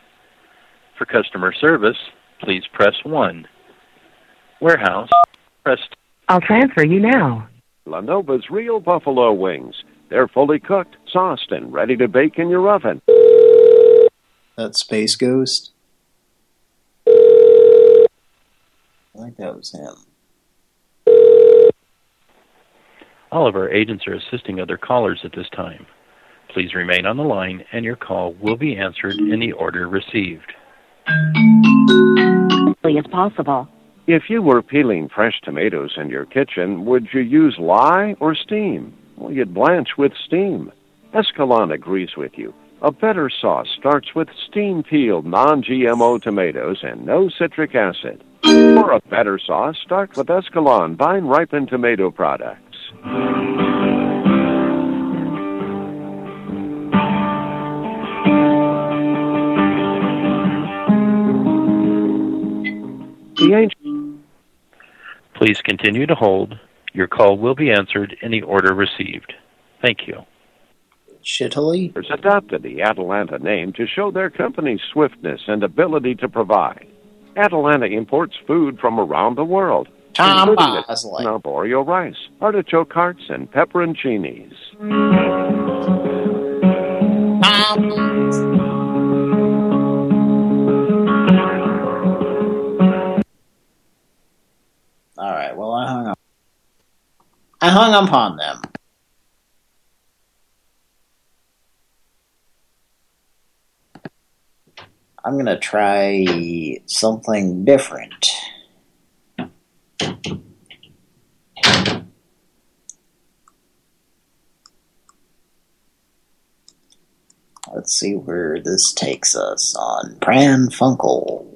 Speaker 48: For customer service, please press 1. Warehouse, press
Speaker 49: I'll transfer you now.
Speaker 50: La Nova's real buffalo wings. They're fully cooked, sauced, and ready to bake in your oven.
Speaker 2: That Space Ghost? I think that was him.
Speaker 48: All of our agents are assisting other callers at this time. Please remain on the line and your call will be answered in the order received.
Speaker 49: Quickly as possible.
Speaker 50: If you were peeling fresh tomatoes in your kitchen, would you use lye or steam? Well, you'd blanch with steam. Escalon agrees with you. A better sauce starts with steam peeled non GMO tomatoes and no citric acid. For a better sauce, start with Escalon vine ripened tomato products. The ancient
Speaker 48: Please continue to hold. Your call will be answered in the order received. Thank you.
Speaker 2: Shittily?
Speaker 50: adopted the Atalanta name to show their company's swiftness and ability to provide. Atalanta imports food from around the world,
Speaker 2: Tom
Speaker 50: including the
Speaker 2: Bosley.
Speaker 50: arborio rice, artichoke hearts, and pepperoncinis.
Speaker 2: All right. Well, I hung up. I hung upon them. I'm gonna try something different. Let's see where this takes us on Pran Funkels.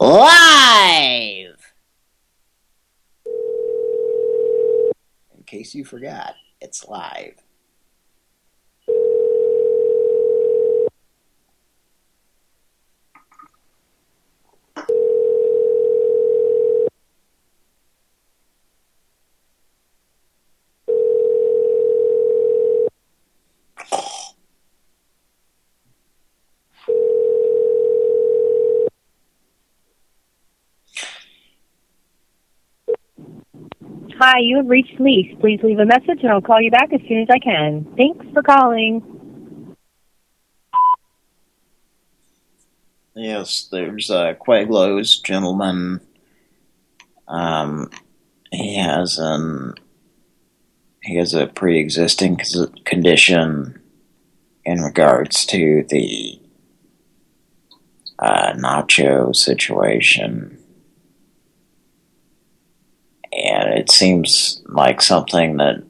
Speaker 2: Live! Case you forgot, it's live.
Speaker 51: Hi, you have reached Lease. Please leave a message and I'll call you back as soon as I can. Thanks for calling.
Speaker 2: Yes, there's uh, Quaglo's gentleman. Um, he has an he has a pre-existing condition in regards to the uh, Nacho situation, and it seems like something that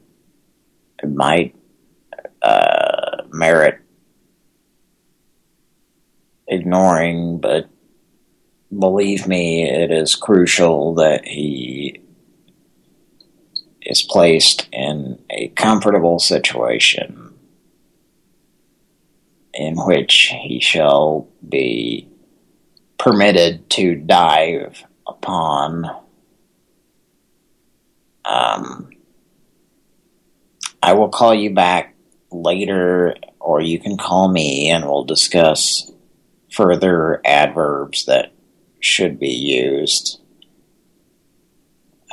Speaker 2: might uh, merit ignoring, but believe me, it is crucial that he is placed in a comfortable situation in which he shall be permitted to dive upon um, I will call you back later or you can call me and we'll discuss further adverbs that should be used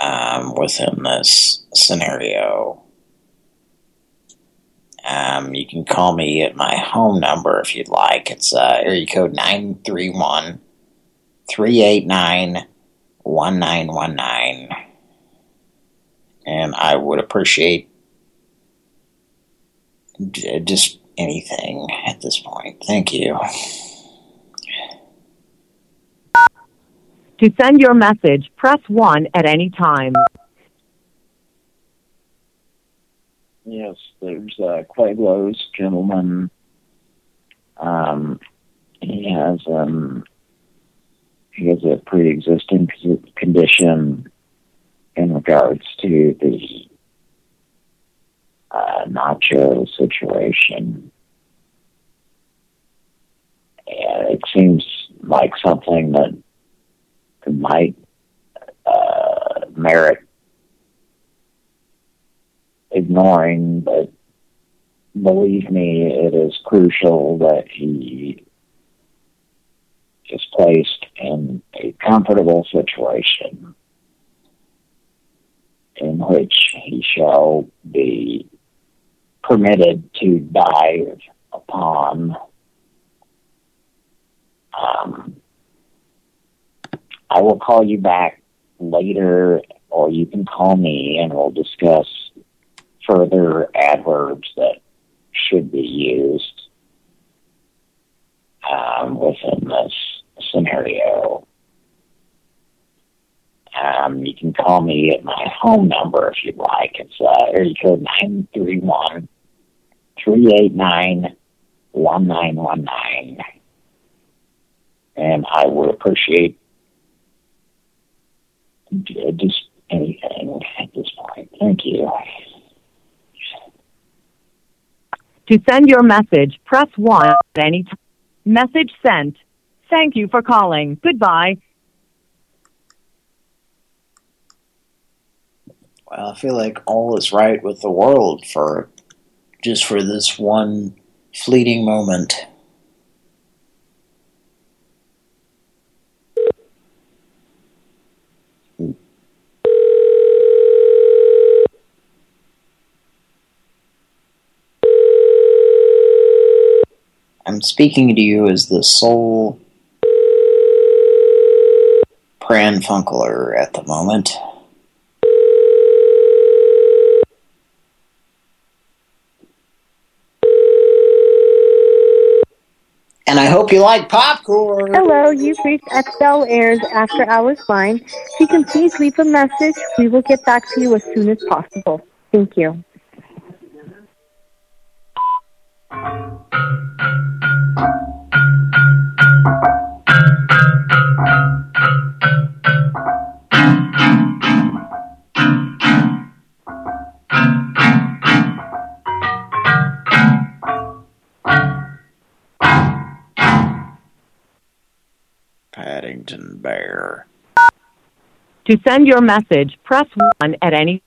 Speaker 2: um, within this scenario. Um, you can call me at my home number if you'd like. It's uh, area code 931 389 1919. And I would appreciate just anything at this point. Thank you.
Speaker 15: To send your message, press 1 at any time.
Speaker 2: Yes, there's uh, Quaglo's gentleman. Um, he has um, he has a pre-existing condition
Speaker 52: in regards to the uh, Nacho situation. It seems like something that might uh, merit ignoring, but believe me, it is crucial that he is placed in a comfortable situation in which he shall be permitted to dive upon. Um, I will call you back later, or you can call me and we'll discuss further adverbs that should be used um, within this scenario. Um, you can call me at my home number if you'd like. It's uh, area code nine three one three eight nine one nine one nine, and I would appreciate just anything at this point. Thank you.
Speaker 15: To send your message, press 1 at any time. Message sent. Thank you for calling. Goodbye.
Speaker 2: I feel like all is right with the world for just for this one fleeting moment. I'm speaking to you as the sole Pran Funkler at the moment. And I hope you like popcorn.
Speaker 51: Hello, you've reached Excel Air's After Hours line. If you can please leave a message, we will get back to you as soon as possible. Thank you.
Speaker 2: Paddington Bear.
Speaker 15: To send your message, press 1 at any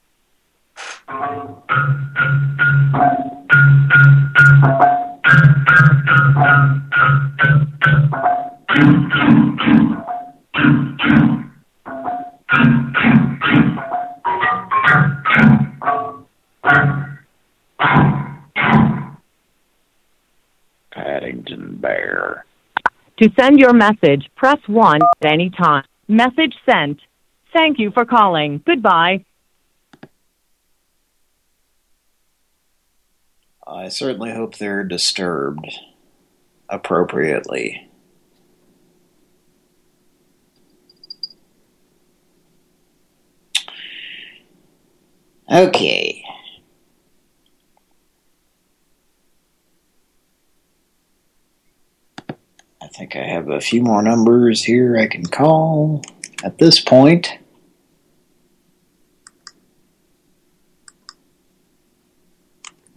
Speaker 2: Paddington Bear.
Speaker 15: To send your message, press 1 at any time. Message sent. Thank you for calling. Goodbye.
Speaker 2: I certainly hope they're disturbed appropriately. Okay. I think I have a few more numbers here I can call at this point.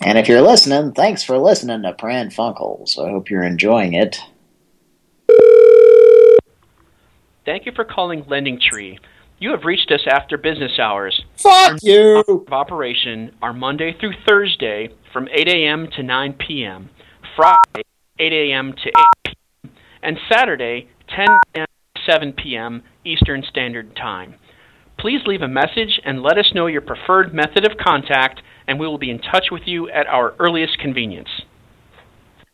Speaker 2: And if you're listening, thanks for listening to Pran Funkels. I hope you're enjoying it.
Speaker 53: Thank you for calling Lending Tree. You have reached us after business hours.
Speaker 2: Fuck you!
Speaker 53: Of operation are Monday through Thursday from 8 a.m. to 9 p.m., Friday 8 a.m. to 8 p.m., and Saturday 10 a.m. to 7 p.m. Eastern Standard Time. Please leave a message and let us know your preferred method of contact, and we will be in touch with you at our earliest convenience.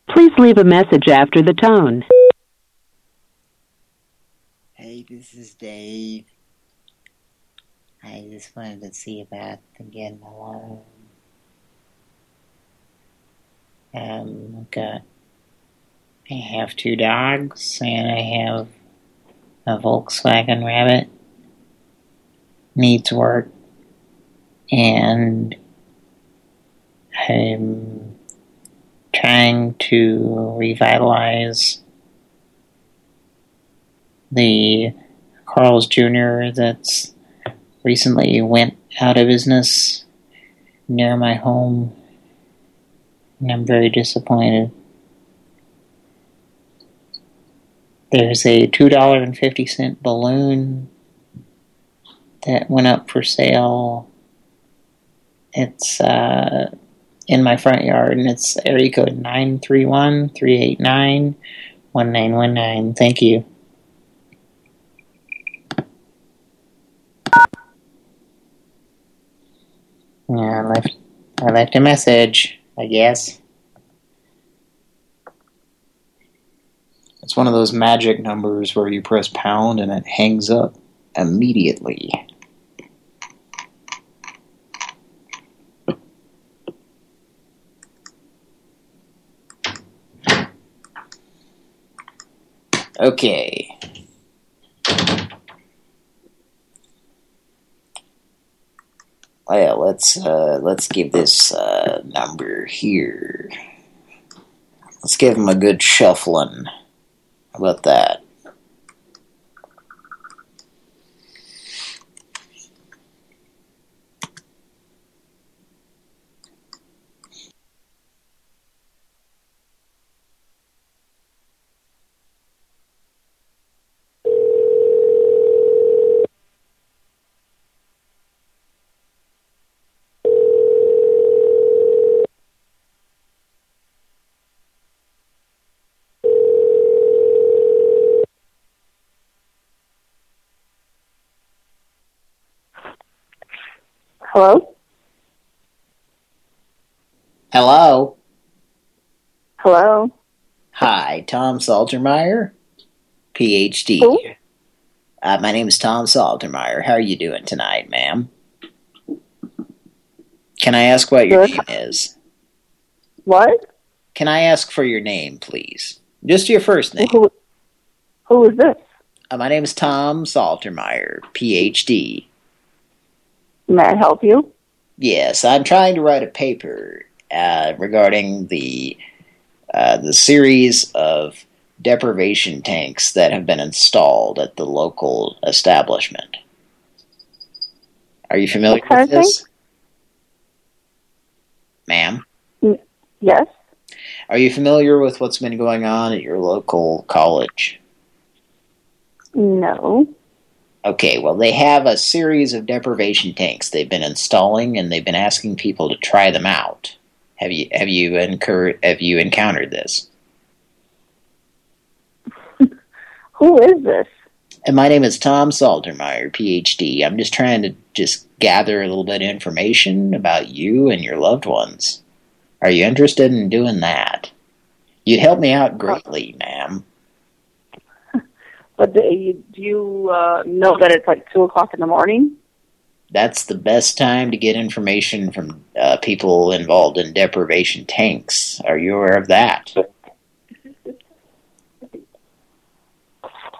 Speaker 54: Please leave a message after the tone.
Speaker 52: Hey, this is Dave. I just wanted to see about getting a loan. Um, I've got, I have two dogs and I have a Volkswagen Rabbit. Needs work. And I'm trying to revitalize the Carl's Jr. that's
Speaker 2: recently went out of business near my home. And I'm very disappointed. There's a $2.50 balloon that went up for sale. It's uh, in my front yard, and it's area code 931-389-1919. Thank you. Yeah, I left, I left a message, I guess. It's one of those magic numbers where you press pound and it hangs up immediately. Okay. Well, let's uh, let's give this uh, number here. Let's give him a good shuffling. About that?
Speaker 55: Hello?
Speaker 2: Hello?
Speaker 55: Hello?
Speaker 2: Hi, Tom Saltermeyer, PhD.
Speaker 55: Who?
Speaker 2: Uh, my name is Tom Saltermeyer. How are you doing tonight, ma'am? Can I ask what your name is?
Speaker 55: What?
Speaker 2: Can I ask for your name, please? Just your first name.
Speaker 55: Who, who is this?
Speaker 2: Uh, my name is Tom Saltermeyer, PhD.
Speaker 55: May I help you?
Speaker 2: Yes, I'm trying to write a paper uh, regarding the uh, the series of deprivation tanks that have been installed at the local establishment. Are you familiar with this? Ma'am?
Speaker 55: Yes?
Speaker 2: Are you familiar with what's been going on at your local college?
Speaker 55: No.
Speaker 2: Okay, well, they have a series of deprivation tanks they've been installing, and they've been asking people to try them out. Have you have you incurred have you encountered this?
Speaker 55: Who is this?
Speaker 2: And my name is Tom Saltermeyer, PhD. I'm just trying to just gather a little bit of information about you and your loved ones. Are you interested in doing that? You'd help me out greatly, ma'am.
Speaker 55: But do you, do you uh, know that it's like 2 o'clock in the morning?
Speaker 2: That's the best time to get information from uh, people involved in deprivation tanks. Are you aware of that?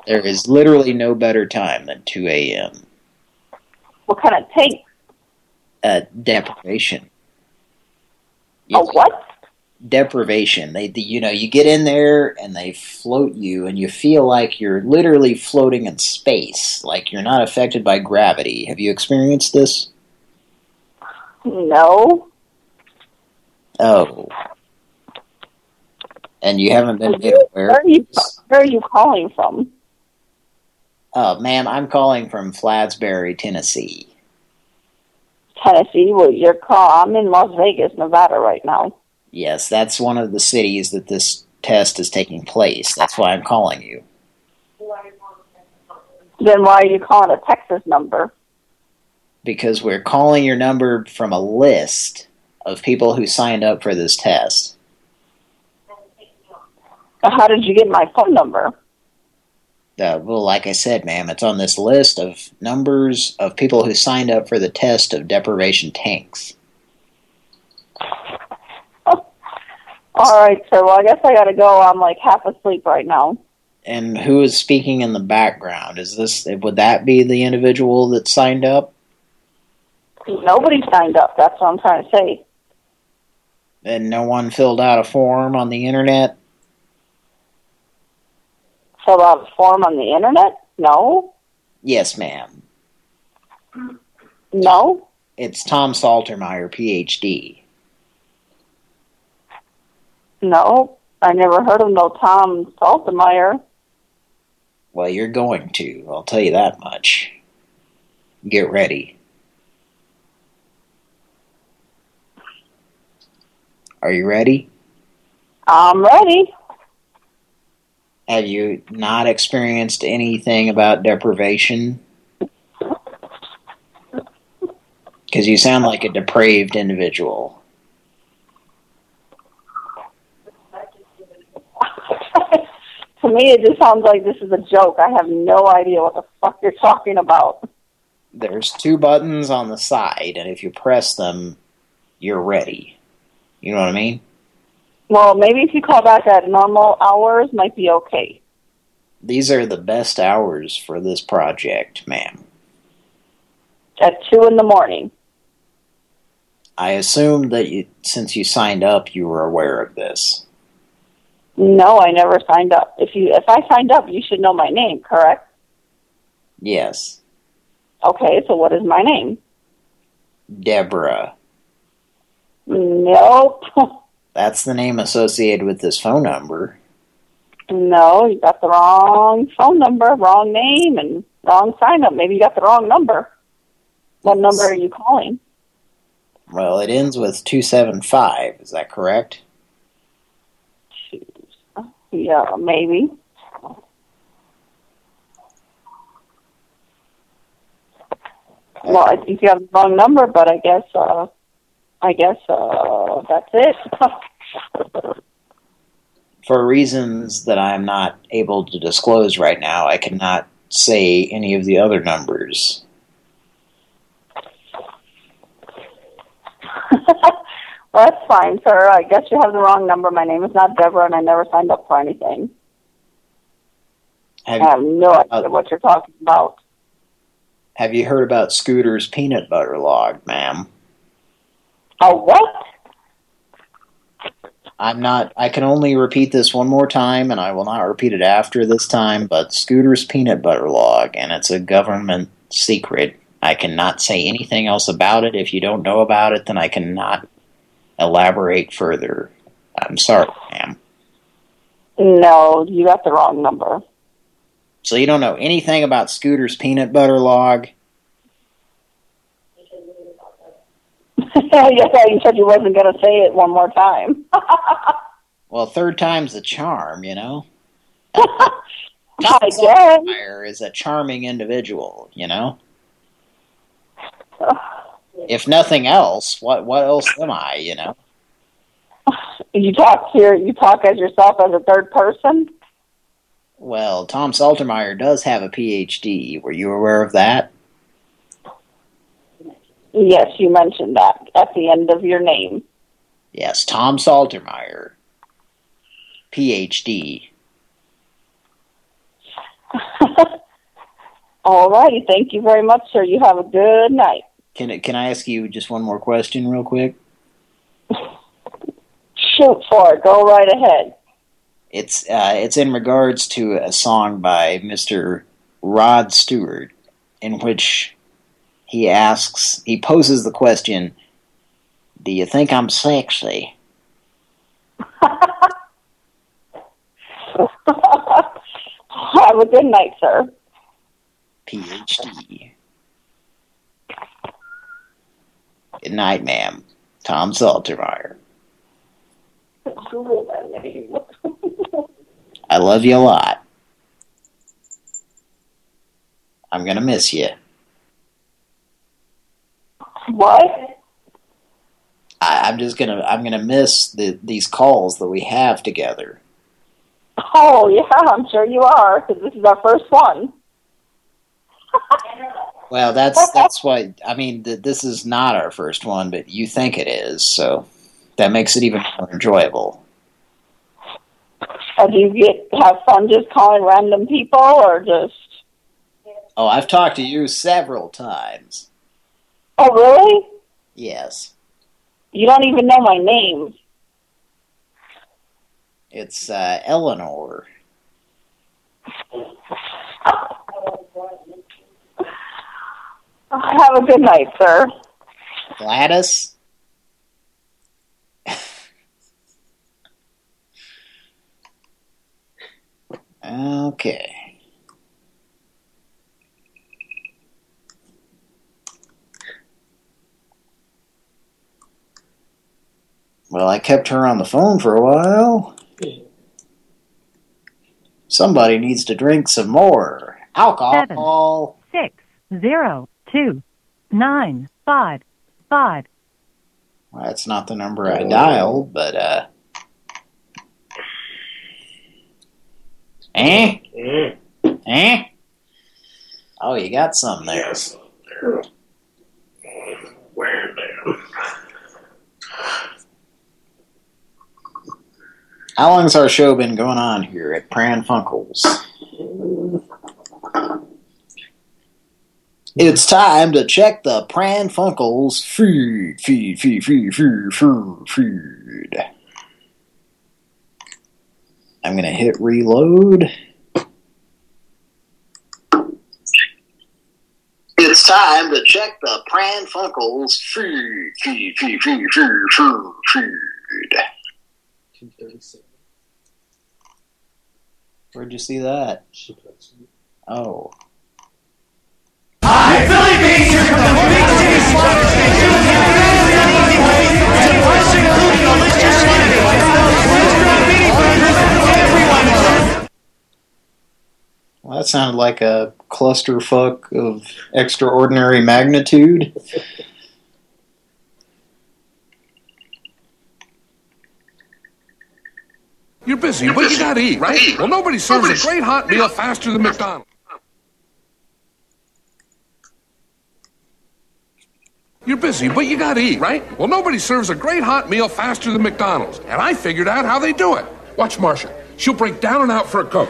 Speaker 2: There is literally no better time than 2 a.m.
Speaker 55: What kind of tank?
Speaker 2: Uh, deprivation.
Speaker 55: A what?
Speaker 2: Deprivation. They, the, you know, you get in there and they float you, and you feel like you're literally floating in space, like you're not affected by gravity. Have you experienced this?
Speaker 55: No.
Speaker 2: Oh. And you haven't been made aware?
Speaker 55: Where are you, where are you calling from?
Speaker 2: Oh, ma'am, I'm calling from Flatsbury, Tennessee.
Speaker 55: Tennessee? Well, your call. I'm in Las Vegas, Nevada right now.
Speaker 2: Yes, that's one of the cities that this test is taking place. That's why I'm calling you.
Speaker 55: Then why are you calling a Texas number?
Speaker 2: Because we're calling your number from a list of people who signed up for this test.
Speaker 55: How did you get my phone number?
Speaker 2: Uh, well, like I said, ma'am, it's on this list of numbers of people who signed up for the test of deprivation tanks.
Speaker 55: All right, sir. Well, I guess I gotta go. I'm like half asleep right now.
Speaker 2: And who is speaking in the background? Is this would that be the individual that signed up?
Speaker 55: Nobody signed up. That's what I'm trying to say.
Speaker 2: And no one filled out a form on the internet?
Speaker 55: Filled out a form on the internet? No.
Speaker 2: Yes, ma'am.
Speaker 55: No.
Speaker 2: It's Tom Saltermeyer, PhD.
Speaker 55: No. I never heard of no Tom Saltermeyer.
Speaker 2: Well, you're going to. I'll tell you that much. Get ready. Are you ready?
Speaker 55: I'm ready.
Speaker 2: Have you not experienced anything about deprivation? Because you sound like a depraved individual.
Speaker 55: To me, it just sounds like this is a joke. I have no idea what the fuck you're talking about.
Speaker 2: There's two buttons on the side, and if you press them, you're ready. You know what I mean?
Speaker 55: Well, maybe if you call back at normal hours, might be okay.
Speaker 2: These are the best hours for this project, ma'am.
Speaker 55: At two in the morning.
Speaker 2: I assume that you, since you signed up, you were aware of this.
Speaker 55: No, I never signed up. If you if I signed up, you should know my name, correct?
Speaker 2: Yes.
Speaker 55: Okay, so what is my name?
Speaker 2: Deborah.
Speaker 55: Nope.
Speaker 2: That's the name associated with this phone number.
Speaker 55: no, you got the wrong phone number, wrong name, and wrong sign up. Maybe you got the wrong number. What number are you calling?
Speaker 2: Well, it ends with 275. Is that correct?
Speaker 55: Yeah, maybe. Well, I think you have the wrong number, but I guess, uh, I guess, uh, that's it.
Speaker 2: For reasons that I'm not able to disclose right now, I cannot say any of the other numbers.
Speaker 55: well, that's fine, sir. I guess you have the wrong number. My name is not Deborah, and I never signed up for anything.
Speaker 2: Have,
Speaker 55: I have no idea what you're talking about.
Speaker 2: have you heard about Scooter's peanut butter log, ma'am?
Speaker 55: A what?
Speaker 2: I'm not, I can only repeat this one more time, and I will not repeat it after this time, but Scooter's peanut butter log, and it's a government secret. I cannot say anything else about it. If you don't know about it, then I cannot elaborate further. I'm sorry, ma'am.
Speaker 55: No, you got the wrong number.
Speaker 2: So you don't know anything about Scooter's peanut butter log?
Speaker 55: yeah, you said you wasn't going to say it one more time.
Speaker 2: Well, third time's the charm, you know?
Speaker 55: I guess.
Speaker 2: Saltmeyer is a charming individual, you know? If nothing else, what what else am I, you know?
Speaker 55: You talk here. You talk as yourself as a third person.
Speaker 2: Well, Tom Saltermeyer does have a PhD. Were you aware of that?
Speaker 55: Yes, you mentioned that at the end of your name.
Speaker 2: Yes, Tom Saltermeyer. PhD.
Speaker 55: All righty. Thank you very much, sir. You have a good night.
Speaker 2: Can can I ask you just one more question real quick?
Speaker 55: Shoot for it. Go right ahead.
Speaker 2: It's uh, it's in regards to a song by Mr. Rod Stewart, in which he asks, he poses the question, "Do you think I'm sexy?"
Speaker 55: have a good night, sir.
Speaker 2: PhD. Good night, ma'am. Tom Saltermeyer. I love you a lot. I'm gonna miss you.
Speaker 55: What?
Speaker 2: I, I'm just gonna I'm gonna miss the these calls that we have together.
Speaker 55: Oh, yeah, I'm sure you are, because this is our first one.
Speaker 2: Well, that's that's why I mean th this is not our first one, but you think it is, so that makes it even more enjoyable.
Speaker 55: Uh, do you get have fun just calling random people, or just?
Speaker 2: Oh, I've talked to you several times.
Speaker 55: Oh, really?
Speaker 2: Yes,
Speaker 55: You don't even know my name.
Speaker 2: it's uh, Eleanor.
Speaker 55: I Have a good night, sir.
Speaker 2: Gladys? okay. Well, I kept her on the phone for a while. Somebody needs to drink some more alcohol.
Speaker 56: Six zero two nine five five.
Speaker 2: Well, that's not the number I dialed, but uh. Eh? Eh? Oh, you got some there.
Speaker 4: Where down?
Speaker 2: How long's our show been going on here at Pran Funkels? It's time to check the Pran Funkels feed, feed, feed, feed, feed, feed, feed. I'm gonna hit reload. It's time to check the Pran Funkels feed, feed, feed, feed, feed, feed, feed. Where'd you see that? Oh. Well, that sounded like a clusterfuck of extraordinary magnitude.
Speaker 57: You're busy, but you gotta eat, right? Well, nobody serves a great hot meal faster than McDonald's. You're busy, but you gotta eat, right? Well, nobody serves a great hot meal faster than McDonald's. And I figured out how they do it. Watch Marcia. She'll break down and out for a Coke.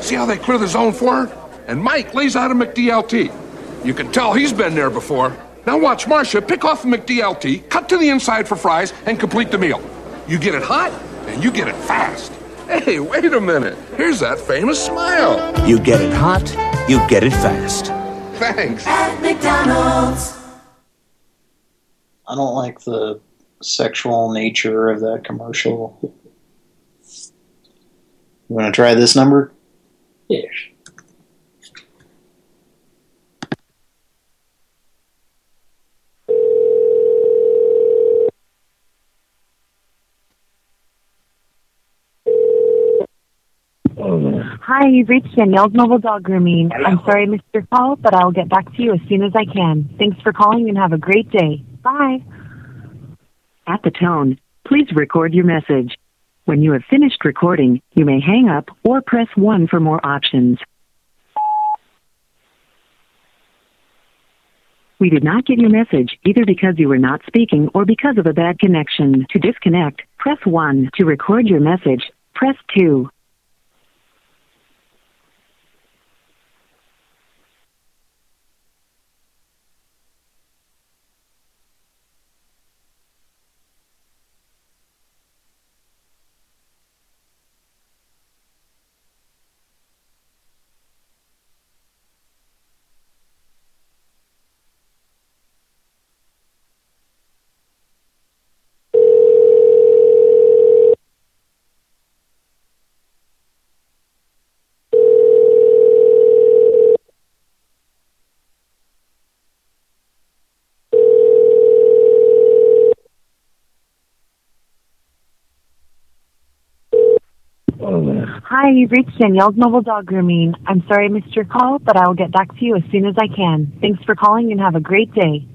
Speaker 57: See how they clear the zone for her? And Mike lays out a McDLT. You can tell he's been there before. Now watch Marcia pick off the McDLT, cut to the inside for fries, and complete the meal. You get it hot, and you get it fast. Hey, wait a minute. Here's that famous smile.
Speaker 58: You get it hot, you get it fast.
Speaker 57: Thanks.
Speaker 2: At McDonald's. I don't like the sexual nature of that commercial. You want to try this number?
Speaker 4: Yes.
Speaker 59: Hi, you've reached Danielle's Mobile Dog Grooming. I'm sorry Mr. Paul, but I'll get back to you as soon as I can. Thanks for calling and have a great day. Bye.
Speaker 15: At the tone, please record your message. When you have finished recording, you may hang up or press 1 for more options. We did not get your message either because you were not speaking or because of a bad connection. To disconnect, press 1. To record your message, press 2.
Speaker 59: Hi, you've reached Danielle's Mobile Dog Grooming. I'm sorry I missed your call, but I will get back to you as soon as I can. Thanks for calling and have a great day.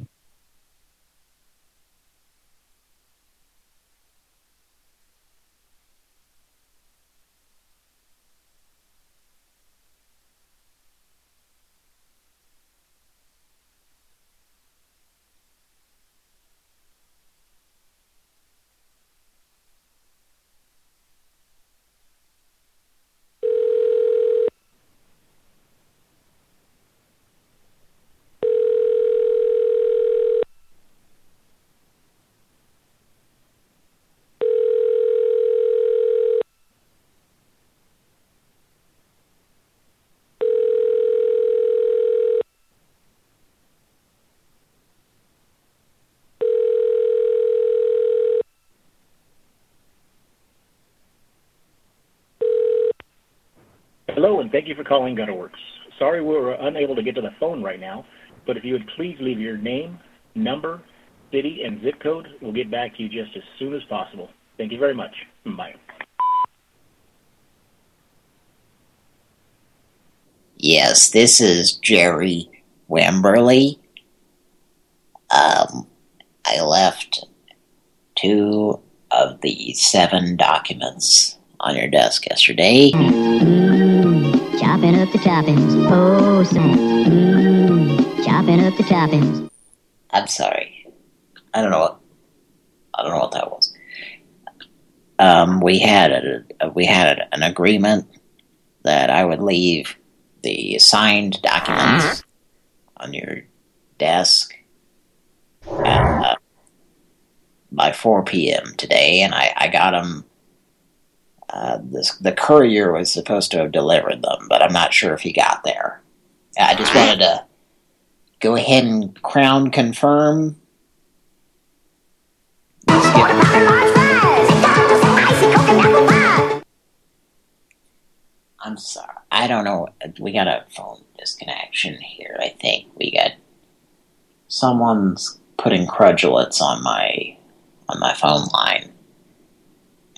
Speaker 60: And thank you for calling Gutterworks. Sorry we were unable to get to the phone right now, but if you would please leave your name, number, city, and zip code, we'll get back to you just as soon as possible. Thank you very much. Bye.
Speaker 2: Yes, this is Jerry Wimberly. Um, I left two of the seven documents on your desk yesterday.
Speaker 61: Chopping up the toppings. Oh, snap. Mmm. Chopping up the toppings.
Speaker 2: I'm sorry. I don't know what I don't know what that was. Um, we had a, we had an agreement that I would leave the signed documents on your desk at, uh, by 4 p.m. today, and I, I got them. Uh, this, the courier was supposed to have delivered them, but I'm not sure if he got there. I just wanted to go ahead and crown confirm. I'm sorry. I don't know. We got a phone disconnection here, I think. We got... Someone's putting crudulets on my on my phone line.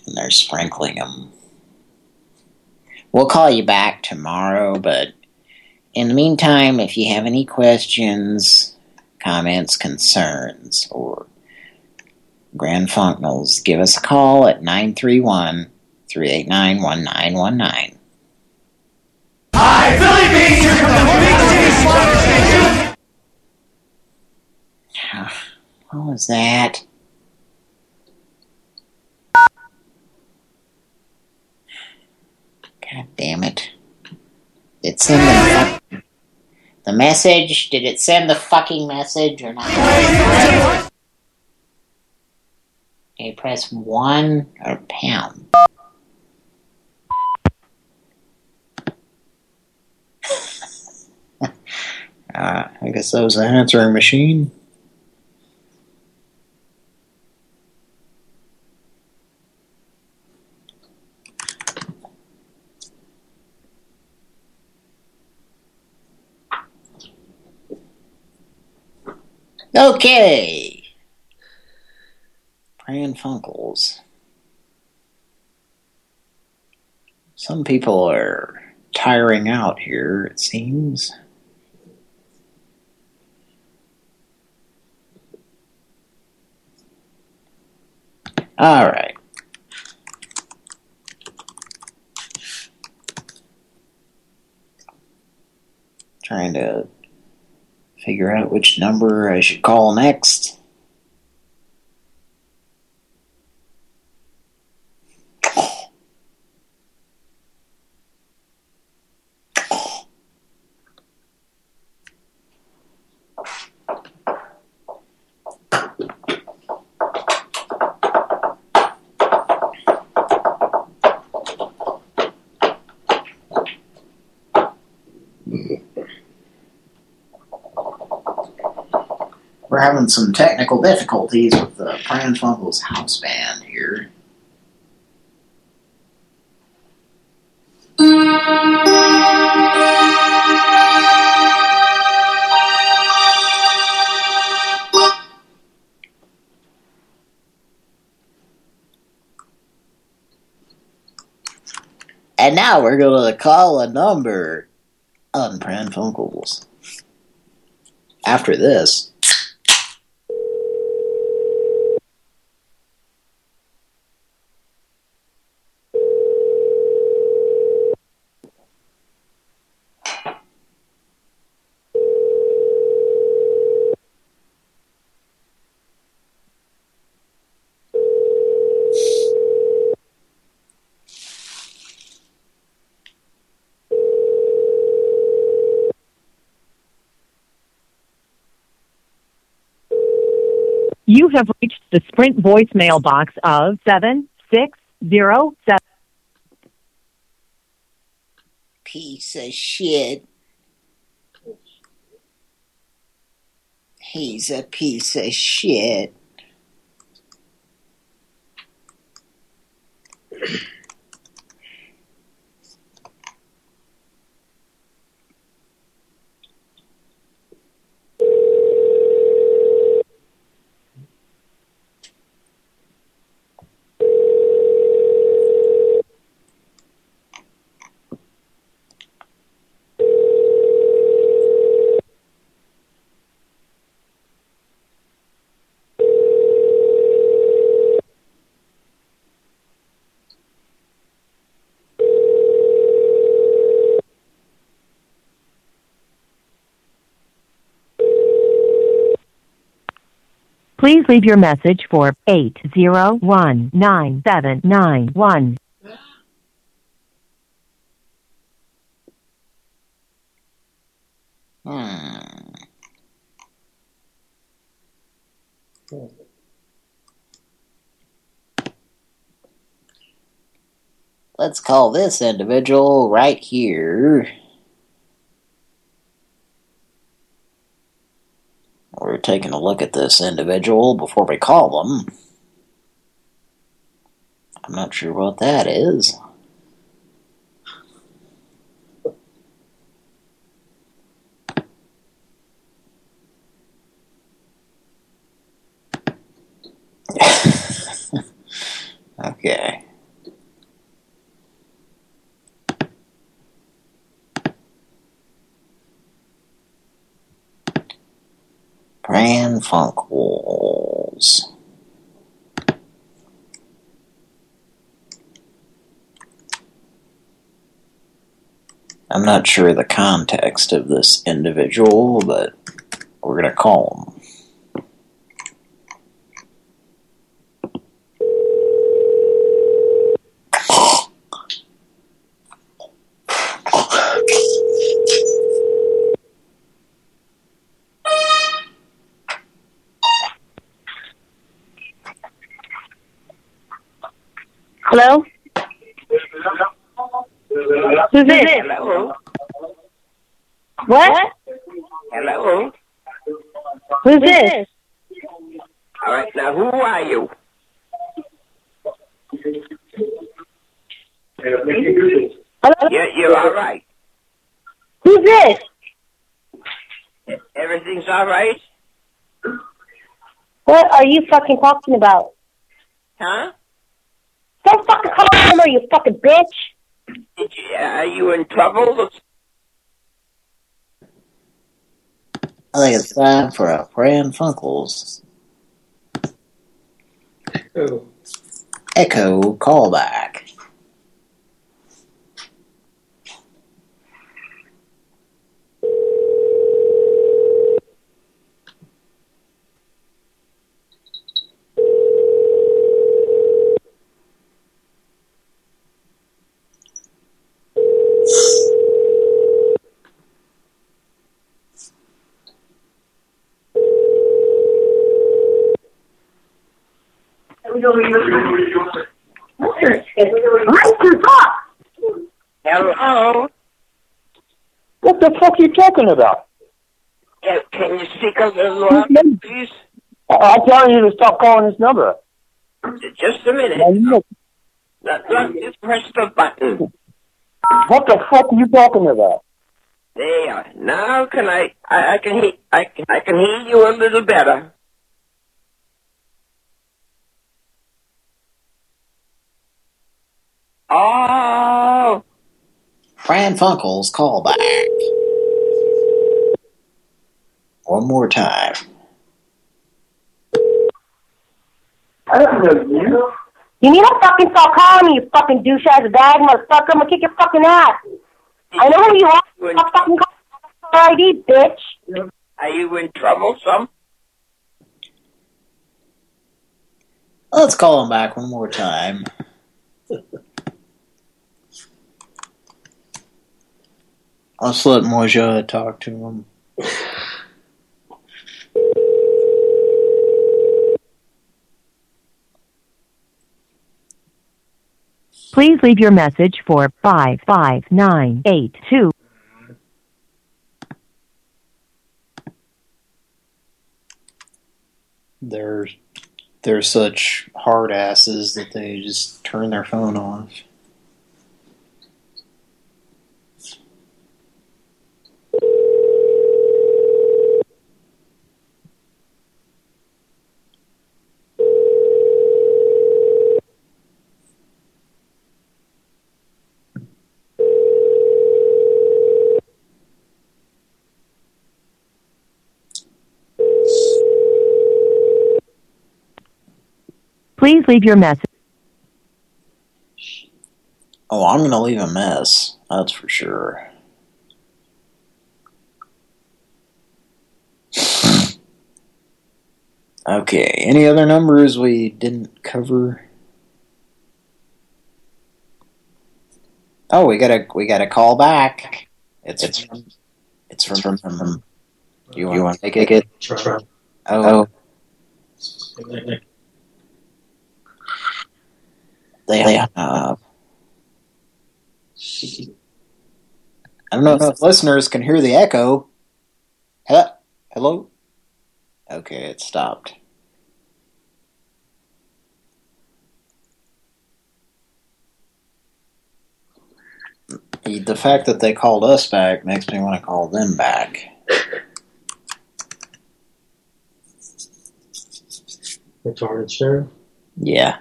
Speaker 2: And they're sprinkling them. We'll call you back tomorrow, but in the meantime, if you have any questions, comments, concerns, or Pran Funkels, give us a call at 931-389-1919.
Speaker 62: Hi, Billy Beans here from the Big City Slaughter Station.
Speaker 2: What was that? God damn it. Did it send the, the message? Did it send the fucking message or not? Okay, press one or pound. Uh, I guess that was the answering machine. Okay. Pran Funkels. Some people are tiring out here, it seems. All right. Trying to figure out which number I should call next. We're having some technical difficulties with the Pran Funkels house band here. And now we're going to call a number on Pran Funkels. After this,
Speaker 15: You have reached the Sprint voicemail box of 7607.
Speaker 2: piece of shit. He's a piece of shit.
Speaker 15: Please leave your message for 8019791.
Speaker 2: Hmm. Let's call this individual right here. We're taking a look at this individual before we call them. I'm not sure what that is. okay. Pran Funkels. I'm not sure the context of this individual, but we're going to call him.
Speaker 51: Hello? Who's this?
Speaker 25: Hello.
Speaker 51: What?
Speaker 25: Hello.
Speaker 51: Who's this?
Speaker 25: All right, now who are you? You're, you're all right.
Speaker 51: Who's this?
Speaker 25: Everything's all right?
Speaker 51: What are you fucking talking about?
Speaker 25: Huh?
Speaker 51: Don't fucking call my number, you fucking bitch.
Speaker 25: Did you, are you in trouble?
Speaker 2: I think it's time for a Pran Funkels Echo callback.
Speaker 25: Hello?
Speaker 63: What the fuck are you talking about?
Speaker 25: Can you speak a little louder, please?
Speaker 63: I'm telling you to stop calling this number.
Speaker 25: Just a minute. Let, let just press the button.
Speaker 63: What the fuck are you talking about?
Speaker 25: There. Now can I? I, I can hear. I can. I can hear you a little better. Oh.
Speaker 2: Pran Funkels callback. One more time.
Speaker 51: You need to fucking stop calling me, you fucking douche ass bag motherfucker. I'm gonna kick your fucking ass. I know who you are. Stop fucking calling me ID, bitch.
Speaker 25: Are you in trouble, some?
Speaker 2: Let's call him back one more time. Let's let Moja talk to him.
Speaker 15: Please leave your message for 55982.
Speaker 64: They're they're such hard asses that they just turn their phone off.
Speaker 15: Please leave your message.
Speaker 2: Oh, I'm gonna leave a mess. That's for sure. Okay, any other numbers we didn't cover? Oh, we got a we got a call back. It's it's from it's from, from, from you, you want to take it? Oh, they they uh, I don't know if listeners can hear the echo. Hello? Hello? Okay, it stopped. The fact that they called us back makes me want to call them back.
Speaker 4: Retarded sheriff.
Speaker 2: Yeah.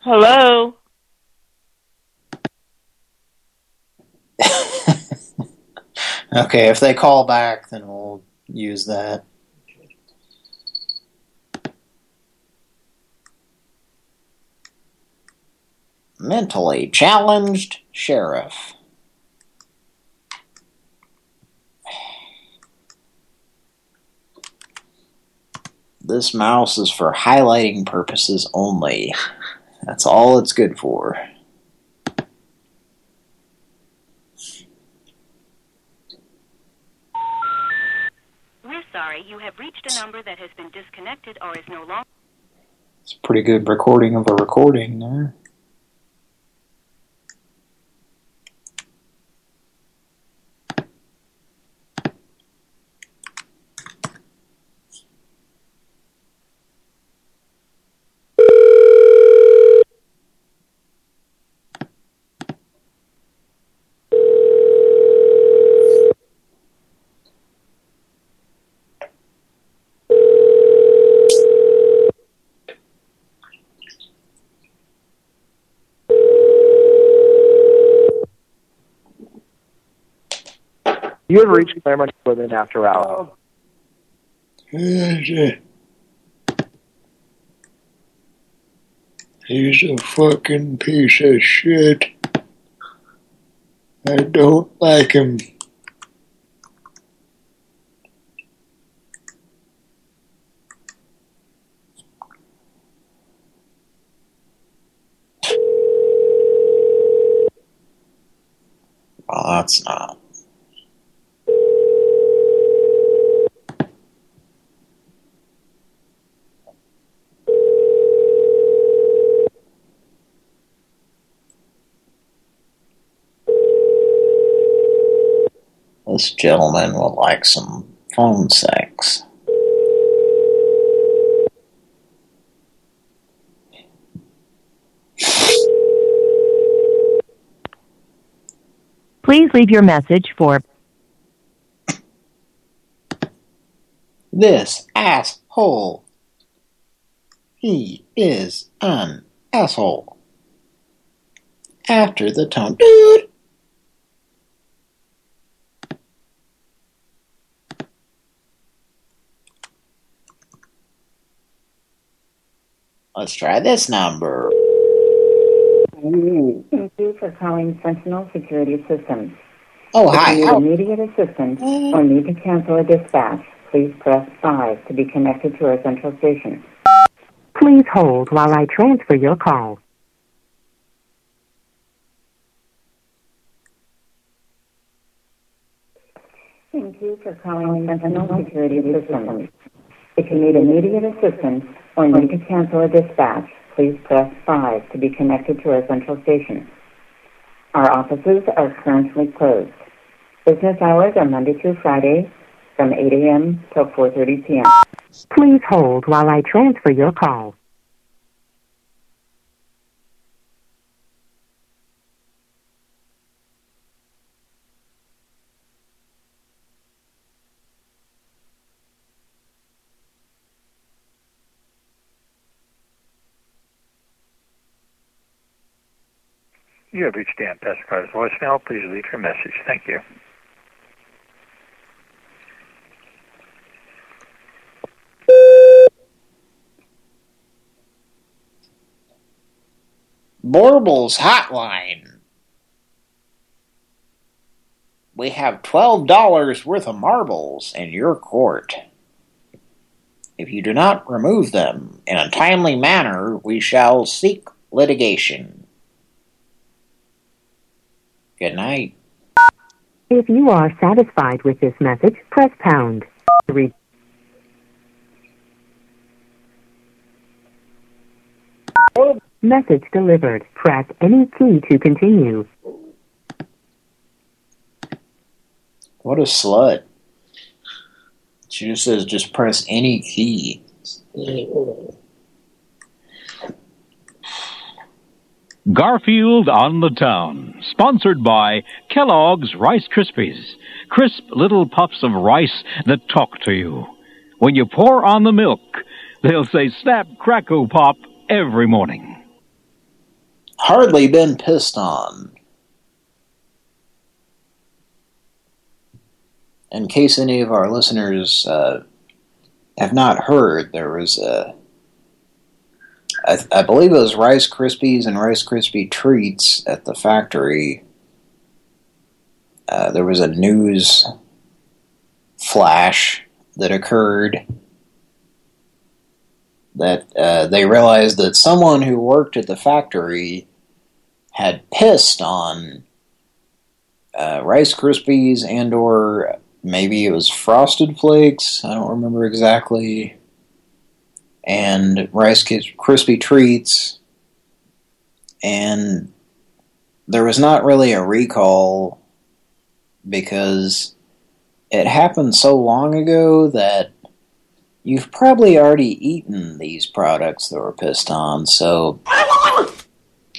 Speaker 65: Hello.
Speaker 2: Okay, if they call back, then we'll use that. Mentally challenged sheriff. This mouse is for highlighting purposes only. That's all it's good for.
Speaker 66: We're sorry, you have reached a number that has been disconnected or is no longer.
Speaker 2: It's a pretty good recording of a recording there.
Speaker 67: You have reached Claremont Equipment after hours.
Speaker 68: He's a fucking piece of shit. I don't like him.
Speaker 2: Well, that's not. This gentleman would like some phone sex.
Speaker 15: Please leave your message for
Speaker 2: This asshole. He is an asshole. After the tone. Dude! Let's try this number.
Speaker 69: Thank you for calling Sentinel Security Systems.
Speaker 2: Oh,
Speaker 69: if
Speaker 2: hi.
Speaker 69: you need
Speaker 2: Oh.
Speaker 69: immediate assistance uh. or need to cancel a dispatch, please press 5 to be connected to our central station.
Speaker 49: Please hold while I transfer your call.
Speaker 69: Thank you for calling Sentinel Security Systems. If you need immediate assistance or need to cancel a dispatch, please press 5 to be connected to our central station. Our offices are currently closed. Business hours are Monday through Friday from 8 a.m. till 4.30 p.m.
Speaker 49: Please hold while I transfer your call.
Speaker 70: You have reached Dan Pescar's voicemail. Please leave your message. Thank you.
Speaker 2: Borble's Hotline. we have $12 worth of marbles in your court. If you do not remove them in a timely manner, we shall seek litigation. Good night.
Speaker 15: If you are satisfied with this message, press pound. Read Message delivered. Press any key to continue.
Speaker 2: What a slut. She just says just press any key.
Speaker 71: Garfield on the Town, sponsored by Kellogg's Rice Krispies. Crisp little puffs of rice that talk to you. When you pour on the milk, they'll say snap, crackle, pop every morning.
Speaker 2: Hardly been pissed on. In case any of our listeners uh, have not heard, there was a I, I believe it was Rice Krispies and Rice Krispie treats at the factory. Uh, there was a news flash that occurred that uh, they realized that someone who worked at the factory had pissed on uh, Rice Krispies and or maybe it was Frosted Flakes. I don't remember exactly and Rice Krispie Treats, and there was not really a recall because it happened so long ago that you've probably already eaten these products that were pissed on, so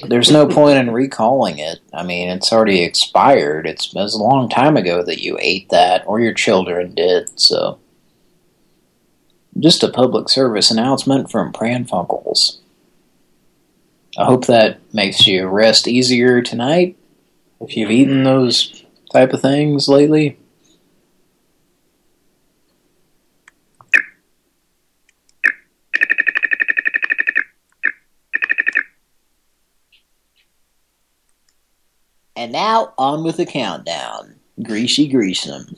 Speaker 2: there's no point in recalling it. I mean, it's already expired. It's, it was a long time ago that you ate that, or your children did, so... Just a public service announcement from Pran Funkels. I hope that makes you rest easier tonight if you've eaten those type of things lately. And now, on with the countdown. Greasy Greasem.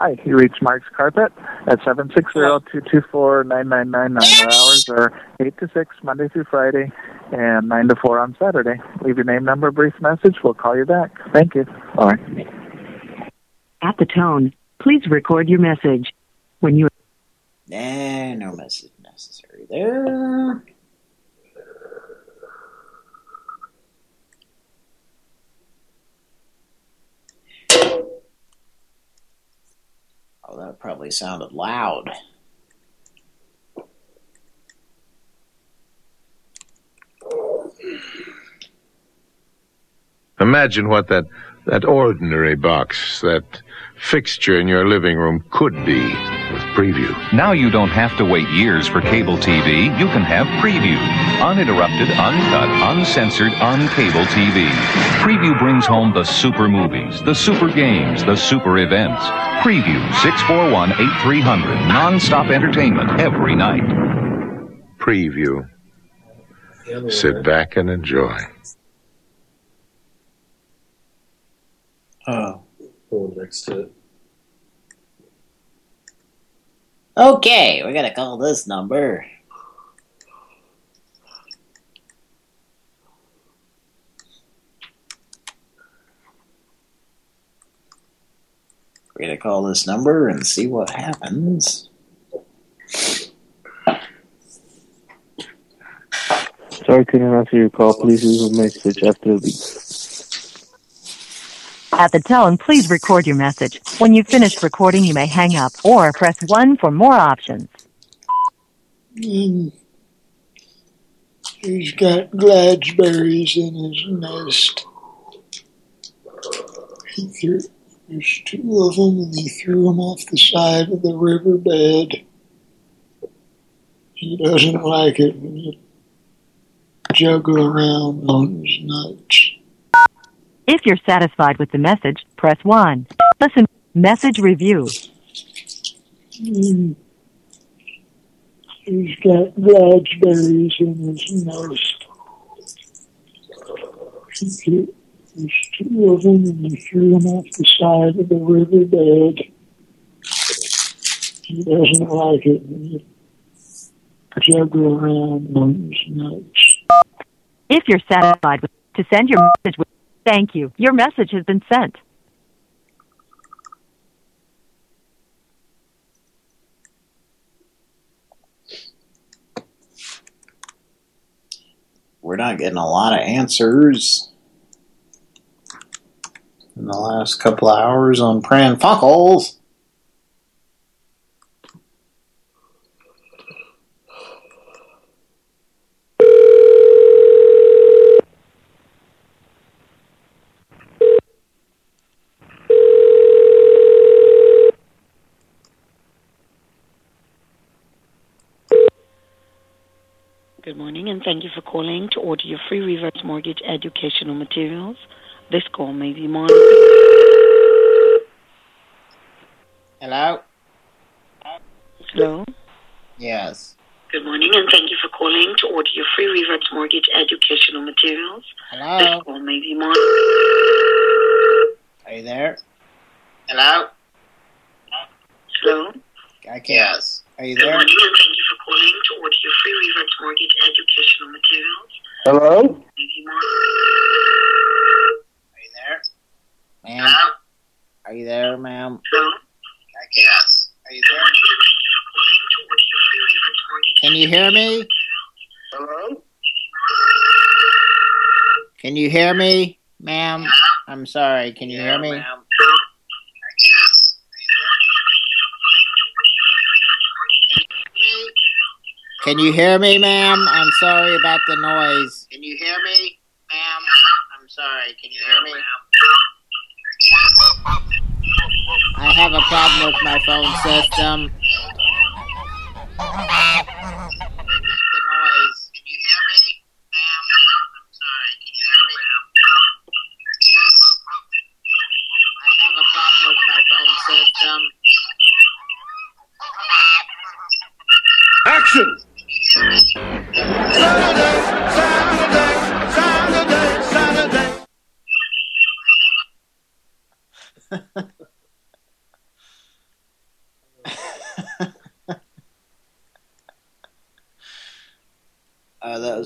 Speaker 67: Hi, you reached Mark's Carpet at 760-224-9999. Our hours are 8 to 6, Monday through Friday, and 9 to 4 on Saturday. Leave your name, number, brief message. We'll call you back. Thank you. Bye.
Speaker 15: At the tone, please record your message. When you
Speaker 2: Nah, no message necessary there. Oh, that probably sounded loud.
Speaker 72: Imagine what that, that ordinary box, that fixture in your living room could be Preview.
Speaker 73: Now you don't have to wait years for cable TV. You can have Preview. Uninterrupted, uncut, uncensored, uncable TV. Preview brings home the super movies, the super games, the super events. Preview 641-8300. Non-stop entertainment every night.
Speaker 72: Preview. Sit back and enjoy.
Speaker 2: Uh, oh.
Speaker 4: Hold next to it.
Speaker 52: Okay, we're gonna call this number.
Speaker 2: We're gonna call this number and see what happens.
Speaker 67: Sorry, couldn't answer your call. Please leave a message after the beep.
Speaker 15: At the tone, please record your message. When you've finished recording, you may hang up or press 1 for more options.
Speaker 68: Mm. He's got gladsberries in his nest. He threw, there's two of them, and he threw them off the side of the riverbed. He doesn't like it when you juggle around on his nuts.
Speaker 15: If you're satisfied with the message, press 1. Listen, message review.
Speaker 68: Mm. He's got raspberries in his nose. He, there's two of them and he threw them off the side of the riverbed. He doesn't like it when you juggle around on his nuts.
Speaker 15: If you're satisfied with to send your message with thank you. Your message has been sent.
Speaker 2: We're not getting a lot of answers in the last couple of hours on Pran Funkels.
Speaker 74: Good morning, and thank you for calling to order your free reverse mortgage educational materials. This call may be monitored.
Speaker 2: Hello?
Speaker 74: Hello?
Speaker 2: Yes.
Speaker 74: Good morning, and thank you for calling to order your free reverse mortgage educational materials.
Speaker 2: Hello?
Speaker 74: This call may be monitored.
Speaker 2: Are you there? Hello?
Speaker 74: Hello?
Speaker 2: I can't. Yes. Are you
Speaker 74: Good
Speaker 2: there?
Speaker 74: morning, and thank you for calling to your free reverse mortgage educational materials.
Speaker 68: Hello?
Speaker 74: May be monitored.
Speaker 2: Are you there? Ma'am? Are you there, ma'am?
Speaker 74: Hello?
Speaker 2: I guess. Are you there? Can you hear me?
Speaker 68: Hello?
Speaker 2: Can you hear me, ma'am? I'm sorry. Can you hear me? Can you hear me, ma'am? I'm sorry about the noise. Can you hear me, ma'am? I'm sorry. Can you hear me? I have a problem with my phone system.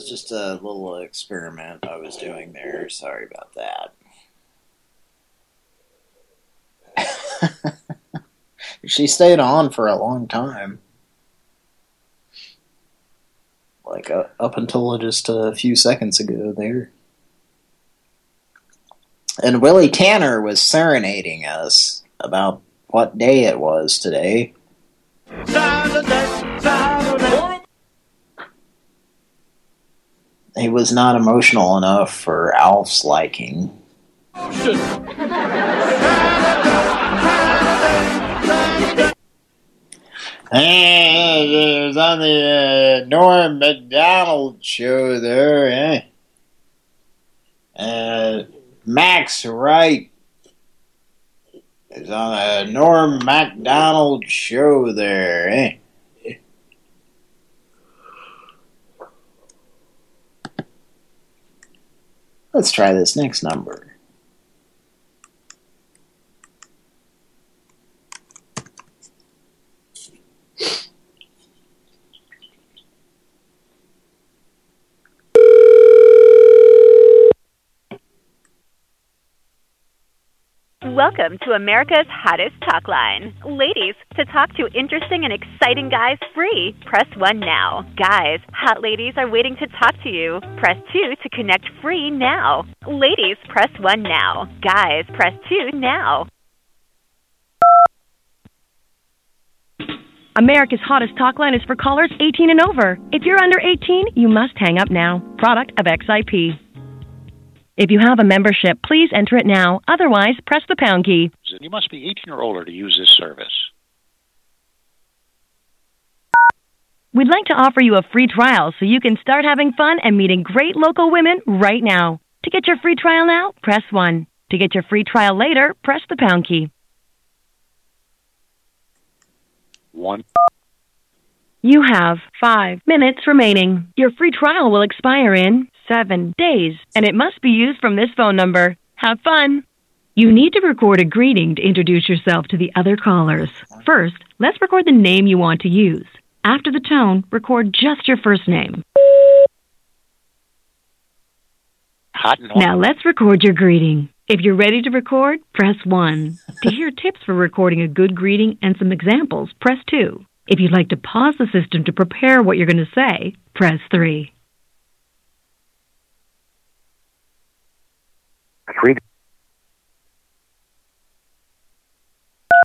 Speaker 2: was just a little experiment I was doing there. Sorry about that. she stayed on for a long time. Like uh, up until just a few seconds ago there. And Willie Tanner was serenading us about what day it was today. He was not emotional enough for Alf's liking. Hey, there's on the uh, Norm Macdonald show there, eh? Uh, Max Wright is on the Norm Macdonald show there, eh? Let's try this next number.
Speaker 75: Welcome to America's hottest talk line. Ladies, to talk to interesting and exciting guys free, press 1 now. Guys, hot ladies are waiting to talk to you. Press 2 to connect free now. Ladies, press 1 now. Guys, press 2 now.
Speaker 9: America's hottest talk line is for callers 18 and over. If you're under 18, you must hang up now. Product of XIP. If you have a membership, please enter it now. Otherwise, press the pound key.
Speaker 76: You must be 18 or older to use this service.
Speaker 9: We'd like to offer you a free trial so you can start having fun and meeting great local women right now. To get your free trial now, press 1. To get your free trial later, press the pound key.
Speaker 77: One.
Speaker 9: You have five minutes remaining. Your free trial will expire in seven days, and it must be used from this phone number. Have fun! You need to record a greeting to introduce yourself to the other callers. First, let's record the name you want to use. After the tone, record just your first name.
Speaker 77: Hot
Speaker 9: Now let's record your greeting. If you're ready to record, press 1. To hear tips for recording a good greeting and some examples, press 2. If you'd like to pause the system to prepare what you're going to say, press 3.
Speaker 77: Three.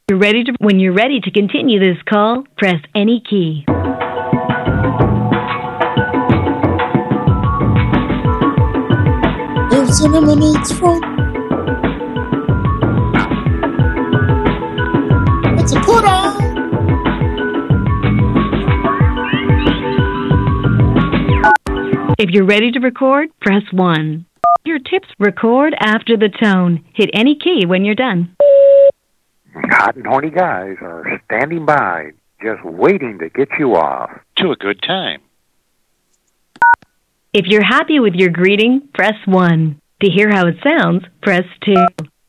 Speaker 9: You're ready to when you're ready to continue this call, press any key.
Speaker 68: There's an eminence front. It's a put on.
Speaker 9: If you're ready to record, press 1. Your tips record after the tone. Hit any key when you're done.
Speaker 77: Hot and horny guys are standing by, just waiting to get you off to a good time.
Speaker 9: If you're happy with your greeting, press 1. To hear how it sounds, press 2.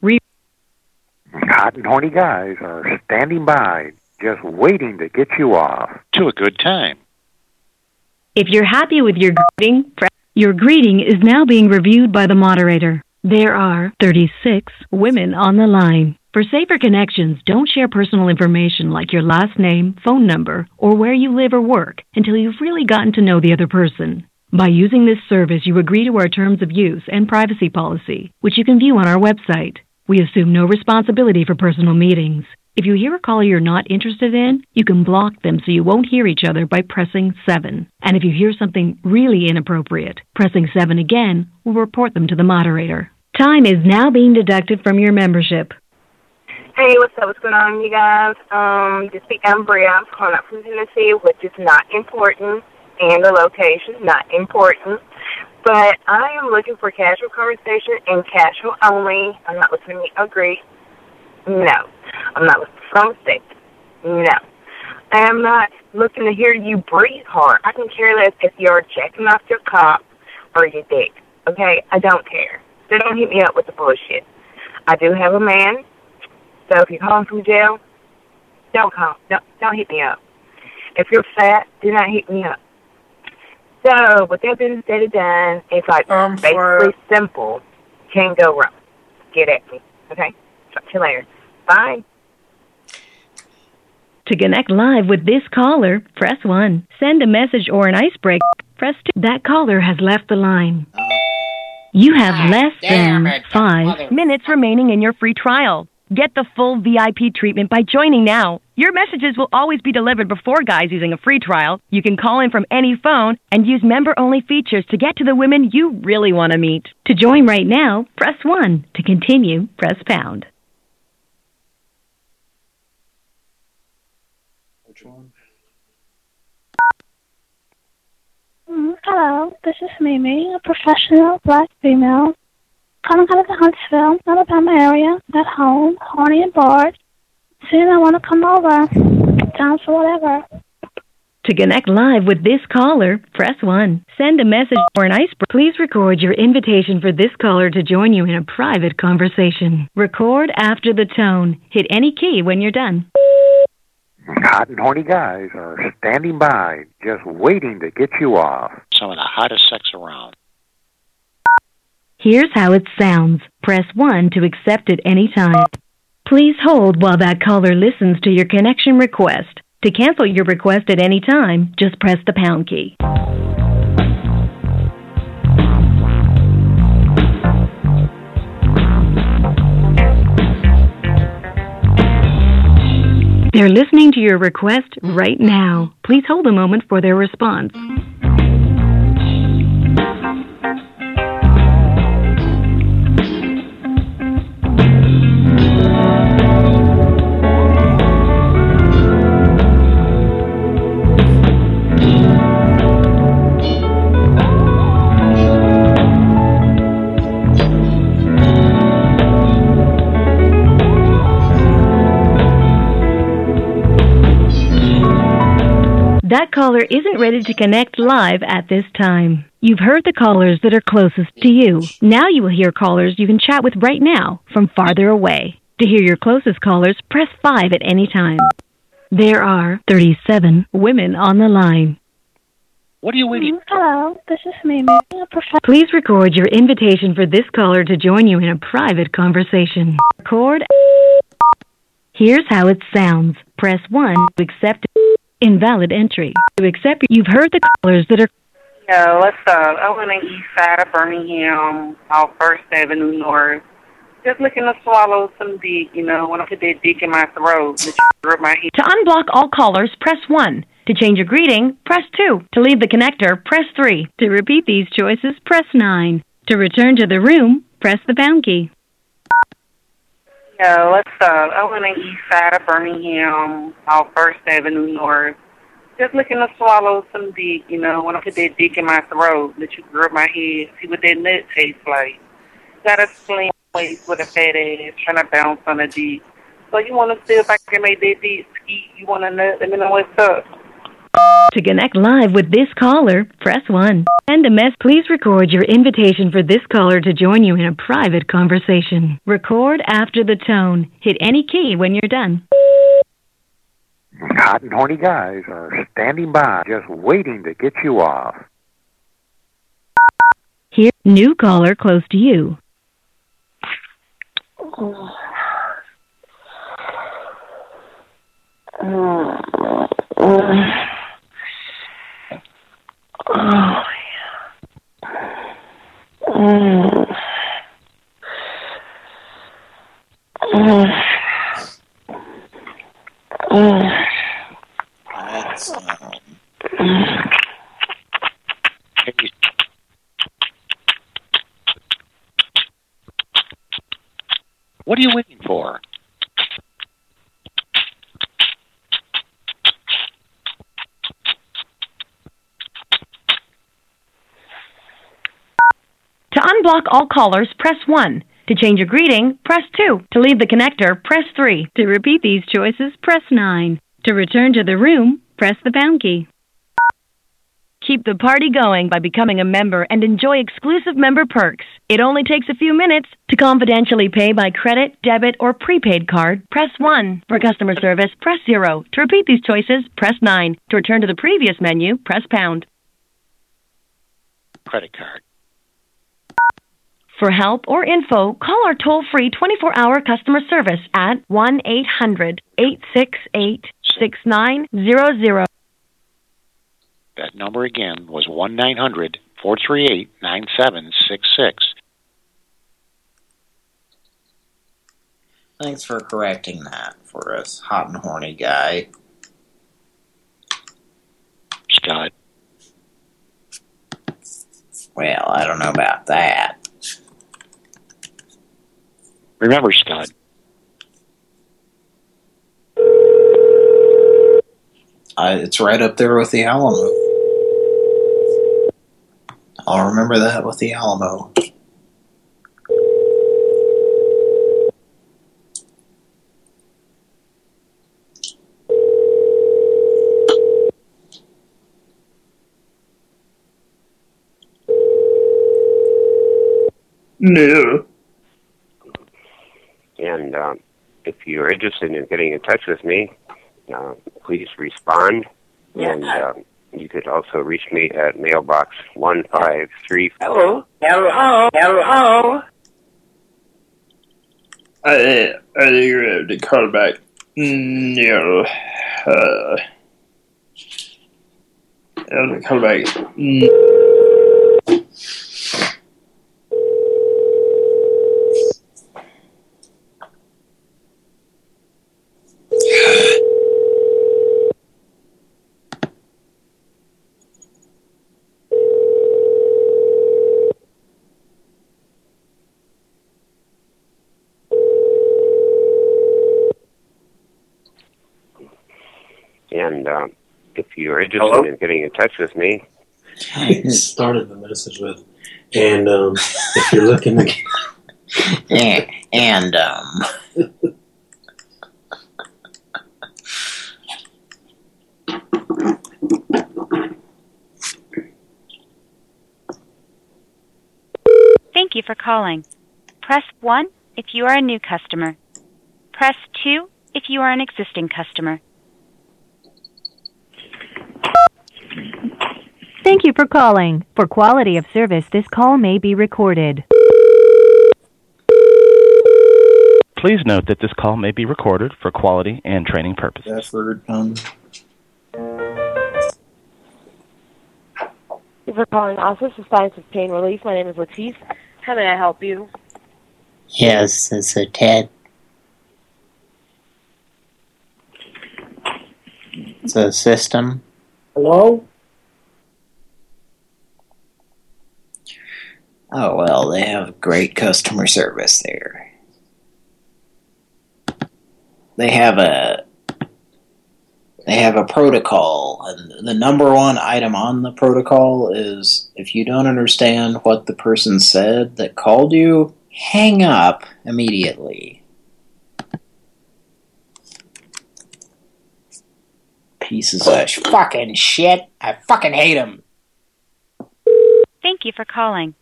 Speaker 9: Re-
Speaker 77: Hot and horny guys are standing by, just waiting to get you off to a good time.
Speaker 9: if you're happy with your greeting, press Your greeting is now being reviewed by the moderator. There are 36 women on the line. For safer connections, don't share personal information like your last name, phone number, or where you live or work until you've really gotten to know the other person. By using this service, you agree to our terms of use and privacy policy, which you can view on our website. We assume no responsibility for personal meetings. If you hear a caller you're not interested in, you can block them so you won't hear each other by pressing 7. And if you hear something really inappropriate, pressing 7 again will report them to the moderator. Time is now being deducted from your membership.
Speaker 78: Hey, what's up? What's going on, you guys? Um, to speak, I'm I'm calling up from Tennessee, which is not important, and the location not important. But I am looking for casual conversation and casual only. I'm not listening to agree. No. I'm not looking for some mistake. No. I am not looking to hear you breathe hard. I can care less if you're checking off your cop or your dick. Okay? I don't care. So don't hit me up with the bullshit. I do have a man, so if you're calling from jail, don't call. Don't, don't hit me up. If you're fat, do not hit me up. So, with that being said and done, it's like basically simple. Can't go wrong. Get at me. Okay? Talk to you later. Bye.
Speaker 9: To connect live with this caller, press 1. Send a message or an icebreaker, press 2. That caller has left the line. You have less than
Speaker 52: it,
Speaker 9: five minutes remaining in your free trial. Get the full VIP treatment by joining now. Your messages will always be delivered before guys using a free trial. You can call in from any phone and use member only features to get to the women you really want to meet. To join right now, press 1. To continue, press pound.
Speaker 2: Which one?
Speaker 79: Mm, Hello, this is Mimi, a professional black female. Calling out of the Huntsville, Alabama area, at home, horny and bored. Soon I want to come over. Down for whatever.
Speaker 9: To connect live with this caller, press 1. Send a message or an icebreaker. Please record your invitation for this caller to join you in a private conversation. Record after the tone. Hit any key when you're done.
Speaker 77: Hot and horny guys are standing by, just waiting to get you off. Some of the hottest sex around.
Speaker 9: Here's how it sounds. Press 1 to accept at any time. Please hold while that caller listens to your connection request. To cancel your request at any time, just press the pound key. They're listening to your request right now. Please hold a moment for their response. That caller isn't ready to connect live at this time. You've heard the callers that are closest to you. Now you will hear callers you can chat with right now from farther away. To hear your closest callers, press 5 at any time. There are 37 women on the line.
Speaker 77: What are you waiting
Speaker 79: Mm, Hello, this is Mimi.
Speaker 9: Please record your invitation for this caller to join you in a private conversation. Record. Here's how it sounds. Press 1 to accept invalid entry. To accept, you've heard the callers that are
Speaker 80: Yo, what's up? I want the east side of Birmingham, off First Avenue North. Just looking to swallow some dick, you know, when I put that dick in my throat.
Speaker 9: To unblock all callers, press 1. To change your greeting, press 2. To leave the connector, press 3. To repeat these choices, press 9. To return to the room, press the pound key.
Speaker 80: Yo, what's up? I want the east side of Birmingham, off First Avenue North. Just looking to swallow some dick, you know, when I put that dick in my throat, that you rub my head, see what that nut tastes like. Got a slim waist with a fat ass, trying to bounce on a dick. So you want to see if I can make that dick ski? You want a nut? Let me know what's up.
Speaker 9: To connect live with this caller, press 1. Send a mess. Please record your invitation for this caller to join you in a private conversation. Record after the tone. Hit any key when you're done.
Speaker 77: Hot and horny guys are standing by, just waiting to get you off.
Speaker 9: Here, new caller close to you.
Speaker 2: That's, um,
Speaker 77: What are you waiting for?
Speaker 9: To unblock all callers, press 1. To change your greeting, press 2. To leave the connector, press 3. To repeat these choices, press 9. To return to the room, press the pound key. Keep the party going by becoming a member and enjoy exclusive member perks. It only takes a few minutes. To confidentially pay by credit, debit, or prepaid card, press 1. For customer service, press 0. To repeat these choices, press 9. To return to the previous menu, press pound.
Speaker 77: Credit card.
Speaker 9: For help or info, call our toll free 24 hour customer service at 1 800 868 6900.
Speaker 77: That number again was one nine hundred four three eight nine seven six six.
Speaker 2: Thanks for correcting that for us, hot and horny guy.
Speaker 77: Scott.
Speaker 2: Well, I don't know about that.
Speaker 77: Remember, Scott.
Speaker 2: Uh, it's right up there with the Alamo. I'll remember that with the Alamo.
Speaker 68: No.
Speaker 76: And um, if you're interested in getting in touch with me, uh, please respond. And um, you could also reach me at mailbox one five three.
Speaker 68: Hello. Hello. Hello. I I think you're gonna have to call back. No. Uh, I have to call back. Mm.
Speaker 76: you're interested
Speaker 68: Hello?
Speaker 76: in getting in touch with me.
Speaker 4: I started the message with, and um, if you're looking to
Speaker 2: get... Eh, and um...
Speaker 81: Thank you for calling. Press 1 if you are a new customer. Press 2 if you are an existing customer.
Speaker 9: Thank you for calling. For quality of service, this call may be recorded.
Speaker 67: Please note that this call may be recorded for quality and training purposes.
Speaker 82: Effort, um,
Speaker 83: Thank you for calling Office of Science of Pain Relief. My name is Latif. How may I help you?
Speaker 2: Yes, this is Ted. It's a system.
Speaker 76: Hello?
Speaker 2: Oh, well, they have great customer service there. They have a they have a protocol, and the number one item on the protocol is if you don't understand what the person said that called you, hang up immediately. Pieces of sh- fucking shit. I fucking hate them.
Speaker 81: Thank you for calling.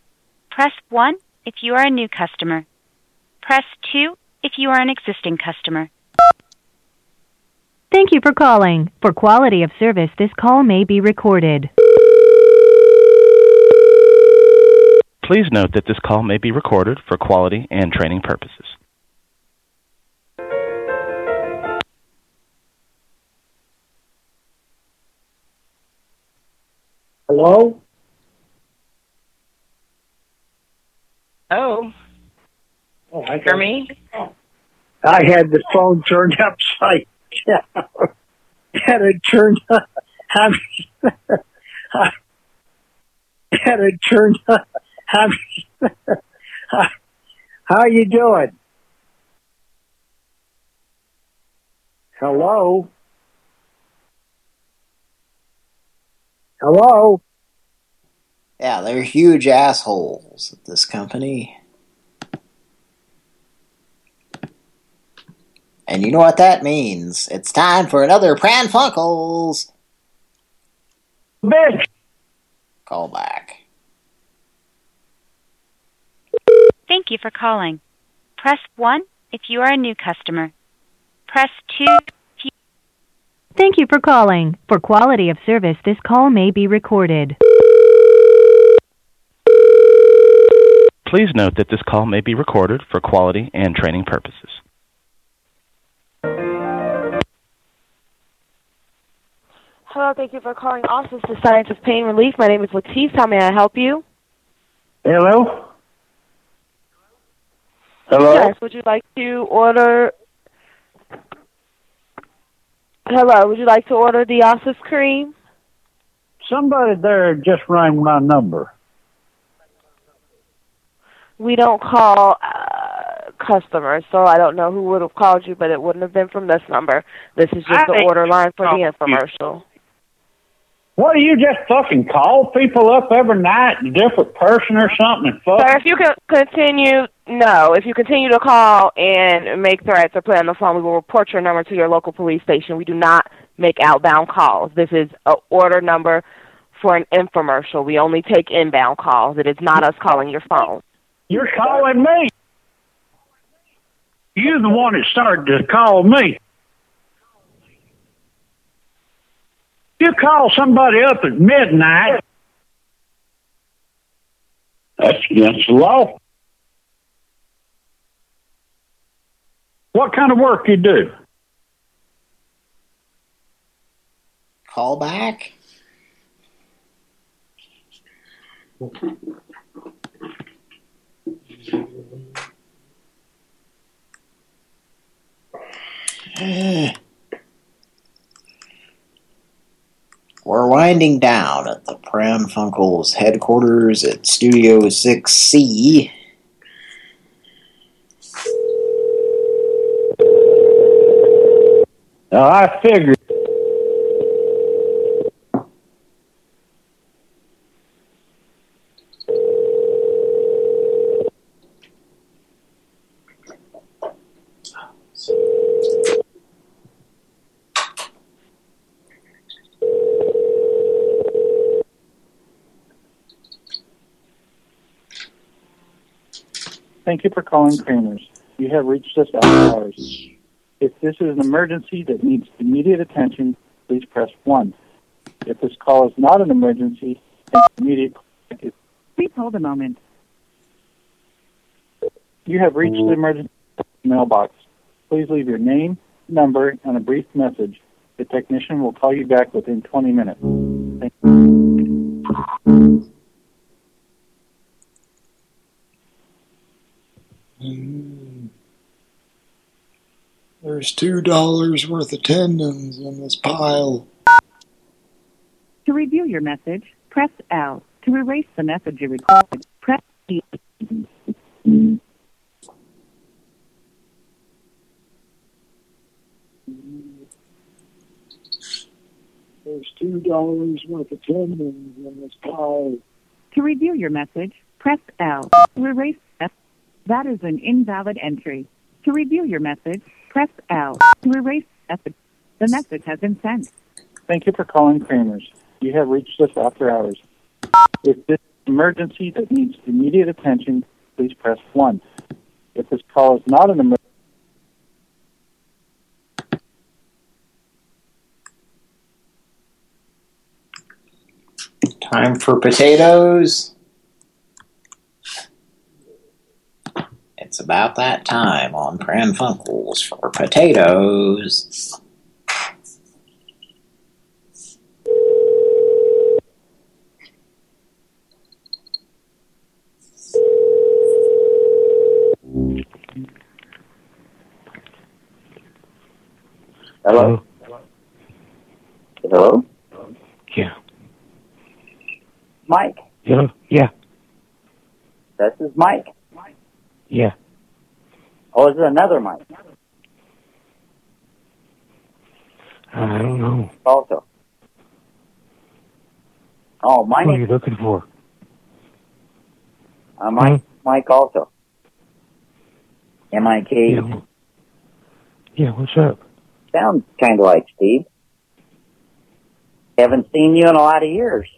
Speaker 81: Press 1 if you are a new customer. Press 2 if you are an existing customer.
Speaker 9: Thank you for calling. For quality of service, this call may be recorded.
Speaker 67: Please note that this call may be recorded for quality and training purposes.
Speaker 76: Hello?
Speaker 83: Oh.
Speaker 76: Oh, I
Speaker 83: For me?
Speaker 76: I had the phone turned upside down. had it turned up. I had it turned up. How you doing? Hello? Hello?
Speaker 2: Yeah, they're huge assholes at this company. And you know what that means. It's time for another Pran Funkels.
Speaker 76: Bitch!
Speaker 2: Call back.
Speaker 81: Thank you for calling. Press 1 if you are a new customer. Press 2 if you
Speaker 9: Thank you for calling. For quality of service, this call may be recorded.
Speaker 67: Please note that this call may be recorded for quality and training purposes.
Speaker 83: Hello, thank you for calling Office of Science of Pain Relief. My name is Latif. How may I help you?
Speaker 76: Hello? Hello?
Speaker 83: Yes, would you like to order... Hello, would you like to order the office cream?
Speaker 76: Somebody there just rang my number.
Speaker 83: We don't call uh, customers, so I don't know who would have called you, but it wouldn't have been from this number. This is just the order line for the infomercial.
Speaker 76: What do you just fucking call people up every night, a different person or something, and fuck?
Speaker 83: Sir, if you can continue, no. If you continue to call and make threats or play on the phone, we will report your number to your local police station. We do not make outbound calls. This is a order number for an infomercial. We only take inbound calls. It is not us calling your phone.
Speaker 76: You're calling me. You're the one that started to call me. You call somebody up at midnight. That's against the law. What kind of work you do?
Speaker 2: Call back? We're winding down at the Pran Funkels headquarters at Studio 6C.
Speaker 76: Now, I figured.
Speaker 67: Thank you for calling Kramer's. You have reached us after hours. If this is an emergency that needs immediate attention, please press 1. If this call is not an emergency, immediate
Speaker 84: Please hold a moment.
Speaker 67: You have reached the emergency mailbox. Please leave your name, number, and a brief message. The technician will call you back within 20 minutes.
Speaker 2: There's two dollars worth of tendons in this pile.
Speaker 84: To review your message, press L. To erase the message you recorded, press E.
Speaker 2: There's two dollars worth of tendons in this pile.
Speaker 84: To review your message, press L. To erase that is an invalid entry. To review your message, press L. To erase message. The message has been sent.
Speaker 67: Thank you for calling Kramer's. You have reached us after hours. If this is an emergency that needs immediate attention, please press 1. If this call is not an emergency,
Speaker 2: Time for potatoes. It's about that time on Pran Funkels for potatoes.
Speaker 38: Hello? Hello?
Speaker 85: Yeah.
Speaker 38: Mike.
Speaker 85: Hello? Yeah.
Speaker 38: This is Mike.
Speaker 85: Yeah.
Speaker 38: Oh, is it another Mike?
Speaker 85: I don't know.
Speaker 38: Also. Oh, my
Speaker 85: What are you looking for?
Speaker 38: uh, Mike. Mike also. M I K.
Speaker 85: Yeah. Yeah, what's up?
Speaker 38: Sounds kind of like Steve. Haven't seen you in a lot of years.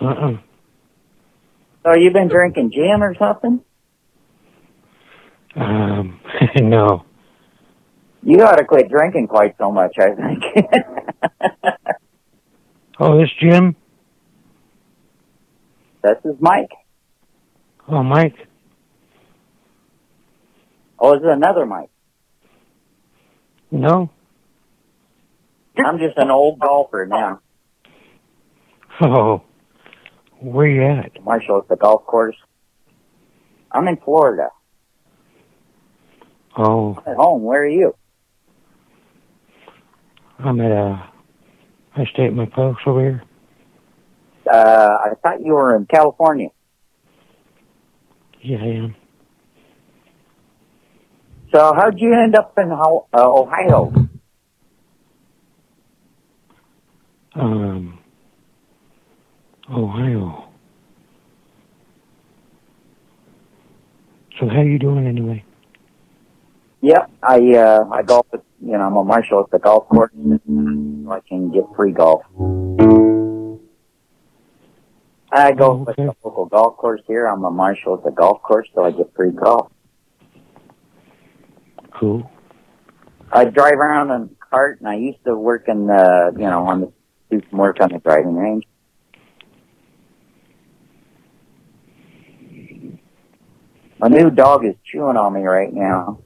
Speaker 85: Uh-uh.
Speaker 38: So you been drinking gin or something?
Speaker 85: Um, no.
Speaker 38: You ought to quit drinking quite so much, I think.
Speaker 85: Oh, this Jim?
Speaker 38: this is Mike.
Speaker 85: Oh, Mike?
Speaker 38: Oh, is it another Mike?
Speaker 85: No?
Speaker 38: I'm just an old golfer now.
Speaker 85: Oh, where you at?
Speaker 38: Marshall at the golf course. I'm in Florida.
Speaker 85: Oh,
Speaker 38: At home. Where are you?
Speaker 85: I'm at, uh, I stay at my folks over here.
Speaker 38: Uh, I thought you were in California.
Speaker 85: Yeah, I am.
Speaker 38: So how'd you end up in Ho- uh, Ohio?
Speaker 85: Um, Ohio. So how you doing anyway?
Speaker 38: Yep, I uh, I golf at you know I'm a marshal at the golf course. So I can get free golf. I go with the local golf course here. I'm a marshal at the golf course, so I get free golf.
Speaker 85: Cool.
Speaker 38: I drive around in a cart, and I used to work in the you know on the do some work on the driving range. My new dog is chewing on me right now.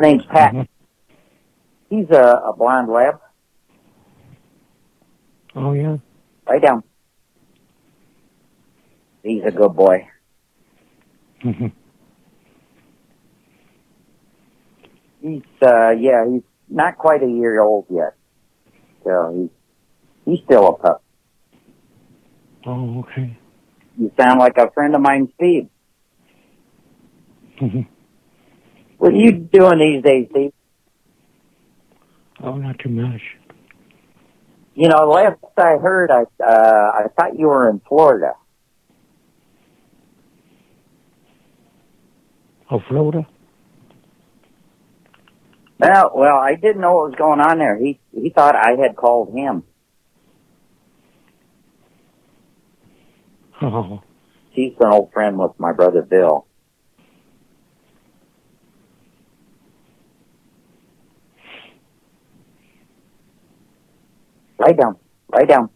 Speaker 38: Name's Pat. Mm-hmm. He's a, a blonde lab.
Speaker 85: Oh, yeah?
Speaker 38: Lay down. He's a good boy. Mm-hmm. He's uh yeah, he's not quite a year old yet. So he's he's still a pup.
Speaker 85: oh, okay.
Speaker 38: You sound like a friend of mine, Steve. Mm-hmm. What are you doing these days, Steve?
Speaker 85: oh, not too much.
Speaker 38: You know, last I heard, I uh, I thought you were in Florida.
Speaker 85: Oh, Florida?
Speaker 38: Well, well, I didn't know what was going on there. He he thought I had called him.
Speaker 85: Oh,
Speaker 38: she's an old friend with my brother Bill. Lie down. Lie down.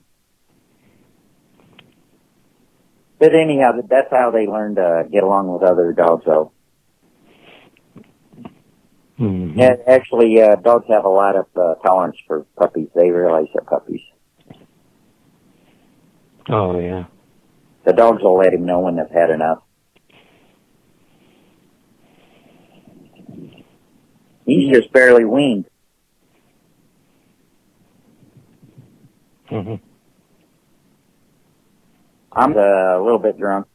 Speaker 38: But anyhow, that's how they learn to get along with other dogs, though.
Speaker 85: Mm-hmm.
Speaker 38: And actually, uh, dogs have a lot of uh, tolerance for puppies. They realize they're puppies.
Speaker 85: Oh yeah.
Speaker 38: The dogs will let him know when they've had enough. He's just barely weaned.
Speaker 85: Mm-hmm.
Speaker 38: I'm uh, a little bit drunk.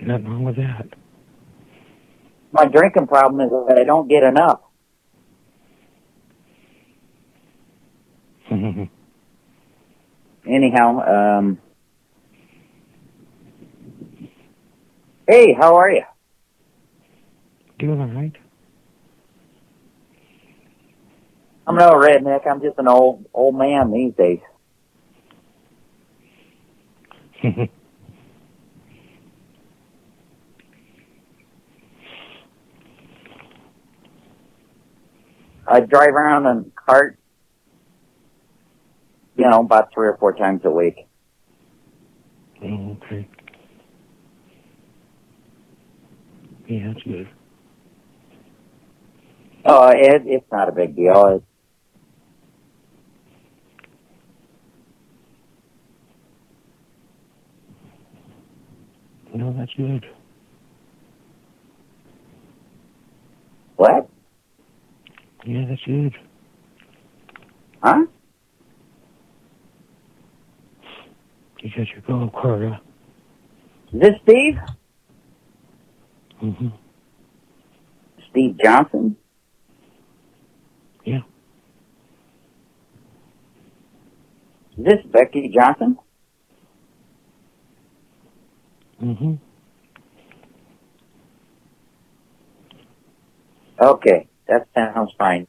Speaker 85: Nothing wrong with that.
Speaker 38: My drinking problem is that I don't get enough.
Speaker 85: Mm-hmm.
Speaker 38: Anyhow, um, hey, how are you?
Speaker 85: Doing all right.
Speaker 38: I'm no redneck. I'm just an old old man these days. I drive around in a cart, you know, about three or four times a week.
Speaker 85: Oh, okay. Yeah, that's good.
Speaker 38: Oh, it, it's not a big deal. It,
Speaker 85: No, that's good.
Speaker 38: what?
Speaker 85: Yeah, that's good.
Speaker 38: Huh?
Speaker 85: You got your gold card, huh?
Speaker 38: Is this Steve?
Speaker 85: Mm-hmm.
Speaker 38: Steve Johnson?
Speaker 85: Yeah.
Speaker 38: Is this Becky Johnson?
Speaker 85: Mm-hmm.
Speaker 38: Okay, that sounds fine.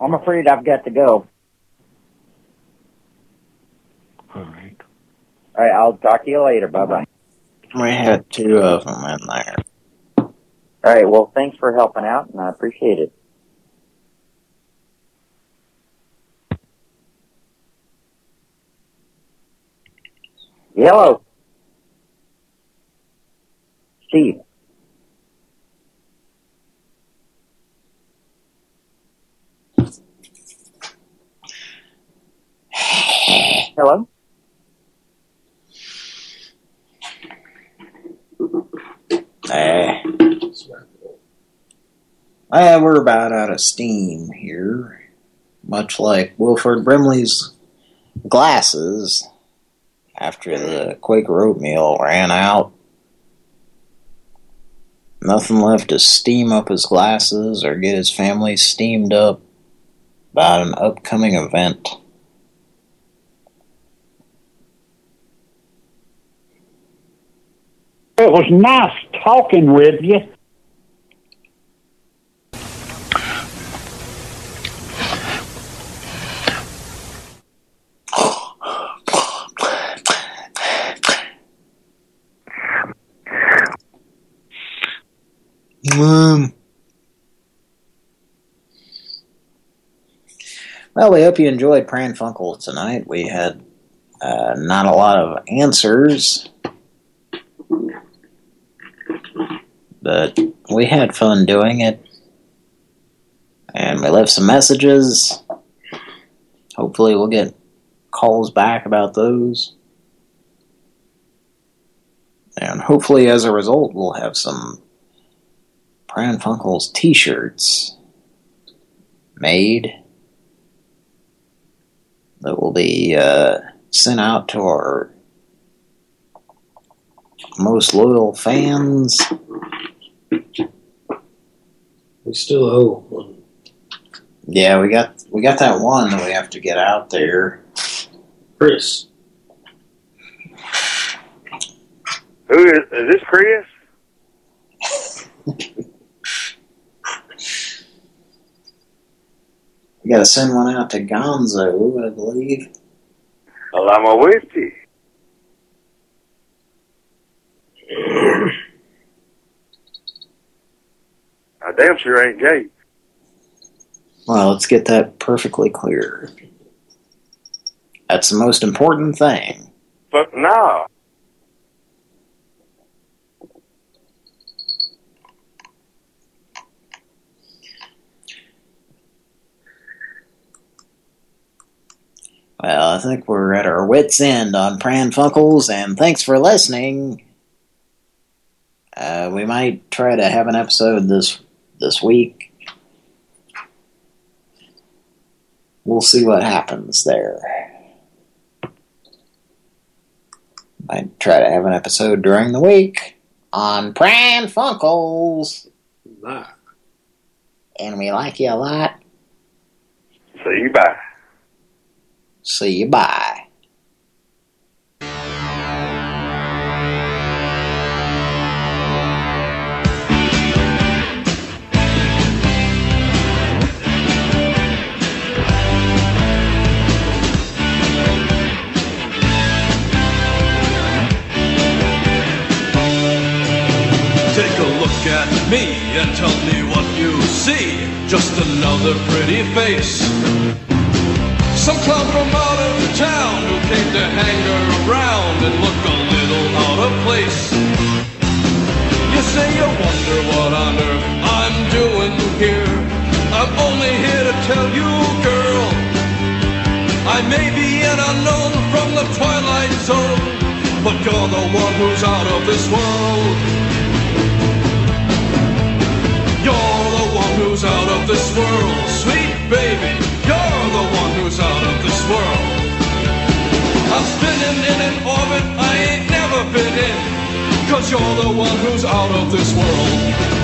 Speaker 38: I'm afraid I've got to go.
Speaker 85: All right.
Speaker 38: All right, I'll talk to you later. Bye bye.
Speaker 2: We had two of them in there.
Speaker 38: All right, well, thanks for helping out, and I appreciate it. Hello. Steve. Hello?
Speaker 2: Eh. Eh, we're about out of steam here. Much like Wilford Brimley's glasses after the Quaker oatmeal ran out. Nothing left to steam up his glasses or get his family steamed up about an upcoming event.
Speaker 86: It was nice talking with you.
Speaker 2: Well, we hope you enjoyed Pran Funkel tonight. We had uh, not a lot of answers, but we had fun doing it. And we left some messages. Hopefully we'll get calls back about those. And hopefully as a result we'll have some Pran Funkel's t-shirts made that will be uh, sent out to our most loyal fans.
Speaker 4: We still owe one.
Speaker 2: Yeah, we got we got that one that we have to get out there.
Speaker 4: Chris.
Speaker 76: Who is, is this Chris?
Speaker 2: we gotta send one out to Gonzo, I believe.
Speaker 87: Well, I'm with. I damn sure ain't gay.
Speaker 2: Well, let's get that perfectly clear. That's the most important thing.
Speaker 87: But no.
Speaker 2: Well, I think we're at our wits' end on Pran Funkels, and thanks for listening. Uh, we might try to have an episode this this week. We'll see what happens there. Might try to have an episode during the week on Pran Funkels. And we like you a lot.
Speaker 87: See you bye.
Speaker 2: See you bye.
Speaker 57: Me and tell me what you see. Just another pretty face. Some clown from out of town who came to hang around and look a little out of place. You say you wonder what on earth I'm doing here. I'm only here to tell you, girl. I may be an unknown from the twilight zone, but you're the one who's out of this world. World, sweet baby. You're the one who's out of this world. I'm spinning in an orbit I ain't never been in, cause you're the one who's out of this world.